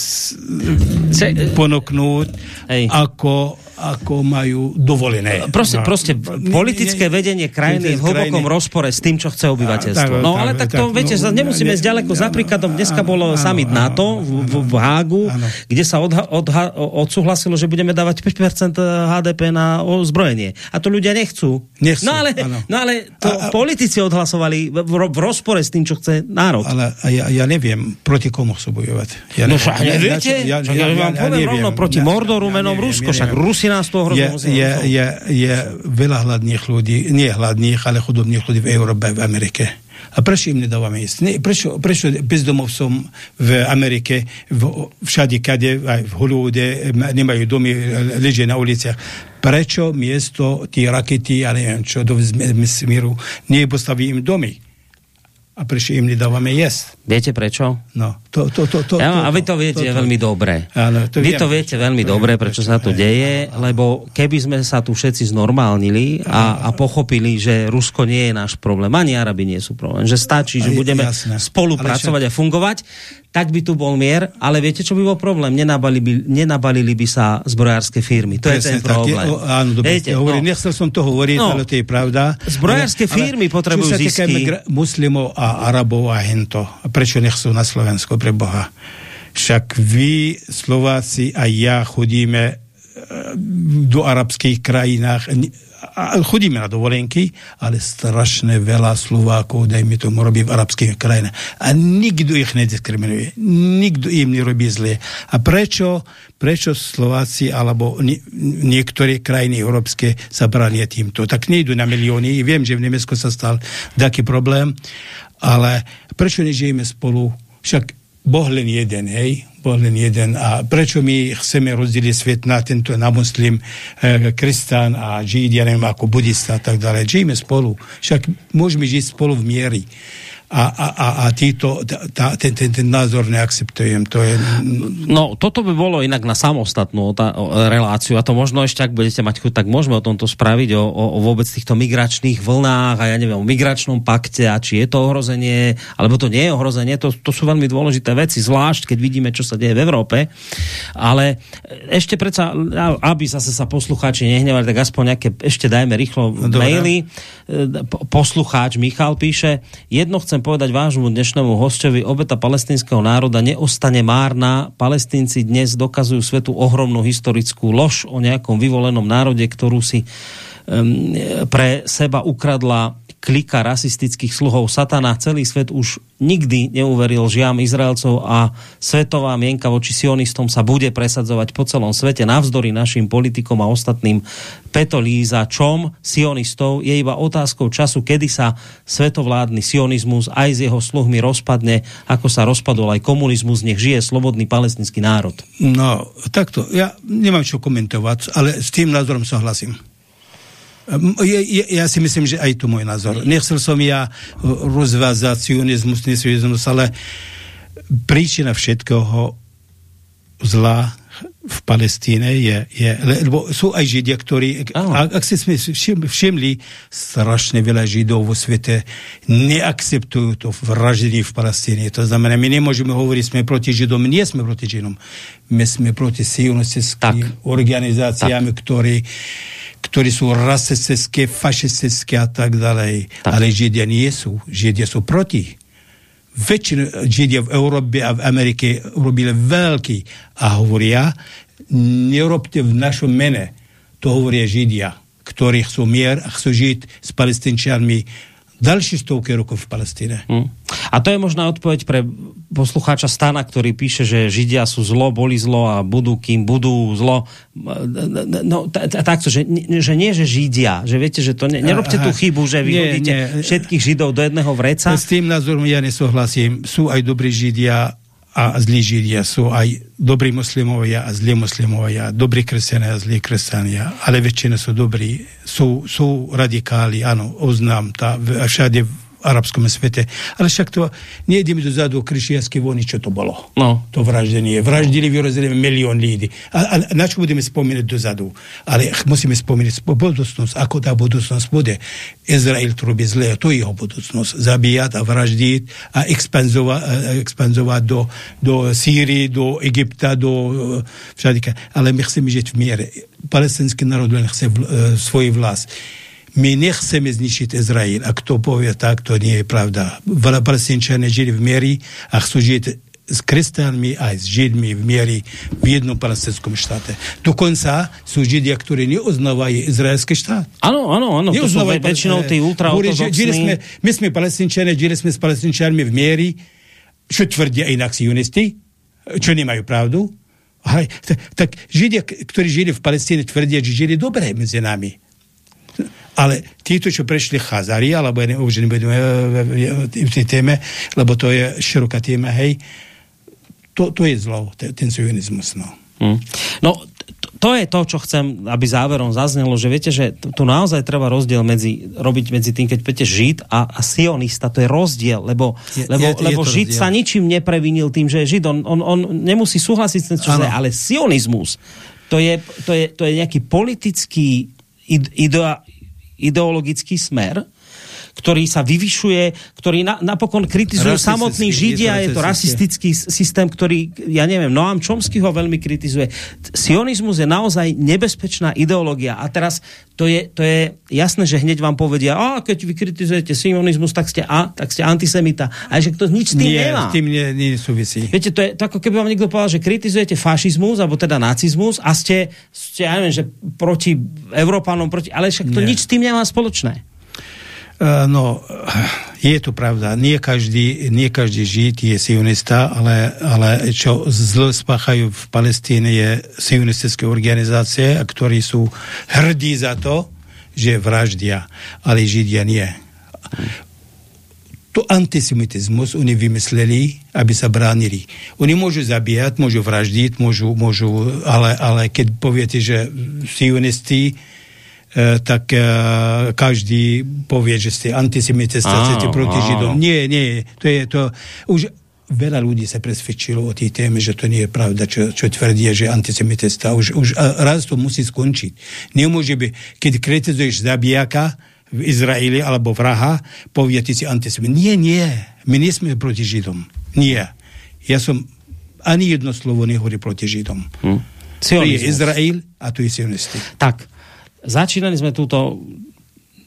Ce- ponoknúť, Hej. ako, ako majú dovolené. Proste, No. proste politické nie, vedenie krajiny je v hlbokom krajiny- rozpore s tým, čo chce obyvateľstvo. No tak, ale tak to, viete, no, nemusíme ne- ísť ďaleko. Za príkladom, dneska bolo summit NATO v, v, Hágu, kde sa odha, odha, odsúhlasilo, že budeme dávať 5% HDP na ozbrojenie. A to ľudia nechcú. Nechcú, no ale, no ale to a- politici odhlasovali v, v, rozpore s tým, čo chce národ. Ale ja, ja neviem, proti komu chcú bojovať. Ja No však neviete? Ja, Však ja vám poviem neviem. rovno proti Ja- Mordoru ja menom neviem, Rusko, ja však. Rusi nás toho hrozne je, je, je, je veľa hladných ľudí, nie hladných, ale chudobných ľudí v Európe, v Amerike. A prečo im nedávame ísť? Ne, prečo, prečo bezdomovcom v Amerike, v, všade, kade, aj v Hollywoode, nemajú domy, ležia na uliciach. Prečo miesto tí rakety, ja neviem čo, do vesmíru, nepostaví im domy? A prečo im nedávame jesť? Viete prečo? No, To, to, to, to, Ja, a vy to to, viete to, to. veľmi dobre. Áno, to vy viem. to viete veľmi To dobre, viem, prečo prečo, sa to hej. deje, lebo keby sme sa tu všetci znormálnili a, a pochopili, že Rusko nie je náš problém, ani Arabi nie sú problém, že stačí, že Aj, budeme jasné. spolupracovať a fungovať, tak by tu bol mier, ale viete, čo by bol problém? Nenabalili by, nenabalili by sa zbrojárske firmy. To je ten Presne tak. problém. Je, áno, dobre, Viete, hovorili. no. Nechcel som to hovoriť, No. ale to je pravda. Zbrojárske firmy potrebujú čo sa zisky. muslimov a Arabov a hento, prečo nechcú na Slovensko pre Boha? Však vy, Slováci a ja chodíme e, do arabských krajinách, a chodíme na dovolenky, ale strašne veľa Slovákov, dajme tomu, robí v arabských krajinách. A nikto ich nediskriminuje. Nikto im nerobí zle. A prečo, prečo Slováci alebo nie, niektoré krajiny európske sa brania týmto? Tak nejdu na milióny. Viem, že v Nemecku sa stal taký problém, ale prečo nežijeme spolu? Však Boh len jeden, hej? Boh len jeden. A prečo my chceme rozdeliť svet na tento, na muslim, e, kresťan a žid, ja neviem, ako budista a tak ďalej. Žijeme spolu. Však môžeme žiť spolu v miery. A, a, a, a títo, tá, ten, ten, ten názor neakceptujem. To je... No, toto by bolo inak na samostatnú reláciu a to možno ešte, ak budete mať chuť, tak môžeme o tomto spraviť, o, o, o vôbec týchto migračných vlnách a ja neviem, o migračnom pakte a či je to ohrozenie, alebo to nie je ohrozenie, to, to sú veľmi dôležité veci, zvlášť keď vidíme, čo sa deje v Európe. Ale ešte predsa, aby zase sa poslucháči nehnevali, tak aspoň nejaké, ešte dajme rýchlo dobre. maily. E, po- Poslucháč Michal píše, jedno chcem povedať vášmu dnešnému hostovi, obeta palestinského národa neostane márna. Palestínci dnes dokazujú svetu ohromnú historickú lož o nejakom vyvolenom národe, ktorú si pre seba ukradla klika rasistických sluhov satana. Celý svet už nikdy neuveril žiam Izraelcov a svetová mienka voči sionistom sa bude presadzovať po celom svete navzdory našim politikom a ostatným petolízačom sionistov. Je iba otázkou času, kedy sa svetovládny sionizmus aj s jeho sluhmi rozpadne, ako sa rozpadol aj komunizmus. Nech žije slobodný palestinský národ. No, takto. Ja nemám čo komentovať, ale s tým názorom súhlasím. Um, Je, je, ja si myslím, že aj to môj názor. Nechcel som ja uh, rozvázať sionizmus, nesionizmus, ale príčina všetkého zla v Palestíne je, je lebo sú aj Židia, ktorí, ak, ak si sme všim- všimli, strašne veľa Židov vo svete neakceptujú to vraždenie v Palestíne. To znamená, my nemôžeme hovoriť, sme proti Židom, nie sme proti Židom. My sme proti sionistickým organizáciám, ktorí ktorí sú rasistické, fašistické a tak ďalej. Tak. Ale Židia nie sú. Židia sú proti. Väčšina Židia v Európe a v Amerike robili veľký a hovoria, nerobte v našom mene. To hovoria Židia, ktorí chcú mier a chcú žiť s palestinčanmi ďalšie stovky rokov v Palestíne. Hm. A to je možná odpoveď pre poslucháča Stana, ktorý píše, že Židia sú zlo, boli zlo a budú, kým budú zlo. No, ta- ta- takto, že, nie- že nie, že Židia, že viete, že to ne, nerobte tú chybu, že vy Nie, hodíte nie. všetkých Židov do jedného vreca. S tým názorom ja nesúhlasím. Sú aj dobrí Židia a zlí Židia. Sú aj dobrí muslimovia a zlí muslimovia. Dobrí kresťania a zlí kresťania. Ale väčšina sú dobrí. Sú, sú radikáli, áno, oznám tá, všade arabskom svete. Ale však to, nejdeme dozadu krišiacké vojny, čo to bolo. No. To vraždenie. Vraždili, vyrozili milión ľudí. A, a na čo budeme spomínať dozadu? Ch- musíme spomínať spo- budúcnosť, ako tá budúcnosť bude. Izrael to robí zle, to je jeho budúcnosť. Zabíjať a vraždiť a expanzovať, expanzovať do, do Sýrii, do Egypta, do e, všade. Ale my chceme žiť v miere. Palestinský národ len chce vl, e, svoj vlast. My nechceme zničiť Izrael. A kto povie tak, to nie je pravda. Veľa žili v miery a chcú žiť s kresťanmi aj s židmi v miery v jednom palestinskom štáte. Dokonca sú židia, ktorí neuznávajú izraelský štát. Áno, áno, áno. To sú väčšinou tí ultraortodoxní. my sme palestinčania, žili sme s palestinčanmi v miery, čo tvrdia inak sionisti, čo nemajú pravdu. Ale, tak, tak židia, ktorí žili v Palestíne, tvrdia, že žili dobre medzi nami. Ale títo, čo prešli Chazari, alebo ja ne, už nebudem e, e, v tej téme, lebo to je široká téma, hej, to, to je zlo, te- ten sionizmus, no. Hm. No, to, je to, čo chcem, aby záverom zaznelo, že viete, že tu naozaj treba rozdiel medzi, robiť medzi tým, keď poviete žid a, a sionista, to je rozdiel, lebo, Je- lebo, je- je lebo to žid rozdiel. sa ničím neprevinil tým, že je žid, on, on, on nemusí súhlasiť s tým, čo je, ale sionizmus, to je, to je, to je nejaký politický ide, idea, ideologický smer, ktorý sa vyvyšuje, ktorý na, napokon kritizujú samotní to Židia, je to rasistický. systém, ktorý, ja neviem, Noam Chomsky ho veľmi kritizuje. Sionizmus je naozaj nebezpečná ideológia a teraz to je, to je jasné, že hneď vám povedia, a keď vy kritizujete sionizmus, tak ste, a, tak ste antisemita. A že to nič s tým Nie, nemá. s tým nie, nie súvisí. Viete, to je to ako keby vám niekto povedal, že kritizujete fašizmus, alebo teda nacizmus a ste, ste ja neviem, že proti Európanom, proti, ale však to Nie. nič s tým nemá spoločné. Uh, no, je to pravda. Nie každý, nie každý žid je sionista, ale, ale čo zlo spáchajú v Palestíne je sionistické organizácie, ktorí sú hrdí za to, že vraždia, ale židia nie. To antisemitizmus oni vymysleli, aby sa bránili. Oni môžu zabíjať, môžu vraždiť, môžu, môžu ale, ale keď poviete, že sionisti, eh, tak eh, každý povie, že ste antisemitista, chcete proti. Židom. Nie, nie, to je to... Už veľa ľudí sa presvedčilo o tej téme, že to nie je pravda, čo, čo tvrdí, že antisemitista. Už, už raz to musí skončiť. Nemôže byť, keď kritizuješ zabijaka v Izraeli alebo vraha, povie, ty si antisemit. Nie, nie. My nie sme proti Židom. Nie. Ja som ani jedno slovo nehovorí proti Židom. Hm. To je. Izrael a tu je sionisti. Tak, začínali sme túto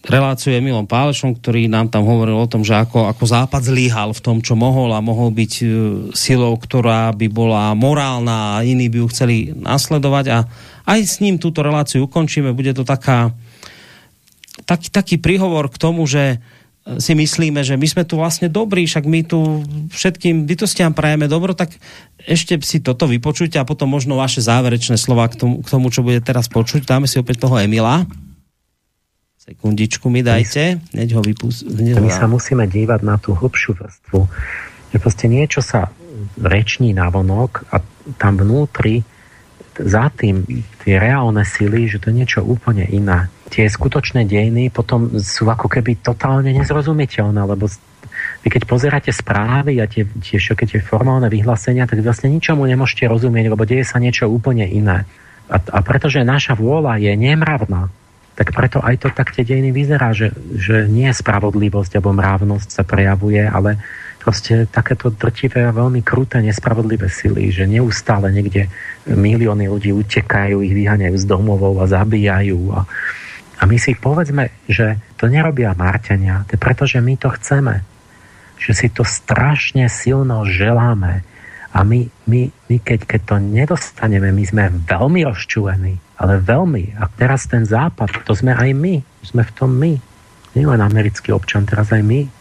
reláciu Emilom Pálešom, ktorý nám tam hovoril o tom, že ako, ako Západ zlíhal v tom, čo mohol a mohol byť e, silou, ktorá by bola morálna a iní by ju chceli nasledovať a aj s ním túto reláciu ukončíme. Bude to taká, taký, taký príhovor k tomu, že si myslíme, že my sme tu vlastne dobrí, však my tu všetkým bytostiam prajeme dobro, tak ešte si toto vypočujte a potom možno vaše záverečné slova k tomu, k tomu čo bude teraz počuť. Dáme si opäť toho Emila. Sekundičku mi dajte, hneď ho vypustím. My sa musíme dívať na tú hlbšiu vrstvu, že proste niečo sa reční na vonok a tam vnútri za tým tie reálne sily, že to je niečo úplne iné. Tie skutočné dejiny potom sú ako keby totálne nezrozumiteľné, lebo vy keď pozeráte správy a tie, tie všetky tie formálne vyhlásenia, tak vlastne ničomu nemôžete rozumieť, lebo deje sa niečo úplne iné. A, a pretože naša vôľa je nemravná, tak preto aj to tak tie dejiny vyzerá, že, že nie spravodlivosť alebo mravnosť sa prejavuje, ale proste takéto drtivé a veľmi kruté, nespravodlivé sily, že neustále niekde milióny ľudí utekajú, ich vyháňajú z domovov a zabíjajú. A, a my si povedzme, že to nerobia Marťania, to je preto, že my to chceme. Že si to strašne silno želáme. A my, my, my keď, keď to nedostaneme, my sme veľmi rozčúlení. Ale veľmi. A teraz ten západ, to sme aj my. Sme v tom my. Nie len americký občan, teraz aj my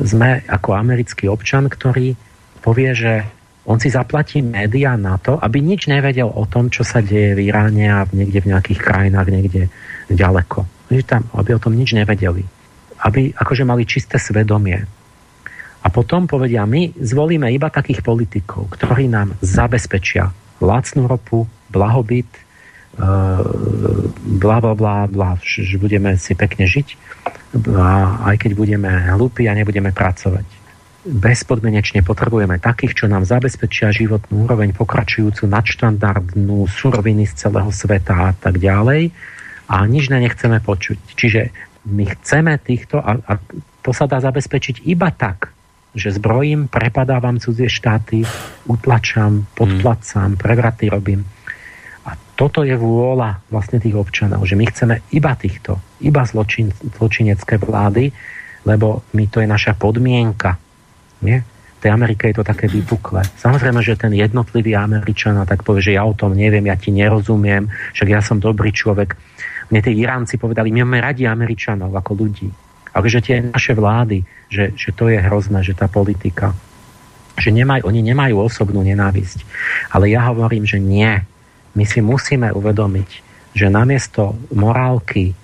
sme ako americký občan, ktorý povie, že on si zaplatí médiá na to, aby nič nevedel o tom, čo sa deje v Iráne a niekde v nejakých krajinách, niekde ďaleko. Tam, aby o tom nič nevedeli. Aby akože mali čisté svedomie. A potom povedia, my zvolíme iba takých politikov, ktorí nám zabezpečia lacnú ropu, blahobyt, e, bla, bla, bla, bla, že budeme si pekne žiť, a aj keď budeme hlúpi a nebudeme pracovať. Bezpodmienečne potrebujeme takých, čo nám zabezpečia životnú úroveň pokračujúcu nadštandardnú suroviny z celého sveta a tak ďalej a nič na nechceme počuť. Čiže my chceme týchto a, a to sa dá zabezpečiť iba tak, že zbrojím, prepadávam cudzie štáty, utlačam, podplacam, prevraty robím. A toto je vôľa vlastne tých občanov, že my chceme iba týchto, iba zločin, zločinecké vlády, lebo my to je naša podmienka. Nie? V tej Amerike je to také vypuklé. Samozrejme, že ten jednotlivý Američan tak povie, že ja o tom neviem, ja ti nerozumiem, však ja som dobrý človek. Mne tí Iránci povedali, my máme radi Američanov ako ľudí. Ale že tie naše vlády, že, že to je hrozné, že tá politika, že nemaj, oni nemajú osobnú nenávisť. Ale ja hovorím, že nie. My si musíme uvedomiť, že namiesto morálky e,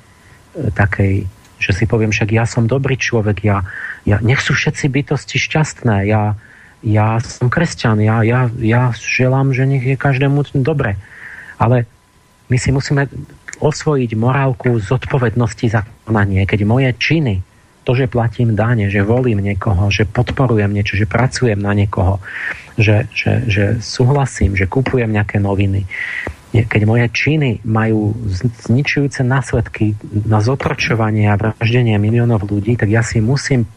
takej, že si poviem, však ja som dobrý človek, ja, ja, nech sú všetci bytosti šťastné, ja, ja som kresťan, ja, ja, ja želám, že nech je každému dobre. Ale my si musíme osvojiť morálku zodpovednosti za konanie, keď moje činy, to, že platím dáne, že volím niekoho, že podporujem niečo, že pracujem na niekoho, že, že, že súhlasím, že kupujem nejaké noviny, keď moje činy majú zničujúce následky na zotročovanie a vraždenie miliónov ľudí, tak ja si musím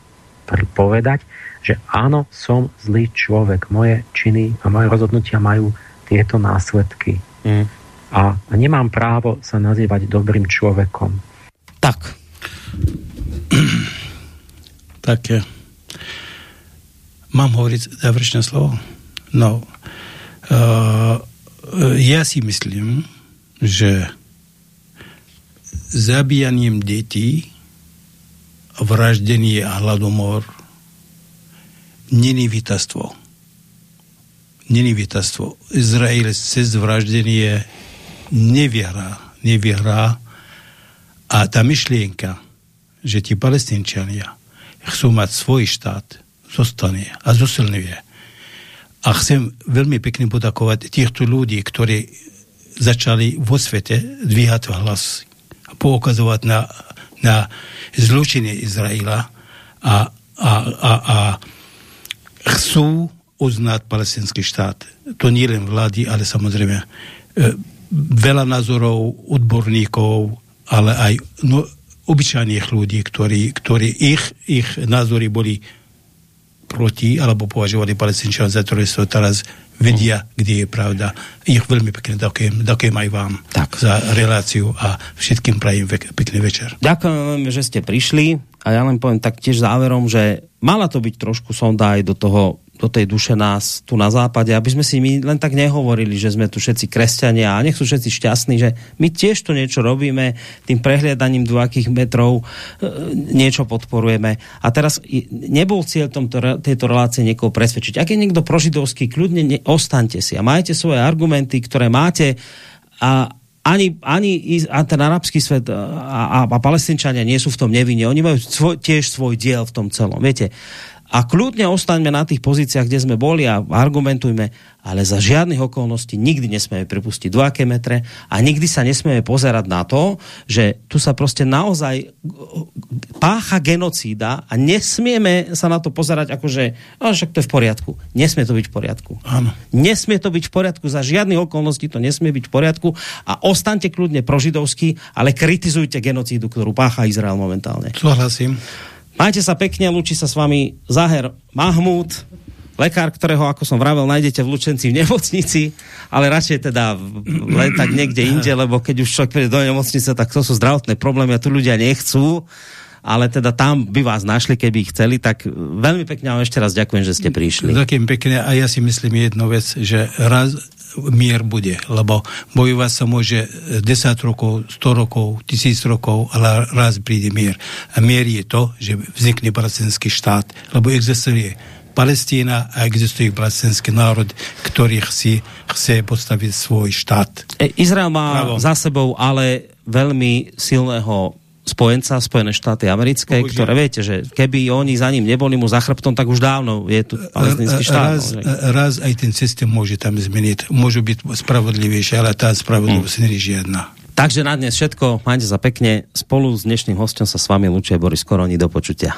povedať, že áno, som zlý človek. Moje činy a moje rozhodnutia majú tieto následky. Mm. A nemám právo sa nazývať dobrým človekom. Tak. tak mám hovoriť záverečné slovo? No. Uh, ja si myslím, že zabíjaním detí, vraždenie a hladomor není vítastvo. Není vítastvo. Izrael cez vraždenie nevyhrá. Nevyhrá. A tá myšlienka, že ti palestinčania chcú mať svoj štát, zostane a zosilňuje a chcem veľmi pekne podakovať týchto ľudí, ktorí začali vo svete dvíhať hlas a poukazovať na, na zločiny Izraela a, a, a, a chcú uznať palestinský štát. To nie len vlády, ale samozrejme e, veľa názorov odborníkov, ale aj no, obyčajných ľudí, ktorí, ktorí ich, ich názory boli proti, alebo považovali palestinčan za teroristov, teraz vedia, kde je pravda. Ich veľmi pekne ďakujem, ďakujem aj vám tak. za reláciu a všetkým prajem pekný večer. Ďakujem veľmi, že ste prišli a ja len poviem tak tiež záverom, že mala to byť trošku sonda aj do toho do tej duše nás tu na západe, aby sme si my len tak nehovorili, že sme tu všetci kresťania a nech sú všetci šťastní, že my tiež tu niečo robíme, tým prehliadaním dvojakých metrov e, niečo podporujeme. A teraz nebol cieľ tomto, tejto relácie niekoho presvedčiť. Ak je niekto prožidovský, kľudne ne, ostaňte si a majte svoje argumenty, ktoré máte a ani, ani a ten arabský svet a, a, a palestinčania nie sú v tom nevinne. Oni majú svoj, tiež svoj diel v tom celom. Viete, a kľudne ostaňme na tých pozíciách, kde sme boli a argumentujme, ale za žiadnych okolností nikdy nesmieme pripustiť dvojaké metre a nikdy sa nesmieme pozerať na to, že tu sa proste naozaj pácha genocída a nesmieme sa na to pozerať ako, že no, však to je v poriadku. Nesmie to byť v poriadku. Áno. Nesmie to byť v poriadku, za žiadnych okolností to nesmie byť v poriadku a ostaňte kľudne prožidovský, ale kritizujte genocídu, ktorú pácha Izrael momentálne. Súhlasím. Majte sa pekne, lúči sa s vami Zaher Mahmud, lekár, ktorého, ako som vravel, nájdete v Lučenci v nemocnici, ale radšej teda len tak niekde inde, lebo keď už človek príde do nemocnice, tak to sú zdravotné problémy a tu ľudia nechcú ale teda tam by vás našli, keby ich chceli, tak veľmi pekne vám ešte raz ďakujem, že ste prišli. Ďakujem pekne a ja si myslím jednu vec, že raz mier bude, lebo bojovať sa môže 10 rokov, 100 rokov, 1000 rokov, ale raz príde mier. A mier je to, že vznikne palestinský štát, lebo existuje Palestína a existuje palestinský národ, ktorý chce, chce postaviť svoj štát. E, Izrael má Bravo. za sebou ale veľmi silného spojenca, Spojené štáty americké, Bohužiaľ. ktoré viete, že keby oni za ním neboli mu za chrbtom, tak už dávno je tu palestinský štát. Raz, no, raz aj ten systém môže tam zmeniť. Môžu byť spravodlivejšie, ale tá spravodlivosť hmm. nie je žiadna. Takže na dnes všetko. Majte sa pekne. Spolu s dnešným hostom sa s vami lúčuje Boris Koroni. Do počutia.